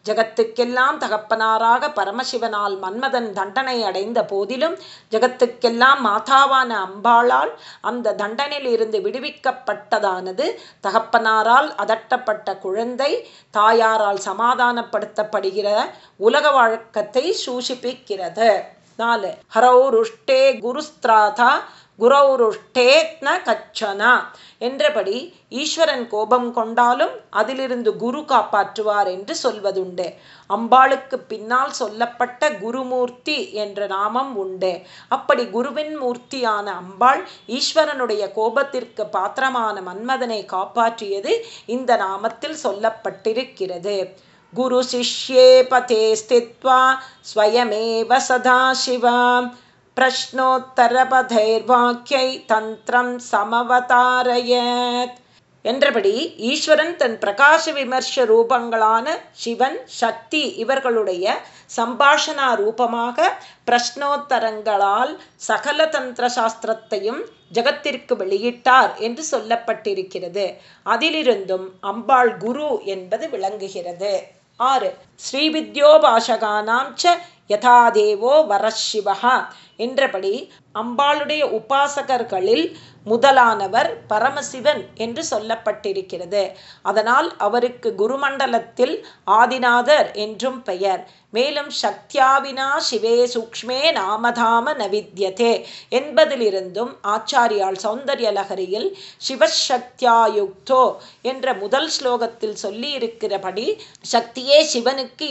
ஜகத்துக்கெல்லாம் தகப்பனாராக பரமசிவனால் மன்மதன் தண்டனை அடைந்த போதிலும் ஜகத்துக்கெல்லாம் மாதாவான அம்பாளால் அந்த தண்டனையிலிருந்து விடுவிக்கப்பட்டதானது. தகப்பனாரால் அதட்டப்பட்ட குழந்தை தாயாரால் சமாதானப்படுத்தப்படுகிற உலக வழக்கத்தை சூசிப்பிக்கிறது. நாலு ஹரௌருஷ்டே குருஸ்திராதா குரௌருஷ்டேத்ன கச்சனா. என்றபடி ஈஸ்வரன் கோபம் கொண்டாலும் அதிலிருந்து குரு காப்பாற்றுவார் என்று சொல்வதுண்டு. அம்பாளுக்கு பின்னால் சொல்லப்பட்ட குருமூர்த்தி என்ற நாமம் உண்டு. அப்படி குருவின் மூர்த்தியான அம்பாள் ஈஸ்வரனுடைய கோபத்திற்கு பாத்திரமான மன்மதனை காப்பாற்றியது இந்த நாமத்தில் சொல்லப்பட்டிருக்கிறது. குரு சிஷ்யே பதே ஸ்தித்வா ஸ்வயமேவ பிரஷ்னோத்தரபதைர்வாக்கியை தந்திரம் சமவதாரயத். என்றபடி ஈஸ்வரன் தன் பிரகாச விமர்ச ரூபங்களான சிவன் சக்தி இவர்களுடைய சம்பாஷணா ரூபமாக பிரஷ்னோத்தரங்களால் சகல தந்திர சாஸ்திரத்தையும் ஜகத்திற்கு வெளியிட்டார் என்று சொல்லப்பட்டிருக்கிறது. அதிலிருந்தும் அம்பாள் குரு என்பது விளங்குகிறது. ஆறு. ஸ்ரீவித்யோபாஷகானாம் ச யதாதேவோ வரசிவகா என்றபடி அம்பாளுடைய உபாசகர்களில் முதலானவர் பரமசிவன் என்று சொல்லப்பட்டிருக்கிறது. அதனால் அவருக்கு குருமண்டலத்தில் ஆதிநாதர் என்றும் பெயர். மேலும் சக்தியாவினா சிவே சூக்ஷ்மே நாமதாம நவித்யதே என்பதிலிருந்தும் ஆச்சாரியால் சௌந்தர்ய லகரியில் சிவசக்தியாயுக்தோ என்ற முதல் ஸ்லோகத்தில் சொல்லியிருக்கிறபடி சக்தியே சிவனுக்கு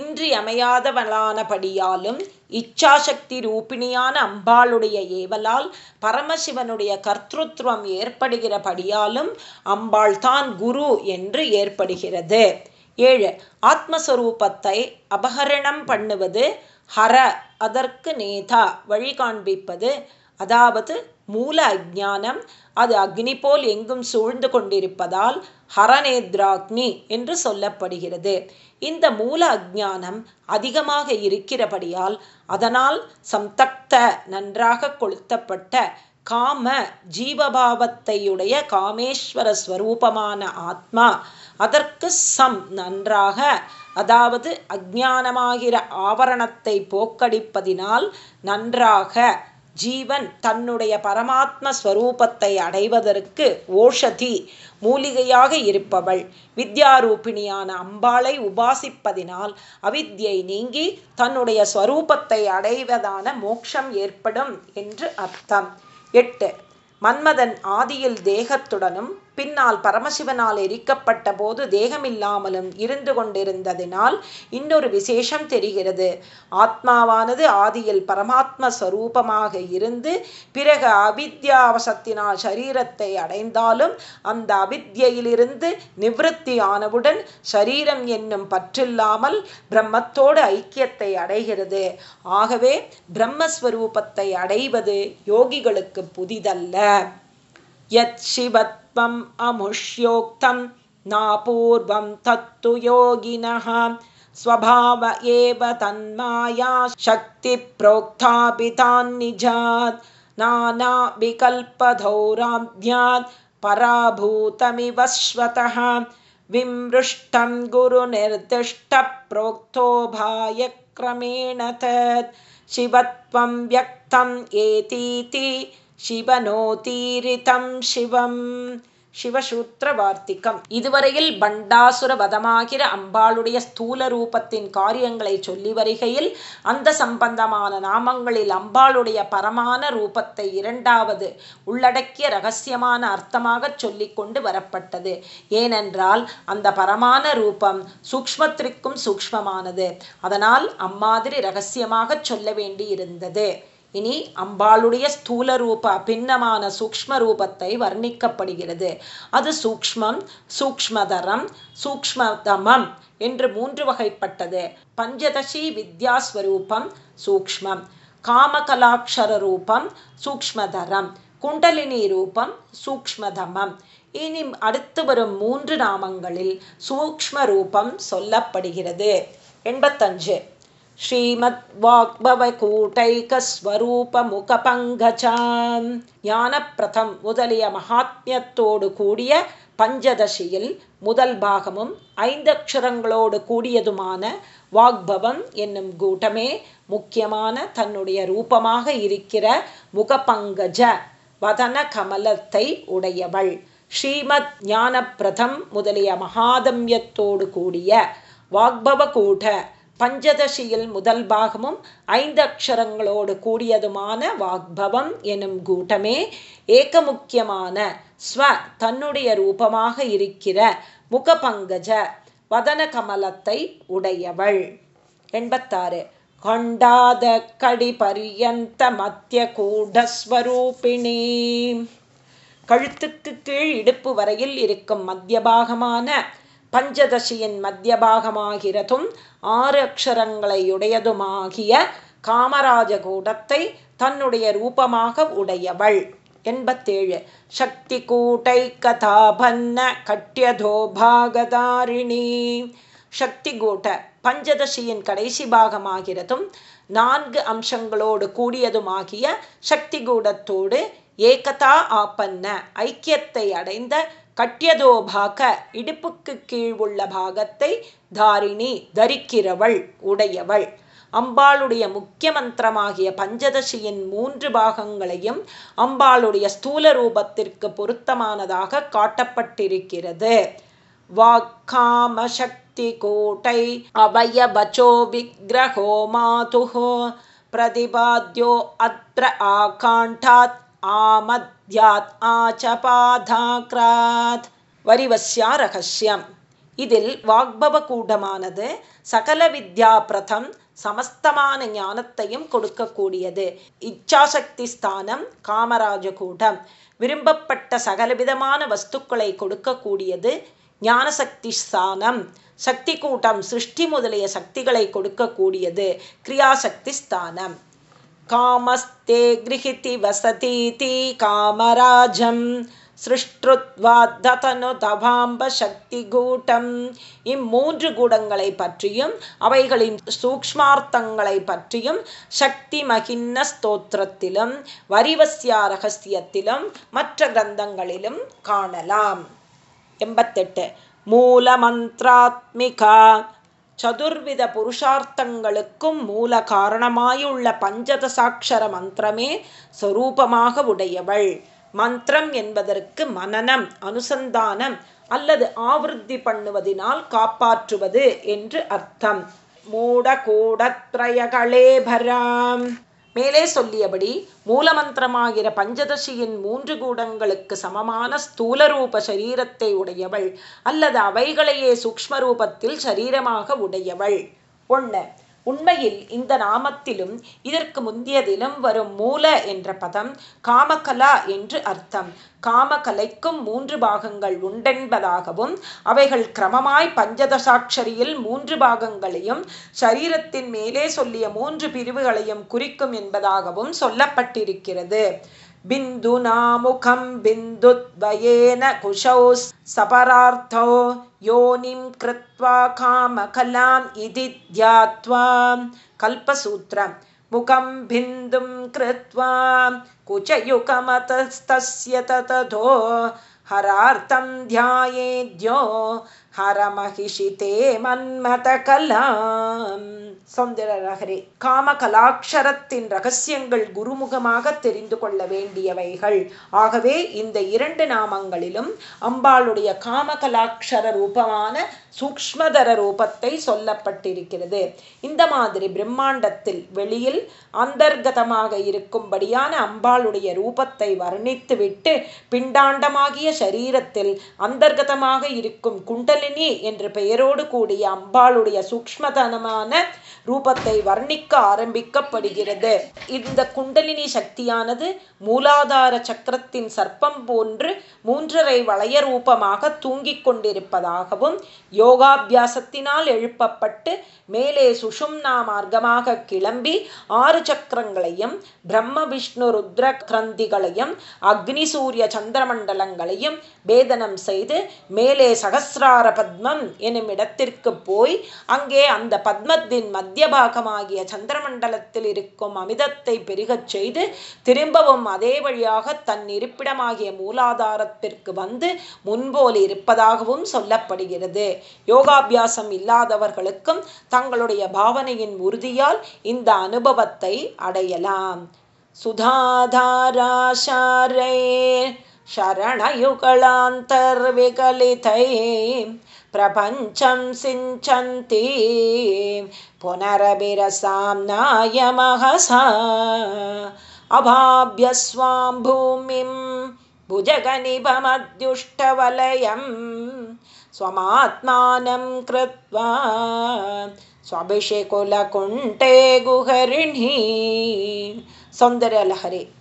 இன்றியமையாதவளானபடியாலும் இச்சாசக்தி ரூபிணியான அம்பாளுடைய ஏவலால் பரமசிவனுடைய கர்த்தத்துவம் ஏற்படுகிறபடியாலும் அம்பாள் தான் குரு என்று ஏற்படுகிறது. ஏழு ஆத்மஸ்வரூபத்தை அபகரணம் பண்ணுவது ஹர அதற்கு நேதா வழி காண்பிப்பது அதாவது மூல அஜானம் அது அக்னி போல் எங்கும் சூழ்ந்து கொண்டிருப்பதால் ஹரநேத்ராக்னி என்று சொல்லப்படுகிறது. இந்த மூல அஜானம் அதிகமாக இருக்கிறபடியால் அதனால் சம்தக்த நன்றாக கொளுத்தப்பட்ட காம ஜீவபாவத்தையுடைய காமேஸ்வர ஸ்வரூபமான ஆத்மா அதற்கு சம் நன்றாக அதாவது அஜானமாகிற ஆவரணத்தை போக்கடிப்பதினால் நன்றாக ஜீவன் தன்னுடைய பரமாத்ம ஸ்வரூபத்தை அடைவதற்கு ஓஷதி மூலிகையாக இருப்பவள். வித்யாரூபிணியான அம்பாளை உபாசிப்பதினால் அவித்யை நீங்கி தன்னுடைய ஸ்வரூபத்தை அடைவதான மோட்சம் ஏற்படும் என்று அர்த்தம். எட்டு. மன்மதன் ஆதியில் தேகத்துடனும் பின்னால் பரமசிவனால் எரிக்கப்பட்ட போது தேகமில்லாமலும் இருந்து கொண்டிருந்ததினால் இன்னொரு விசேஷம் தெரிகிறது. ஆத்மாவானது ஆதியில் பரமாத்ம ஸ்வரூபமாக இருந்து பிறகு அவித்யாவசத்தினால் சரீரத்தை அடைந்தாலும் அந்த அவித்யிலிருந்து நிவத்தி ஆனவுடன் சரீரம் என்னும் பற்றில்லாமல் பிரம்மத்தோடு ஐக்கியத்தை அடைகிறது. ஆகவே பிரம்மஸ்வரூபத்தை அடைவது யோகிகளுக்கு புதிதல்ல. யத் शिवत्वम् अमुष्योक्तं नापूर्वं तत्तु योगिनः। स्वभाव एव तन्माया शक्तिप्रोक्तापि तान्निजात् नानाविकल्पधौराभ्यात् पराभूतमिव स्वतः विमृष्टं गुरुनिर्दिष्टप्रोक्तो भायक्रमेण तत्। शिवत्वं व्यक्तम् एतीति சிவனோதீரிதம் சிவம் சிவசூத்திர வார்த்திகம் இதுவரையில் பண்டாசுர வதமாகிற அம்பாளுடைய ஸ்தூல ரூபத்தின் காரியங்களை சொல்லி வருகையில் அந்த சம்பந்தமான நாமங்களில் அம்பாளுடைய பரமான ரூபத்தை இரண்டாவது உள்ளடக்கிய ரகசியமான அர்த்தமாக சொல்லி கொண்டு வரப்பட்டது. ஏனென்றால் அந்த பரமான ரூபம் சூக்மத்திற்கும் சூக்மமானது அதனால் அம்மாதிரி ரகசியமாக சொல்ல வேண்டி இருந்தது இனி அம்பாளுடைய ஸ்தூல ரூப அபின்னமான சூக்ம ரூபத்தை வர்ணிக்கப்படுகிறது. அது சூக்மம் சூக்மதரம் சூக்மதமம் என்று மூன்று வகைப்பட்டது. பஞ்சதசி வித்யாஸ்வரூபம் சூக்மம் காமகலாட்சர ரூபம் சூக்மதரம் குண்டலினி ரூபம் சூக்மதமம் இனி அடுத்து வரும் மூன்று நாமங்களில் சூக்ம ரூபம் சொல்லப்படுகிறது. எண்பத்தஞ்சு. ஸ்ரீமத்வாக்பவகூட்டைகஸ்வரூபமுகபங்கஜாம் ஞானப்பிரதம் முதலிய மகாத்மியத்தோடு கூடிய பஞ்சதசியில் முதல் பாகமும் ஐந்தக்ஷரங்களோடு கூடியதுமான வாக்பவம் என்னும் கூட்டமே முக்கியமான தன்னுடைய ரூபமாக இருக்கிற முகபங்கஜ வதன கமலத்தை உடையவள். ஸ்ரீமத் ஞானப்பிரதம் முதலிய மகாதம்யத்தோடு கூடிய வாக்பவ கூட்ட பஞ்சதசியில் முதல் பாகமும் ஐந்து அக்ஷரங்களோடு கூடியதுமான வாக்பவம் எனும் கூட்டமே ஏகமுக்கியமான ஸ்வ தன்னுடைய ரூபமாக இருக்கிற முகபங்கஜ வதன கமலத்தை உடையவள். எண்பத்தாறு. கொண்டாத கடி பரியந்த மத்திய கூடஸ்வரூபிணி. கழுத்துக்கு கீழ் இடுப்பு வரையில் இருக்கும் மத்தியபாகமான பஞ்சதசியின் மத்தியபாகமாகிறதும் ஆறு அக்ஷரங்களையுடையதுமாகிய காமராஜ கூடத்தை தன்னுடைய ரூபமாக உடையவள். எண்பத்தேழு. சக்தி கூட்டை கதாபன்ன கட்டியதோ பாகதாரிணி. சக்தி கூட்ட பஞ்சதசியின் கடைசி பாகமாகிறதும் நான்கு அம்சங்களோடு கூடியதுமாகிய சக்தி கூடத்தோடு ஏகதா ஆப்பன்ன ஐக்கியத்தை அடைந்த கட்டியதோபாக இடுப்புக்கு கீழ் உள்ள பாகத்தை தாரிணி தரிக்கிறவள் உடையவள். அம்பாளுடைய முக்கிய மந்திரமாகிய பஞ்சதசியின் மூன்று பாகங்களையும் அம்பாளுடைய ஸ்தூல ரூபத்திற்கு பொருத்தமானதாக காட்டப்பட்டிருக்கிறது. வாக்காமசக்தி கோட்டை அவயபச்சோ விக்கிரகோ மாதுஹோ பிரதிபாத்யோ அத்ர ஆகாண்டாத் ஆமத்யாத் ஆச்சபாதாக்ராத் வரிவஸ்யா ரகசியம். இதில் வாக்பவ கூடமானது சகல வித்யா பிரதம் சமஸ்தமான ஞானத்தையும் கொடுக்கக்கூடியது. இச்சாசக்தி ஸ்தானம் காமராஜ கூட்டம் விரும்பப்பட்ட சகலவிதமான வஸ்துக்களை கொடுக்கக்கூடியது ஞானசக்தி ஸ்தானம். சக்தி கூட்டம் சிருஷ்டி முதலிய சக்திகளை கொடுக்கக்கூடியது கிரியாசக்தி ஸ்தானம். காமஸ்தே கிரகிதி வசதீதி காமராஜம். சிருஷ்டுத்வாத்தனு தபாம்ப சக்தி கூட்டம் இம்மூன்று கூடங்களை பற்றியும் அவைகளின் சூக்மார்த்தங்களை பற்றியும் சக்தி மகின்ன ஸ்தோத்திரத்திலும் வரிவசியா ரகசியத்திலும் மற்ற கிரந்தங்களிலும் காணலாம். எண்பத்தெட்டு. மூலமந்திராத்மிகா. சதுர்வித புருஷார்த்தங்களுக்கும் மூல காரணமாயுள்ள பஞ்சதசாட்சர மந்திரமே சொரூபமாக உடையவள். மந்திரம் என்பதற்கு மனநம் அனுசந்தானம் அல்லது ஆவருத்தி பண்ணுவதினால் காப்பாற்றுவது என்று அர்த்தம். மூட கூடத்ரயகளேபராம் மேலே சொல்லியபடி மூலமந்திரமாகிற பஞ்சதசியின் மூன்று கூடங்களுக்கு சமமான ஸ்தூலரூப சரீரத்தை உடையவள் அல்லது அவைகளையே சூக்ம ரூபத்தில் சரீரமாக உடையவள். ஒன்று உண்மையில் இந்த நாமத்திலும் இதற்கு முந்தியதிலும் வரும் மூல என்ற பதம் காமகலா என்று அர்த்தம். காமகலைக்கும் மூன்று பாகங்கள் உண்டென்பதாகவும் அவைகள் கிரமமாய் பஞ்சதசாட்சரியில் மூன்று பாகங்களையும் சரீரத்தின் மேலே சொல்லிய மூன்று பிரிவுகளையும் குறிக்கும் என்பதாகவும் சொல்லப்பட்டிருக்கிறது. बिन्दुनामुखं बिन्दुद्वयेन कुशौ सपरार्थो योनिं कृत्वा कामकलाम् इति ध्यात्वा कल्पसूत्रं मुखं बिन्दुं कृत्वा कुचयुकमतस्तस्य तततो हरार्थं ध्यायेद्यो ஹரமகிஷிதே மன்மத கலாம் சௌந்தரரகரே காம கலாட்சரத்தின் ரகசியங்கள் குருமுகமாக தெரிந்து கொள்ள வேண்டியவைகள். ஆகவே இந்த இரண்டு நாமங்களிலும் அம்பாளுடைய காம கலாட்சர ரூபமான சூக்மதர ரூபத்தை சொல்லப்பட்டிருக்கிறது. இந்த மாதிரி பிரம்மாண்டத்தில் வெளியில் அந்தர்கதமாக இருக்கும்படியான அம்பாளுடைய ரூபத்தை வர்ணித்துவிட்டு பிண்டாண்டமாகிய சரீரத்தில் அந்தர்கதமாக இருக்கும் குண்டலினி என்ற பெயரோடு கூடிய அம்பாளுடைய சூக்மதனமான ரூபத்தை வர்ணிக்க ஆரம்பிக்கப்படுகிறது. இந்த குண்டலினி சக்தியானது மூலாதார சக்கரத்தின் சர்ப்பம் போன்று மூன்றரை வளைய ரூபமாக தூங்கிக் கொண்டிருப்பதாகவும் யோகாபியாசத்தினால் எழுப்பப்பட்டு மேலே சுஷும்னா மார்க்கமாக கிளம்பி ஆறு சக்கரங்களையும் பிரம்ம விஷ்ணு ருத்ர கிரந்திகளையும் அக்னி சூரிய சந்திரமண்டலங்களையும் பேதனம் செய்து மேலே சகசிரார பத்மம் எனும் இடத்திற்கு போய் அங்கே அந்த பத்மத்தின் மத்திய பாகமாகிய சந்திரமண்டலத்தில் இருக்கும் அமிதத்தை பெருகச் செய்து திரும்பவும் அதே வழியாக தன் இருப்பிடமாகிய மூலாதாரத்திற்கு வந்து முன்போல் இருப்பதாகவும் சொல்லப்படுகிறது. யோகாபியாசம் இல்லாதவர்களுக்கும் தங்களுடைய பாவனையின் உறுதியால் இந்த அனுபவத்தை அடையலாம். சுதாதாராஷாரே शरणयुगलान्तर्विकलितैः प्रपञ्चं सिञ्चन्ति। पुनरभिरसां नायमहसा। अभाभ्य स्वां भूमिं भुजगनिभमद्युष्टवलयं स्वमात्मानं कृत्वा स्वभिषेकुलकुण्ठे गुहरिणी। सौन्दर्यलहरे।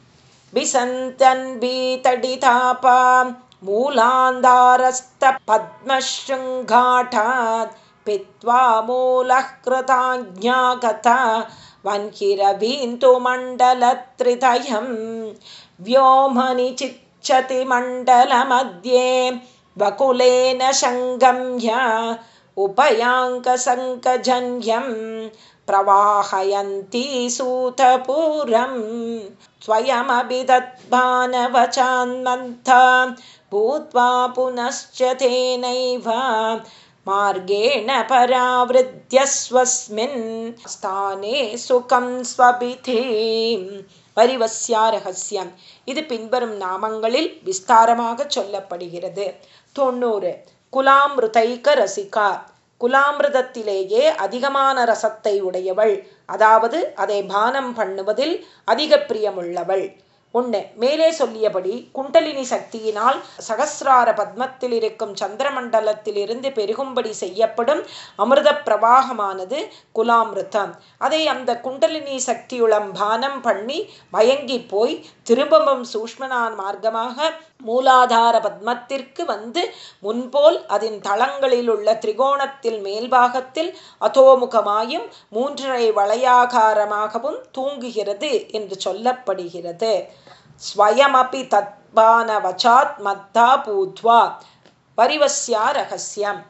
विसन्तन्वीतडितापां मूलान्धारस्तपद्मशृङ्घाटात् पित्वा मूलः कृताज्ञा कथा वह्िरभीन्तु व्योमनि चिच्छति मण्डलमध्ये वकुलेन शङ्गम्य उपयाङ्कसङ्कजन्यं प्रवाहयन्ती सूतपुरं स्वयमपि तद्भानवचान्मन्था भूत्वा पुनश्च तेनैव मार्गेण परावृत्य स्वस्मिन् स्थाने सुखं स्वपिथीं வரிவஸ்யா ரகசியம் இது பின்வரும் நாமங்களில் விஸ்தாரமாக சொல்லப்படுகிறது தொண்ணூறு குலாமிருதைக்க ரசிகா குலாமிரதத்திலேயே அதிகமான ரசத்தை உடையவள். அதாவது அதை பானம் பண்ணுவதில் அதிக பிரியமுள்ளவள். ஒன்று மேலே சொல்லியபடி குண்டலினி சக்தியினால் சகசிரார பத்மத்தில் இருக்கும் சந்திரமண்டலத்திலிருந்து பெருகும்படி செய்யப்படும் அமிர்த பிரவாகமானது குலாமிருத்தம் அதை அந்த குண்டலினி சக்தியுளம் பானம் பண்ணி மயங்கி போய் திரும்பவும் சூஷ்மனான் மார்க்கமாக மூலாதார பத்மத்திற்கு வந்து முன்போல் அதன் தளங்களில் உள்ள திரிகோணத்தில் மேல்பாகத்தில் அதோமுகமாயும் மூன்றரை வளையாகாரமாகவும் தூங்குகிறது என்று சொல்லப்படுகிறது. ஸ்வயமபி தத்பானவச்சாத் மத்தா பூத்வா. பரிவசியா ரகசியம்.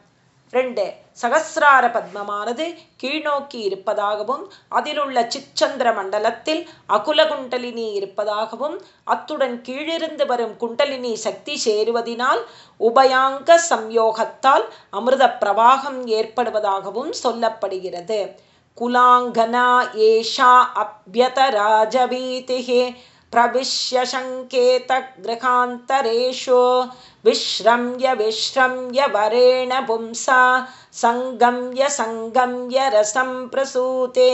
ரெண்டு சகசிரார பத்மமானது கீழ்நோக்கி இருப்பதாகவும் அதிலுள்ள சிச்சந்திர மண்டலத்தில் அகுல குண்டலினி இருப்பதாகவும் அத்துடன் கீழிருந்து வரும் குண்டலினி சக்தி சேருவதினால் உபயாங்க சம்யோகத்தால் அமிர்த பிரவாகம் ஏற்படுவதாகவும் சொல்லப்படுகிறது. குலாங்கனா ஏஷா அபியதராஜபீதிகே प्रविश्य शङ्केतगृहान्तरेषु विश्रम्य विश्रम्य वरेण पुंसा सङ्गम्य सङ्गम्य रसं प्रसूते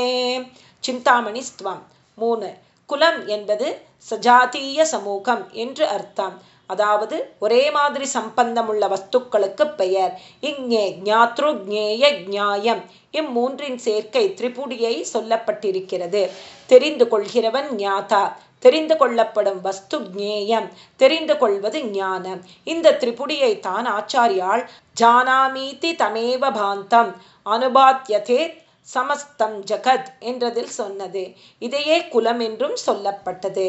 சிந்தாமணி ஸ்துவம் மூணு குலம் என்பது சஜாத்தீய சமூகம் என்று அர்த்தம் அதாவது ஒரே மாதிரி சம்பந்தமுள்ள வஸ்துக்களுக்கு பெயர் இங்கே ஞாத்ரு ஜேய ஜாயம் இம்மூன்றின் சேர்க்கை திரிபுடியை சொல்லப்பட்டிருக்கிறது தெரிந்து கொள்கிறவன் ஞாதா தெரிந்து கொள்ளப்படும் வஸ்து ஜேயம் தெரிந்து கொள்வது ஞானம். இந்த திரிபுடியை தான் ஆச்சாரியால் ஜானாமீதி தமேவ பாந்தம் அனுபாத்தியதே சமஸ்தம் ஜகத் என்றதில் சொன்னது. இதையே குலம் என்றும் சொல்லப்பட்டது.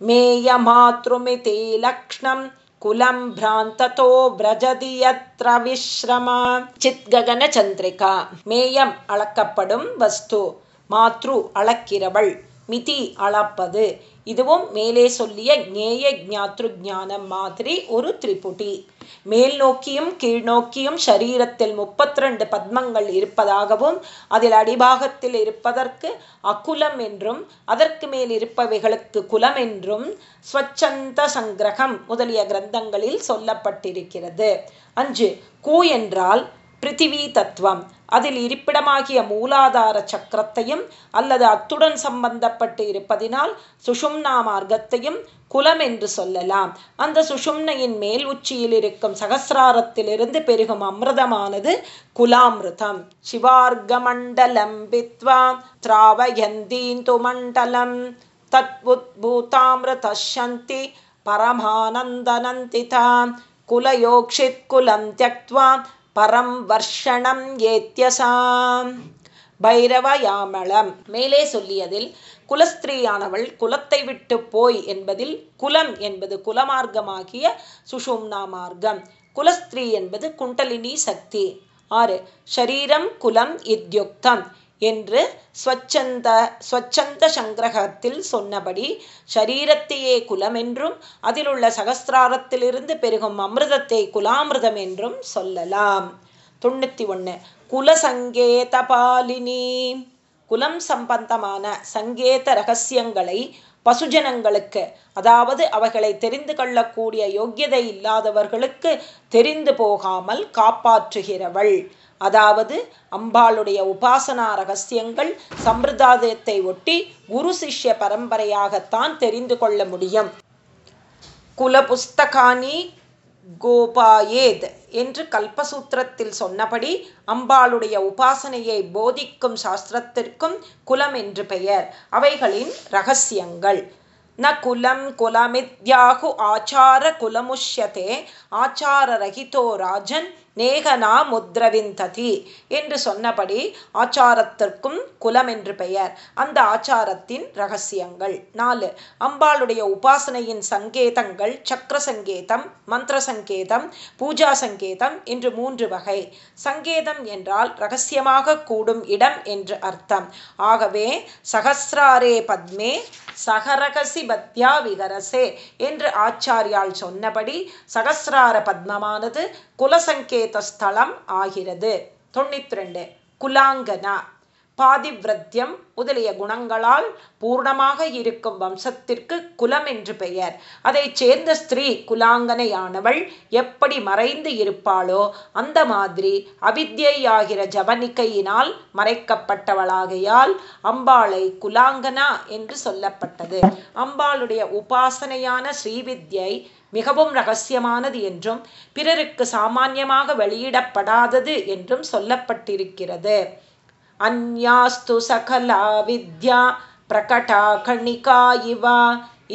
மேய மாத்ருமிதே லக்ஷ்ணம் குலம் பிராந்ததோ பிரஜதி யத்ர விஸ்ரமா சித் ககன சந்திரிகா மேயம் அளக்கப்படும் வஸ்து மாத்ரு அளக்கிறவள் மிதி அளப்பது. இதுவும் மேலே சொல்லிய ஞேய ஜாத்ரு ஜானம் மாதிரி ஒரு திரிபுடி மேல் நோக்கியும் கீழ்நோக்கியும் சரீரத்தில் முப்பத்தி ரெண்டு பத்மங்கள் இருப்பதாகவும் அதில் அடிபாகத்தில் இருப்பதற்கு அகுலம் என்றும் அதற்கு மேல் இருப்பவைகளுக்கு குலம் என்றும் ஸ்வச்சந்த சங்கிரகம் முதலிய கிரந்தங்களில் சொல்லப்பட்டிருக்கிறது. அஞ்சு கூ என்றால் பிருத்திவி தத்துவம். அதில் இருப்பிடமாகிய மூலாதார சக்கரத்தையும் அல்லது அத்துடன் சம்பந்தப்பட்டு இருப்பதினால் சுஷும்னா மார்க்கத்தையும் குலம் என்று சொல்லலாம். அந்த சுஷும்னையின் மேல் உச்சியில் இருக்கும் சகசிராரத்திலிருந்து பெருகும் அமிர்தமானது குலாமிருதம். சிவார்கமண்டலம் பித்வா திராவயந்தீந்து மண்டலம். தத்வுத்பூதாமிருதஷந்தி பரமானந்தனந்திதான் குலயோக்ஷித் குலம் தியக்வான் பரம் வர்ஷணம் ஏத்தியசாம் பைரவயாமளம் மேலே சொல்லியதில் குலஸ்திரீயானவள் குலத்தை விட்டு போய் என்பதில் குலம் என்பது குலமார்க்கமாகிய சுஷும்னா மார்க்கம். குலஸ்திரீ என்பது குண்டலினி சக்தி. ஆறு ஷரீரம் குலம் இத்யுக்தம். என்று ஸ்வச்சந்த ஸ்வச்சந்த சங்கிரகத்தில் சொன்னபடி ஷரீரத்தையே குலம் என்றும் அதிலுள்ள சகசிராரத்திலிருந்து பெருகும் அமிர்தத்தை குலாமிர்தம் என்றும் சொல்லலாம். தொண்ணூற்றி ஒன்று குலசங்கேத பாலினி குலம் சம்பந்தமான சங்கேத ரகசியங்களை பசுஜனங்களுக்கு அதாவது அவைகளை தெரிந்து கொள்ளக்கூடிய யோக்கியதை இல்லாதவர்களுக்கு தெரிந்து போகாமல் காப்பாற்றுகிறவள். அதாவது அம்பாளுடைய உபாசனா ரகசியங்கள் சம்பிரதாயத்தை ஒட்டி குரு சிஷ்ய பரம்பரையாகத்தான் தெரிந்து கொள்ள முடியும். குல புஸ்தகானி கோபாயேத் என்று கல்பசூத்திரத்தில் சொன்னபடி அம்பாளுடைய உபாசனையை போதிக்கும் சாஸ்திரத்திற்கும் குலம் என்று பெயர். அவைகளின் ரகசியங்கள். ந குலம் குலமித்யாகு ஆச்சார குலமுஷ்யதே ஆச்சாரரகிதோ ராஜன் நேகனா முத்ரவிந்ததி என்று சொன்னபடி ஆச்சாரத்திற்கும் குலம் என்று பெயர். அந்த ஆச்சாரத்தின் ரகசியங்கள். நாலு அம்பாளுடைய உபாசனையின் சங்கேதங்கள் சக்கர சங்கேதம் மந்திர சங்கேதம் பூஜா சங்கேதம் என்று மூன்று வகை. சங்கேதம் என்றால் ரகசியமாக கூடும் இடம் என்று அர்த்தம். ஆகவே சகசிராரே பத்மே சகரகசி பத்யா விகரசே என்று ஆச்சாரியால் சொன்னபடி சகசிரார பத்மமானது குலசங்கேத ஸ்தலம் ஆகிறது. தொண்ணூத்தி ரெண்டு குலாங்கனா. பாதிவிரத்தியம் முதலிய குணங்களால் பூர்ணமாக இருக்கும் வம்சத்திற்கு குலம் என்று பெயர். அதைச் சேர்ந்த ஸ்திரீ குலாங்கனையானவள் எப்படி மறைந்து இருப்பாளோ அந்த மாதிரி அவித்யாகிற ஜவனிக்கையினால் மறைக்கப்பட்டவளாகையால் அம்பாளை குலாங்கனா என்று சொல்லப்பட்டது. அம்பாளுடைய உபாசனையான ஸ்ரீவித்யை மிகவும் ரகசியமானது என்றும் பிறருக்கு சாமான்யமாக வெளியிடப்படாதது என்றும் சொல்லப்பட்டிருக்கிறது. अन्यास्तु सकला विद्या प्रकटा खणिका इव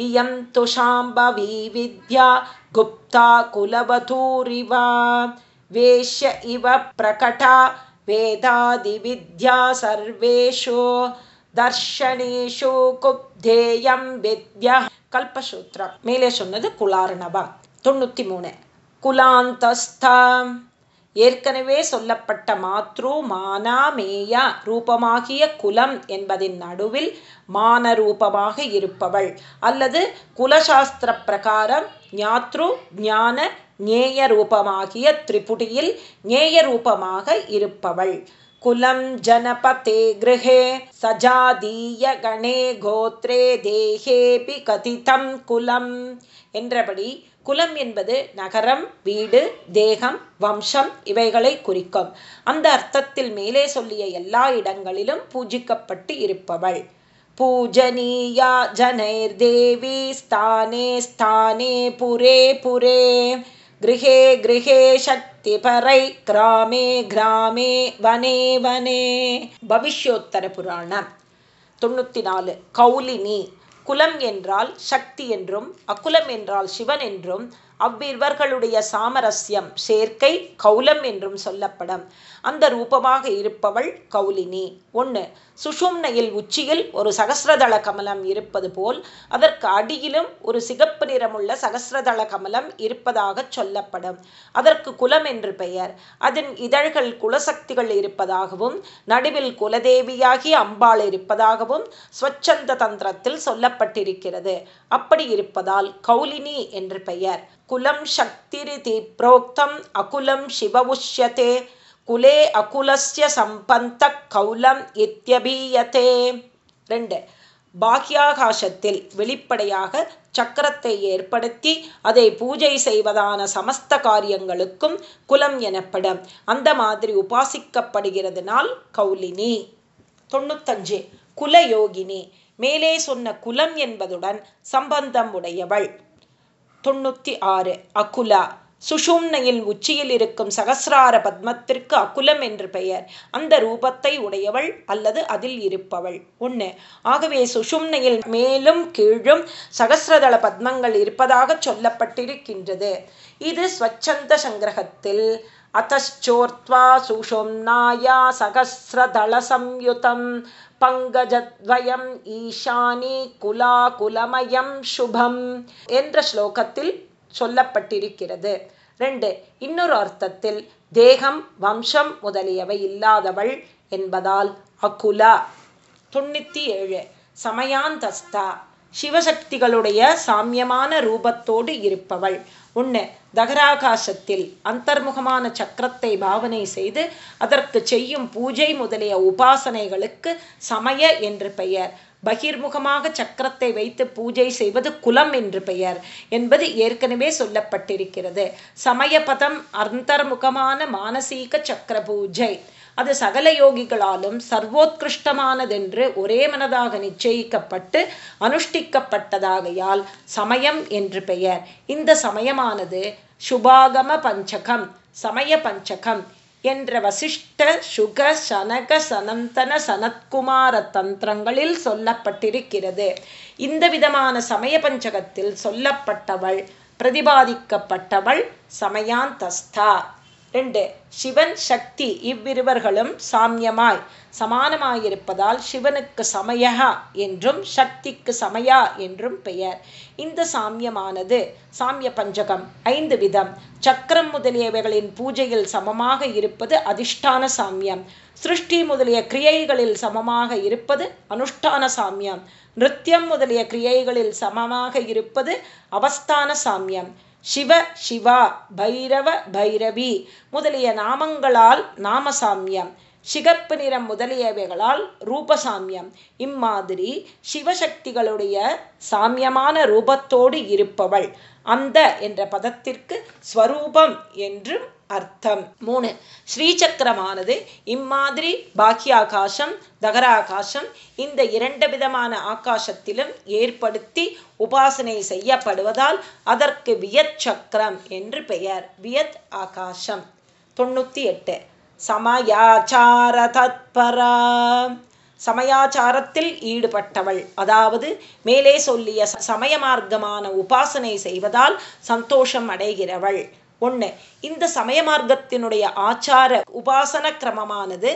इयं तु शाम्भवी विद्या गुप्ता कुलवधूरिव वेश्य इव प्रकटा वेदादिविद्या सर्वेषु தர்ஷனேஷு குப்தேயம் வித்யா கல்பசூத்ரம் மேலே சொன்னது குலார்ணவம் தொண்ணூற்றி மூணு குலாந்தஸ்தாம் ஏற்கனவே சொல்லப்பட்ட மாத்ரு மானாமேயா ரூபமாகிய குலம் என்பதின் நடுவில் மான ரூபமாக இருப்பவள். அல்லது குலசாஸ்திர பிரகாரம் ஞாத்ரு ஞான ஞேய ரூபமாகிய திரிபுடியில் ஞேய ரூபமாக இருப்பவள். குலம் ஜனபதே கிரகே சஜாதீய கணே கோத்ரே தேகேபி கதிதம் குலம் என்றபடி குலம் என்பது நகரம் வீடு தேகம் வம்சம் இவைகளை குறிக்கும். அந்த அர்த்தத்தில் மேலே சொல்லிய எல்லா இடங்களிலும் பூஜிக்கப்பட்டு இருப்பவள். பூஜனீயா ஜனைர் தேவி ஸ்தானே ஸ்தானே புரே புரே. கிரகே கிரகே சக்தி பரை கிராமே கிராமே வனே வனே. பவிஷ்யோத்தர புராணம். தொண்ணூற்றி நாலு. கௌலினி. குலம் என்றால் சக்தி என்றும் அக்குலம் என்றால் சிவன் என்றும் அவ்விருவர்களுடைய சாமரஸ்யம் சேர்க்கை கௌலம் என்றும் சொல்லப்படும். அந்த ரூபமாக இருப்பவள் கௌலினி. ஒன்று சுஷும்னையில் உச்சியில் ஒரு சகசிரதள கமலம் இருப்பது போல் அதற்கு அடியிலும் ஒரு சிகப்பு நிறமுள்ள சகசிரதள கமலம் இருப்பதாக சொல்லப்படும். அதற்கு குலம் என்று பெயர். அதன் இதழ்கள் குலசக்திகள் இருப்பதாகவும் நடுவில் குலதேவியாகி அம்பாள் இருப்பதாகவும் ஸ்வச்சந்த தந்திரத்தில் சொல்லப்பட்டிருக்கிறது. அப்படி இருப்பதால் கௌலினி என்று பெயர். குலம் சக்திரிதி புரோக்தம் அகுலம் சிவ உஷ்யதே குலே அகுலஸ்ய சம்பந்த கௌலம் இத்தியபீயத்தே ரெண்டு பாக்யாகாசத்தில் வெளிப்படையாக சக்கரத்தை ஏற்படுத்தி அதை பூஜை செய்வதான சமஸ்த காரியங்களுக்கும் குலம் எனப்படும் அந்த மாதிரி உபாசிக்கப்படுகிறதுனால் கௌலினி தொண்ணூத்தஞ்சு குலயோகினி மேலே சொன்ன குலம் என்பதுடன் சம்பந்தம் உடையவள் தொண்ணூற்றி ஆறு அகுலா சுஷும்னையின் உச்சியில் இருக்கும் சகசிரார பத்மத்திற்கு அகுலம் என்று பெயர். அந்த ரூபத்தை உடையவள் அல்லது அதில் இருப்பவள். ஒன்று ஆகவே சுஷும்னையில் மேலும் கீழும் சகசிரதள பத்மங்கள் இருப்பதாக சொல்லப்பட்டிருக்கின்றது. இது ஸ்வச்சந்த சங்கிரகத்தில் அத்தோர்த்வா சுஷும்னாயா சகசிரதள சம்யுதம் பங்கஜத்வயம் ஈஷானி குலா குலமயம் சுபம் என்ற ஸ்லோகத்தில் சொல்லப்பட்டிருக்கிறது. ரெண்டு இன்னொரு அர்த்தத்தில் தேகம் வம்சம் முதலியவை இல்லாதவள் என்பதால் அகுலா. தொண்ணூத்தி ஏழு சமயாந்தஸ்தா. சிவசக்திகளுடைய சாமியமான ரூபத்தோடு இருப்பவள். ஒன்று தகராகாசத்தில் அந்தர்முகமான சக்கரத்தை பாவனை செய்து அதற்கு செய்யும் பூஜை முதலிய உபாசனைகளுக்கு சமய என்று பெயர். பகிர்முகமாக சக்கரத்தை வைத்து பூஜை செய்வது குலம் என்று பெயர் என்பது ஏற்கனவே சொல்லப்பட்டிருக்கிறது. சமயபதம் அந்தர்முகமான மானசீக சக்கர பூஜை. அது சகல யோகிகளாலும் சர்வோத்கிருஷ்டமானதென்று ஒரே மனதாக நிச்சயிக்கப்பட்டு அனுஷ்டிக்கப்பட்டதாகையால் சமயம் என்று பெயர். இந்த சமயமானது சுபாகம பஞ்சகம் சமய பஞ்சகம் என்ற வசிஷ்ட சுக சனக சனந்தன சனத்குமார தந்திரங்களில் சொல்லப்பட்டிருக்கிறது. இந்த விதமான சமய பஞ்சகத்தில் சொல்லப்பட்டவள் பிரதிபாதிக்கப்பட்டவள் சமயாந்தஸ்தா. ரெண்டு சிவன் சக்தி இவ்விருவர்களும் சாமியமாய் சமானமாயிருப்பதால் சிவனுக்கு சமயா என்றும் சக்திக்கு சமயா என்றும் பெயர். இந்த சாமியமானது சாமிய பஞ்சகம் ஐந்து விதம். சக்கரம் முதலியவைகளின் பூஜையில் சமமாக இருப்பது அதிஷ்டான சாமியம். சிருஷ்டி முதலிய கிரியைகளில் சமமாக இருப்பது அனுஷ்டான சாமியம். நிருத்தியம் முதலிய கிரியைகளில் சமமாக இருப்பது அவஸ்தான சாமியம். சிவ சிவா பைரவ பைரவி முதலிய நாமங்களால் நாமசாமியம். சிகப்பு நிறம் முதலியவைகளால் ரூபசாமியம். இம்மாதிரி சிவசக்திகளுடைய சாமியமான ரூபத்தோடு இருப்பவள். அந்த என்ற பதத்திற்கு ஸ்வரூபம் என்றும் அர்த்தம். மூணு ஸ்ரீசக்கரமானது இம்மாதிரி பாக்கியாகாசம் தகராகாசம் இந்த இரண்டு விதமான ஆகாசத்திலும் ஏற்படுத்தி உபாசனை செய்யப்படுவதால் அதற்கு வியத் சக்கரம் என்று பெயர். வியத் ஆகாசம். தொண்ணூற்றி எட்டு சமயாச்சார தத்பரா சமயாச்சாரத்தில் ஈடுபட்டவள். அதாவது மேலே சொல்லிய சமய மார்க்கமான உபாசனை செய்வதால் சந்தோஷம் அடைகிறவள். ஒன்று இந்த சமய மார்க்கத்தினுடைய ஆச்சார உபாசன கிரமமானது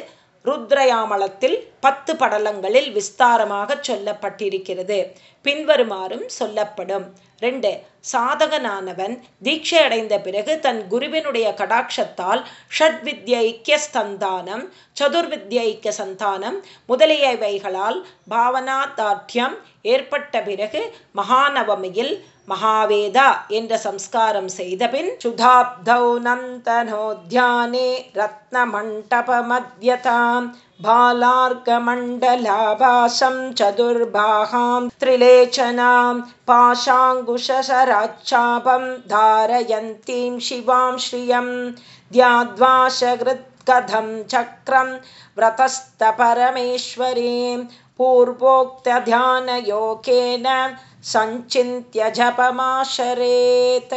ருத்ரயாமளத்தில் பத்து படலங்களில் விஸ்தாரமாக சொல்லப்பட்டிருக்கிறது. பின்வருமாறும் சொல்லப்படும். ரெண்டு சாதகனானவன் தீட்சை அடைந்த பிறகு தன் குருவினுடைய கடாட்சத்தால் ஷட்வித்யைக்கிய ஸ்தந்தானம் சதுர்வித்யைக்கிய சந்தானம் முதலியவைகளால் பாவனாதாட்யம் ஏற்பட்ட பிறகு மகாநவமியில் மகாவேதா என்ற சம்ஸ்காரம் செய்தபின் சுதாப்தௌ நந்தனோத்யானே ரத்னமண்டபமத்யதாம். बालार्कमण्डलाभासं चतुर्बाहां त्रिलेचनां पाशाङ्कुशसराच्छापं धारयन्तीं शिवां श्रियं ध्याद्वाशकृत्कथं चक्रं व्रतस्थपरमेश्वरीं पूर्वोक्तध्यानयोगेन सञ्चिन्त्य जपमाशरेत्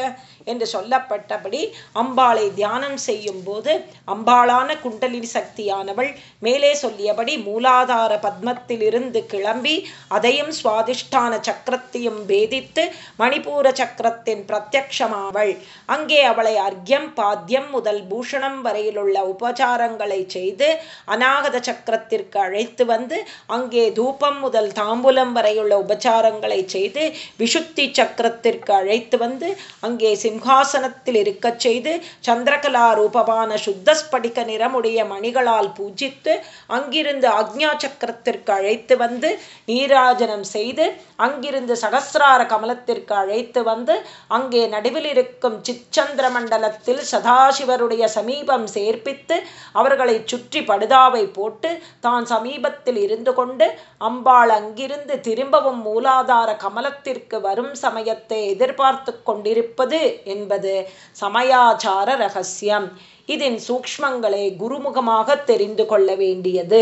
என்று சொல்லப்பட்டபடி அம்பாளை தியானம் செய்யும் போது அம்பாளான குண்டலினி சக்தியானவள் மேலே சொல்லியபடி மூலாதார பத்மத்திலிருந்து கிளம்பி அதையும் சுவாதிஷ்டான சக்கரத்தையும் பேதித்து மணிப்பூர சக்கரத்தின் பிரத்யக்ஷமாவள் அங்கே அவளை அர்க்யம் பாத்தியம் முதல் பூஷணம் வரையிலுள்ள உபச்சாரங்களை செய்து அநாகத சக்கரத்திற்கு அழைத்து வந்து அங்கே தூபம் முதல் தாம்பூலம் வரையுள்ள உபச்சாரங்களை செய்து விஷுத்தி சக்கரத்திற்கு அழைத்து வந்து அங்கே சிம் சிம்ஹாசனத்தில் இருக்கச் செய்து சந்திரகலா ரூபமான சுத்தஸ்படிக நிறமுடைய மணிகளால் பூஜித்து அங்கிருந்து அக்ஞா சக்கரத்திற்கு அழைத்து வந்து நீராஜனம் செய்து அங்கிருந்து சகசிரார கமலத்திற்கு அழைத்து வந்து அங்கே நடுவில் இருக்கும் சிச்சந்திர மண்டலத்தில் சதாசிவருடைய சமீபம் சேர்ப்பித்து அவர்களை சுற்றி படுதாவை போட்டு தான் சமீபத்தில் இருந்து கொண்டு அம்பாள் அங்கிருந்து திரும்பவும் மூலாதார கமலத்திற்கு வரும் சமயத்தை எதிர்பார்த்து கொண்டிருப்பது என்பது சமயாச்சார ரகசியம். இதன் சூக்ஷ்மங்களை குருமுகமாக தெரிந்து கொள்ள வேண்டியது.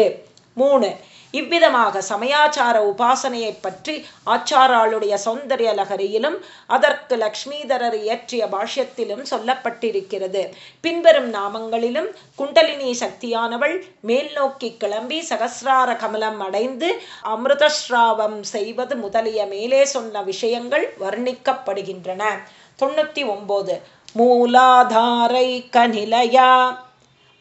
மூணு இவ்விதமாக சமயாச்சார உபாசனையை பற்றி ஆச்சாராளுடைய சௌந்தரிய லகரியிலும் அதற்கு லக்ஷ்மீதரர் இயற்றிய பாஷ்யத்திலும் சொல்லப்பட்டிருக்கிறது. பின்வரும் நாமங்களிலும் குண்டலினி சக்தியானவள் மேல் நோக்கி கிளம்பி சகசிரார கமலம் அடைந்து அமிர்தஸ்ராவம் செய்வது முதலிய மேலே சொன்ன விஷயங்கள் வர்ணிக்கப்படுகின்றன. தொண்ணூற்றி ஒம்பது. மூலாதாரை கநிலையா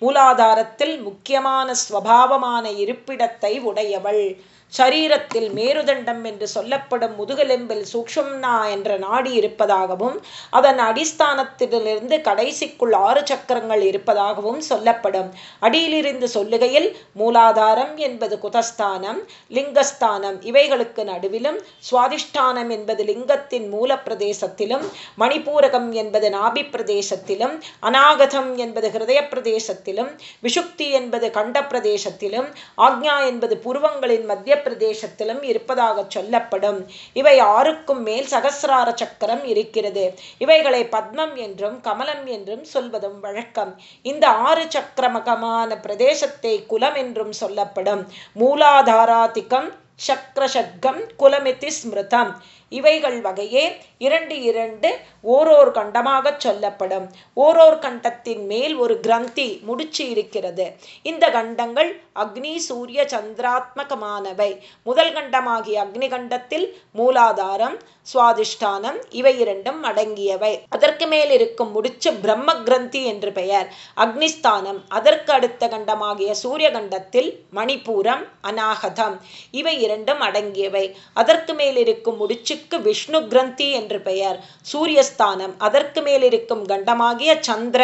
மூலாதாரத்தில் முக்கியமான ஸ்வபாவமான இருப்பிடத்தை உடையவள். சரீரத்தில் மேருதண்டம் என்று சொல்லப்படும் முதுகெலும்பில் சூக்ஷம்னா என்ற நாடி இருப்பதாகவும் அதன் அடிஸ்தானத்திலிருந்து கடைசிக்குள் ஆறு சக்கரங்கள் இருப்பதாகவும் சொல்லப்படும். அடியிலிருந்து சொல்லுகையில் மூலாதாரம் என்பது குதஸ்தானம் லிங்கஸ்தானம் இவைகளுக்கு நடுவிலும் சுவாதிஷ்டானம் என்பது லிங்கத்தின் மூல பிரதேசத்திலும் மணிப்பூரகம் என்பது நாபி பிரதேசத்திலும் அநாகதம் என்பது ஹிருதய பிரதேசத்திலும் விஷுக்தி என்பது கண்ட பிரதேசத்திலும் ஆக்ஞா என்பது புருவங்களின் மத்திய பிரதேசத்திலும் இருப்பதாக சொல்லப்படும். இவை ஆறுக்கும் மேல் சகசிரார சக்கரம் இருக்கிறது. இவைகளை பத்மம் என்றும் கமலம் என்றும் சொல்வதும் வழக்கம். இந்த ஆறு சக்கரமகமான பிரதேசத்தை குலம் என்றும் சொல்லப்படும். மூலாதாராதிக்கம் சக்ரஷட்கம் குலமிதி ஸ்மிருதம். இவைகள் வகையே இரண்டு இரண்டு ஓரோர் கண்டமாகச் சொல்லப்படும். ஓரோர் கண்டத்தின் மேல் ஒரு கிரந்தி முடிச்சு இருக்கிறது. இந்த கண்டங்கள் அக்னி சூரிய சந்திராத்மகமானவை. முதல் கண்டமாகிய அக்னி கண்டத்தில் மூலாதாரம் சுவாதிஷ்டானம் இவை இரண்டும் அடங்கியவை. அதற்கு மேல் இருக்கும் முடிச்சு பிரம்ம கிரந்தி என்று பெயர். அக்னிஸ்தானம் அதற்கு அடுத்த கண்டமாகிய சூரிய கண்டத்தில் மணிப்பூரம் அநாகதம் இவை இரண்டும் அடங்கியவை. அதற்கு மேல் இருக்கும் முடிச்சு முடிச்சுக்கு விஷ்ணு கிரந்தி என்று பெயர். சூரியஸ்தானம் அதற்கு மேல் இருக்கும் கண்டமாகிய சந்திர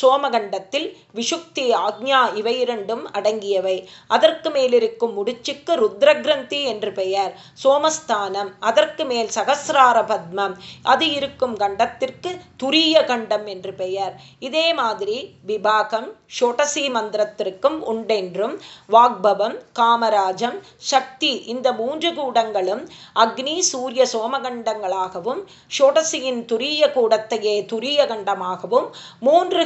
சோமகண்டத்தில் விஷுக்தி ஆக்ஞா இவை இரண்டும் அடங்கியவை. அதற்கு மேலிருக்கும் முடிச்சுக்கு ருத்ரகிரந்தி என்று பெயர். சோமஸ்தானம் அதற்கு மேல் சகசிரார பத்மம் அது இருக்கும் கண்டத்திற்கு துரிய கண்டம் என்று பெயர். இதே மாதிரி விபாகம் ஷோடசி மந்திரத்திற்கும் உண்டென்றும் வாக்பவம் காமராஜம் சக்தி இந்த மூன்று கூடங்களும் அக்னி சூரிய சோமகண்டங்களாகவும் ஷோடசியின் துரிய கூடத்தையே துரிய கண்டமாகவும் மூன்று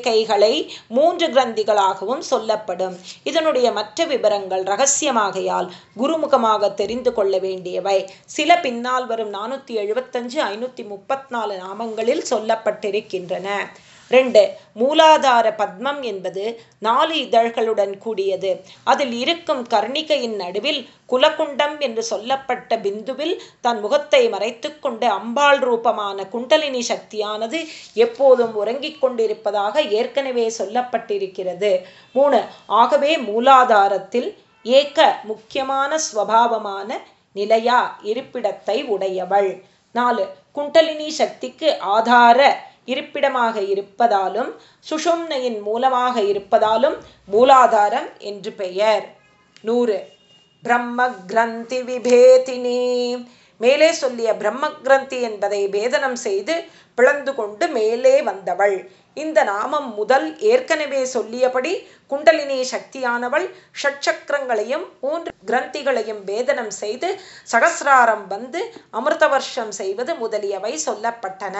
கைகளை மூன்று கிரந்திகளாகவும் சொல்லப்படும். இதனுடைய மற்ற விவரங்கள் ரகசியமாகையால் குருமுகமாக தெரிந்து கொள்ள வேண்டியவை. சில பின்னால் வரும் நானூற்றி எழுபத்தஞ்சு ஐநூற்றி முப்பத்தி நாலு நாமங்களில் சொல்லப்பட்டிருக்கின்றன. ரெண்டு மூலாதார பத்மம் என்பது நாலு இதழ்களுடன் கூடியது. அதில் இருக்கும் கர்ணிகையின் நடுவில் குலகுண்டம் என்று சொல்லப்பட்ட பிந்துவில் தன் முகத்தை மறைத்து கொண்டு அம்பாள் ரூபமான குண்டலினி சக்தியானது எப்போதும் உறங்கிக் கொண்டிருப்பதாக ஏற்கனவே சொல்லப்பட்டிருக்கிறது. மூணு ஆகவே மூலாதாரத்தில் ஏக்க முக்கியமான ஸ்வபாவமான நிலையா இருப்பிடத்தை உடையவள். நாலு குண்டலினி சக்திக்கு ஆதார இருப்பிடமாக இருப்பதாலும் சுஷும்னையின் மூலமாக இருப்பதாலும் மூலாதாரம் என்று பெயர். நூறு. பிரம்ம கிரந்தி விபேதினி. மேலே சொல்லிய பிரம்ம கிரந்தி என்பதை பேதனம் செய்து பிளந்து கொண்டு மேலே வந்தவள். இந்த நாமம் முதல் ஏற்கனவே சொல்லியபடி குண்டலினி சக்தியானவள் ஷட்சக்கரங்களையும் மூன்று கிரந்திகளையும் வேதனம் செய்து சகசிராரம் வந்து அமிர்த வருஷம் செய்வது முதலியவை சொல்லப்பட்டன.